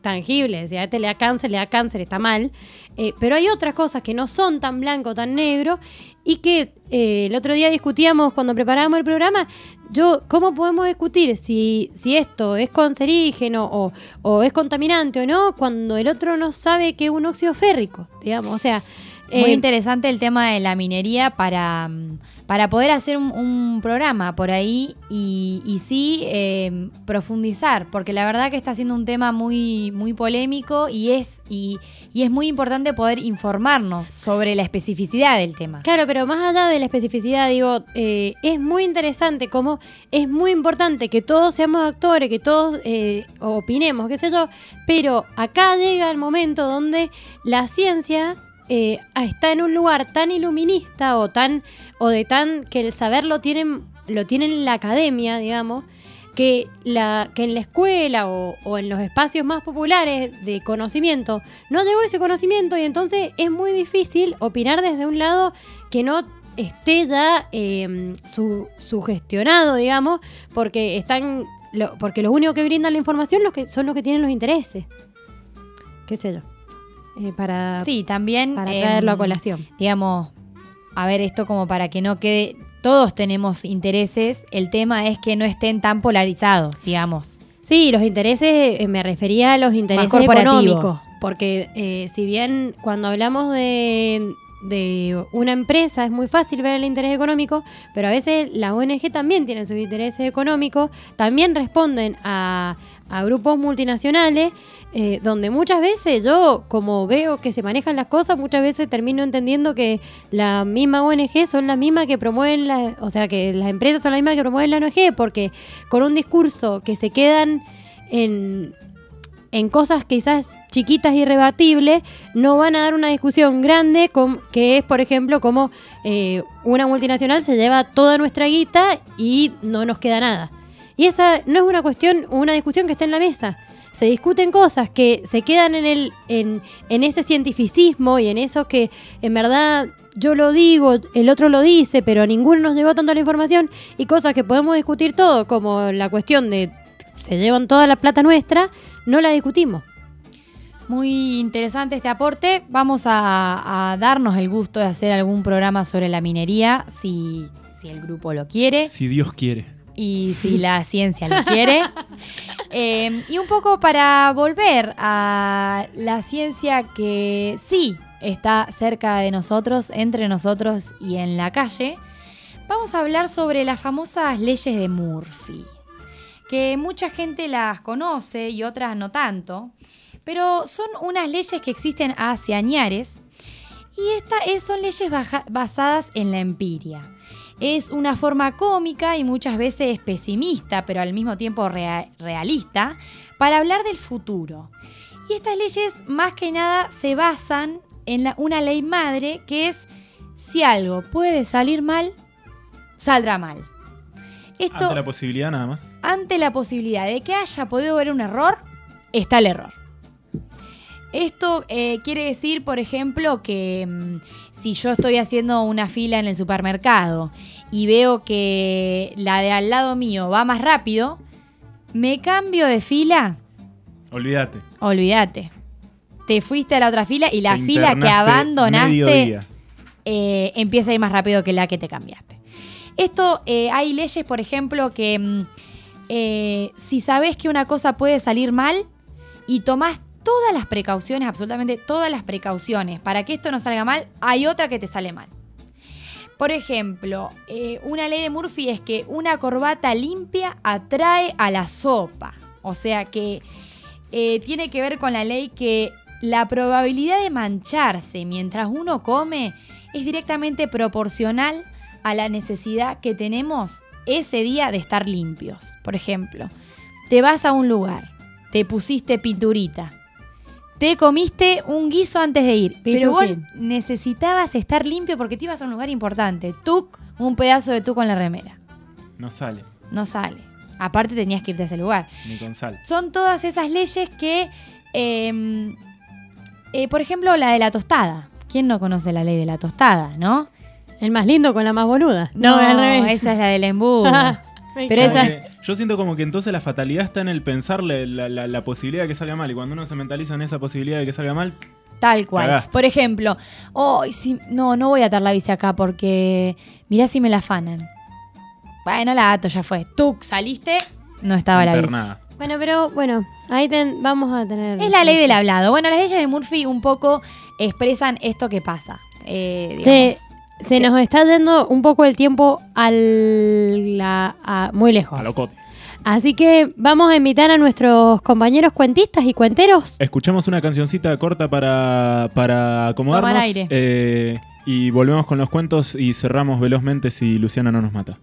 tangibles, si a este le da cáncer, le da cáncer, está mal, eh, pero hay otras cosas que no son tan blanco, tan negro, y que eh, el otro día discutíamos cuando preparábamos el programa, yo, ¿cómo podemos discutir si, si esto es cancerígeno o, o es contaminante o no, cuando el otro no sabe que es un óxido férrico, digamos, o sea...
Muy
eh,
interesante el tema de la minería para, mm, para poder hacer un, programa por ahí y, y sí eh, profundizar, porque la verdad que está siendo un tema muy, muy polémico y es, y, y es muy importante poder informarnos sobre la especificidad del tema.
Claro, pero más allá de la especificidad, digo, eh, es muy interesante como es muy importante que todos seamos actores, que todos eh, opinemos, qué sé yo, pero acá llega el momento donde la ciencia eh, está en un lugar tan iluminista o tan o de tan que el saber lo tienen lo tienen en la academia, digamos, que, la, que en la escuela o, en los espacios más populares de conocimiento no llegó ese conocimiento y entonces es muy difícil opinar desde un lado que no esté ya eh, su, sugestionado, digamos, porque están lo- porque los únicos que brindan la información los que son los que tienen los intereses. ¿Qué sé yo? Eh, para,
Sí, también.
para
em,
traerlo a colación.
Digamos, a ver, esto como para que no quede. Todos tenemos intereses. El tema es que no estén tan polarizados, digamos.
Sí, los intereses, eh, me refería a los intereses económicos. Porque eh, si bien cuando hablamos de, de una empresa es muy fácil ver el interés económico, pero a veces la ONG también tiene sus intereses económicos, también responden a, a grupos multinacionales, eh, donde muchas veces yo, como veo que se manejan las cosas, muchas veces termino entendiendo que la misma ONG son las mismas que promueven, la, o sea, que las empresas son las mismas que promueven la ONG, porque con un discurso que se quedan en, en cosas quizás chiquitas y rebatibles, no van a dar una discusión grande, con, que es, por ejemplo, como eh, una multinacional se lleva toda nuestra guita y no nos queda nada. Y esa no es una cuestión, una discusión que está en la mesa. Se discuten cosas que se quedan en, el, en, en ese cientificismo y en eso que en verdad yo lo digo, el otro lo dice, pero a ninguno nos llegó tanta la información y cosas que podemos discutir todo, como la cuestión de se llevan toda la plata nuestra, no la discutimos.
Muy interesante este aporte. Vamos a, a darnos el gusto de hacer algún programa sobre la minería, si, si el grupo lo quiere
Si Dios quiere.
y si la ciencia lo quiere. Eh, y un poco para volver a la ciencia que sí está cerca de nosotros, entre nosotros y en la calle, vamos a hablar sobre las famosas leyes de Murphy, que mucha gente las conoce y otras no tanto, pero son unas leyes que existen hace añares y estas son leyes basadas en la empiria. Es una forma cómica y muchas veces pesimista, pero al mismo tiempo rea- realista, para hablar del futuro. Y estas leyes más que nada se basan en una ley madre que es si algo puede salir mal, saldrá mal. Esto,
Ante la posibilidad nada más.
ante la posibilidad de que haya podido haber un error, está el error. Esto eh, quiere decir, por ejemplo, que mm, si yo estoy haciendo una fila en el supermercado y veo que la de al lado mío va más rápido, me cambio de fila,
Olvídate.
olvídate. Te fuiste a la otra fila y la fila que abandonaste eh, empieza a ir más rápido que la que te cambiaste. Esto, eh, hay leyes, por ejemplo, que mm, eh, si sabes que una cosa puede salir mal y tomás todas las precauciones, absolutamente todas las precauciones, para que esto no salga mal, hay otra que te sale mal. Por ejemplo, eh, una ley de Murphy es que una corbata limpia atrae a la sopa. O sea que tiene que ver con la ley que la probabilidad de mancharse mientras uno come es directamente proporcional a la necesidad que tenemos ese día de estar limpios. Por ejemplo, te vas a un lugar, te pusiste pinturita, te comiste un guiso antes de ir, pero vos necesitabas estar limpio porque te ibas a un lugar importante. Tuc, un pedazo de tu con la remera.
No sale,
No sale. Aparte tenías que irte a ese lugar.
ni con sal.
Son todas esas leyes que, eh, eh, por ejemplo, la de la tostada. ¿Quién no conoce la ley de la tostada, no?
El más lindo con la más boluda.
No,
No, al revés.
esa es la del embudo.
Me
Pero
Como
esa
que yo siento como que entonces la fatalidad está en el pensarle la, la- la posibilidad de que salga mal. Y cuando uno se mentaliza en esa posibilidad de que salga mal,
Tal cual.
Cagaste.
Por ejemplo, oh, si, no, no voy a atar la bici acá porque mirá si me la afanan. Bueno, la ato, ya fue. Tú saliste, no estaba la bici.
internada.
Bueno, pero bueno, ahí ten- vamos a tener.
Es la ley del hablado. Bueno, las leyes de Murphy un poco expresan esto que pasa. Eh, digamos.
Se nos está yendo un poco el tiempo al, la- a- muy lejos.
A lo cote.
Así que vamos a invitar a nuestros compañeros cuentistas y cuenteros.
Escuchamos una cancioncita corta para, para acomodarnos.
Tomar aire.
eh, y volvemos con los cuentos y cerramos velozmente si Luciana no nos mata.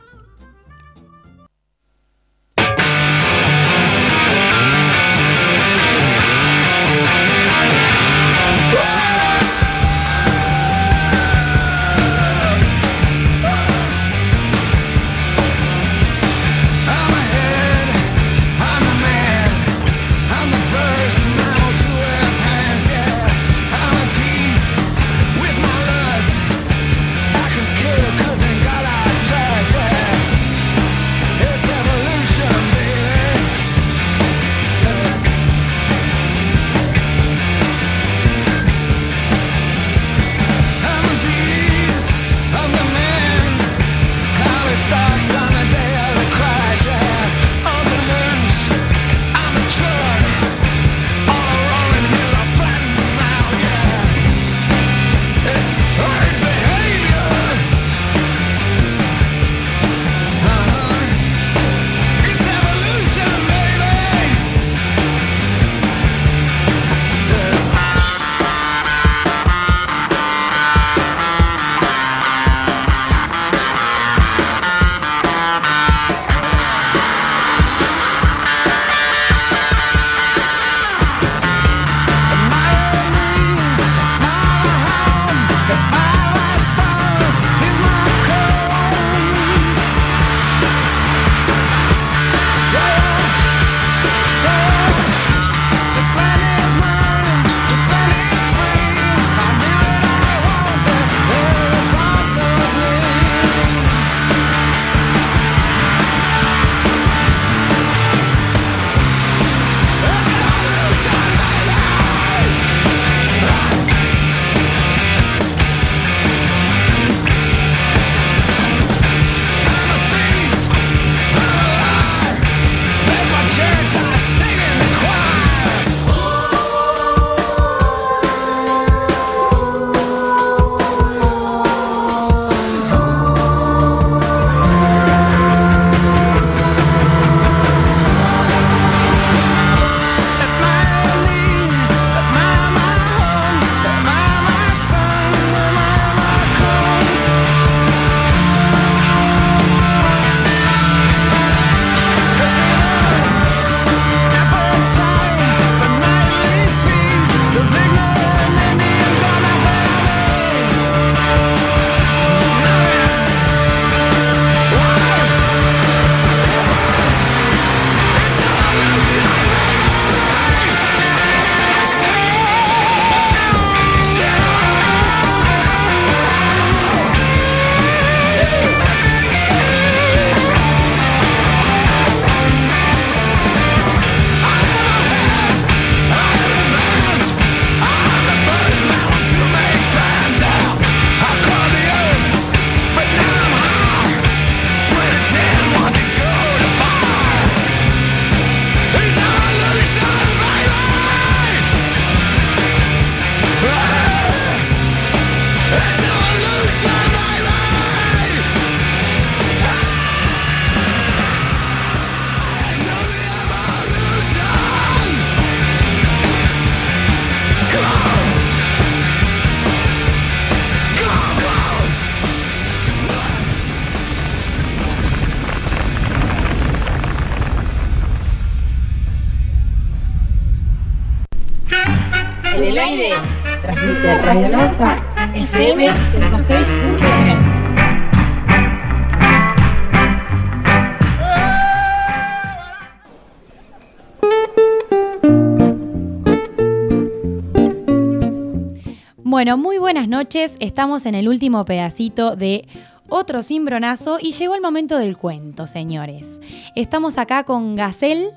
Bueno, muy buenas noches. Estamos en el último pedacito de otro cimbronazo y llegó el momento del cuento, señores. Estamos acá con Gacel,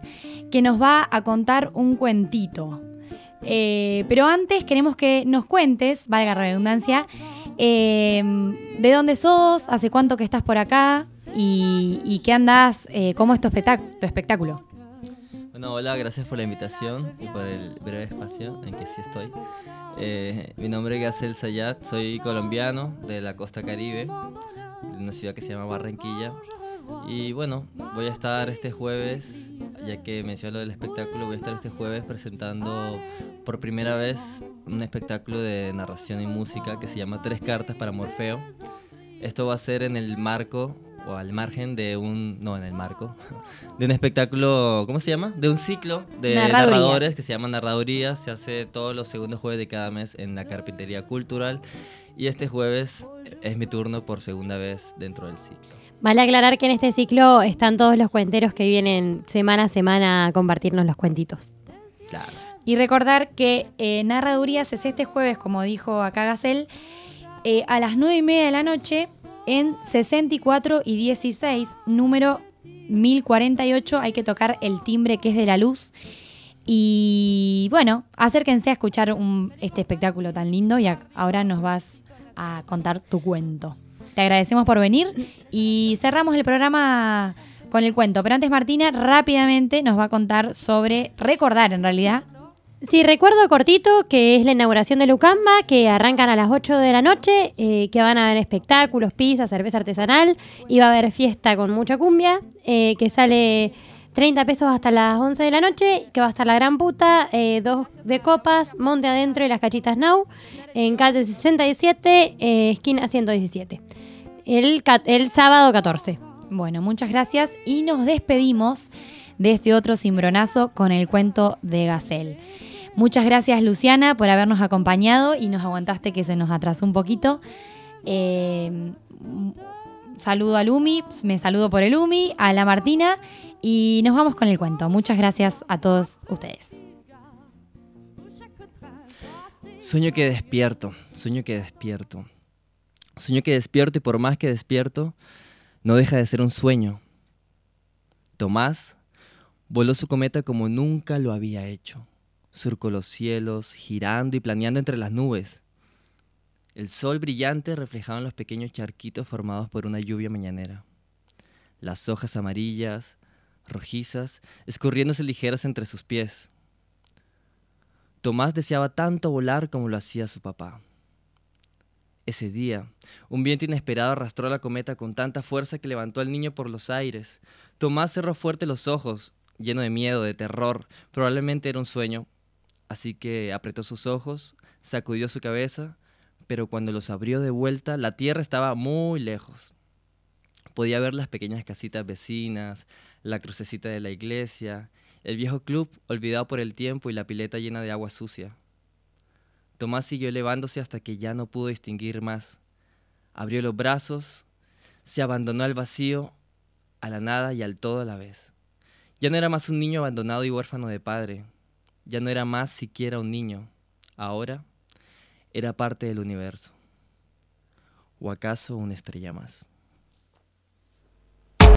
que nos va a contar un cuentito. Eh, pero antes queremos que nos cuentes, valga la redundancia, eh, de dónde sos, hace cuánto que estás por acá y, qué andás, eh, cómo es tu espectáculo.
Bueno, hola, gracias por la invitación y por el breve espacio en que sí estoy. Eh, mi nombre es Gacel Sayat, soy colombiano de la costa caribe, de una ciudad que se llama Barranquilla. Y bueno, voy a estar este jueves, ya que menciono lo del espectáculo, voy a estar este jueves presentando por primera vez un espectáculo de narración y música que se llama Tres Cartas para Morfeo. Esto va a ser en el marco o al margen de un, no, en el marco, de un espectáculo, ¿cómo se llama? De un ciclo de narradores que se llama Narradurías, se hace todos los segundos jueves de cada mes en la Carpintería Cultural y este jueves es mi turno por segunda vez dentro del ciclo.
Vale aclarar que en este ciclo están todos los cuenteros que vienen semana a semana a compartirnos los cuentitos.
Claro.
Y recordar que eh, Narradurías es este jueves, como dijo acá Gacel, eh, a las 9 y media de la noche en 64 y 16, número 1048. Hay que tocar el timbre que es de la luz. Y bueno, acérquense a escuchar un- este espectáculo tan lindo y ahora nos vas a contar tu cuento. Te agradecemos por venir y cerramos el programa con el cuento. Pero antes Martina rápidamente nos va a contar sobre, recordar en realidad,
Sí, recuerdo cortito que es la inauguración de Lucamba, que arrancan a las 8 de la noche, eh, que van a haber espectáculos, pizza, cerveza artesanal, y va a haber fiesta con mucha cumbia, eh, que sale 30 pesos hasta las 11 de la noche, que va a estar la gran puta, eh, dos de copas, monte adentro y las cachitas now, en calle 67, eh, esquina 117. El, el sábado 14.
Bueno, muchas gracias y nos despedimos de este otro cimbronazo con el cuento de Gacel. Muchas gracias Luciana por habernos acompañado y nos aguantaste que se nos atrasó un poquito. Eh, saludo al Umi, me saludo por el Umi, a la Martina y nos vamos con el cuento. Muchas gracias a todos ustedes.
Sueño que despierto, sueño que despierto. Sueño que despierto y por más que despierto, no deja de ser un sueño. Tomás voló su cometa como nunca lo había hecho. Surcó los cielos, girando y planeando entre las nubes. El sol brillante reflejaba en los pequeños charquitos formados por una lluvia mañanera. Las hojas amarillas, rojizas, escurriéndose ligeras entre sus pies. Tomás deseaba tanto volar como lo hacía su papá. Ese día, un viento inesperado arrastró a la cometa con tanta fuerza que levantó al niño por los aires. Tomás cerró fuerte los ojos, lleno de miedo, de terror. Probablemente era un sueño. Así que apretó sus ojos, sacudió su cabeza, pero cuando los abrió de vuelta, la tierra estaba muy lejos. Podía ver las pequeñas casitas vecinas, la crucecita de la iglesia, el viejo club olvidado por el tiempo y la pileta llena de agua sucia. Tomás siguió elevándose hasta que ya no pudo distinguir más. Abrió los brazos, se abandonó al vacío, a la nada y al todo a la vez. Ya no era más un niño abandonado y huérfano de padre. Ya no era más siquiera un niño. Ahora era parte del universo. ¿O acaso una estrella más?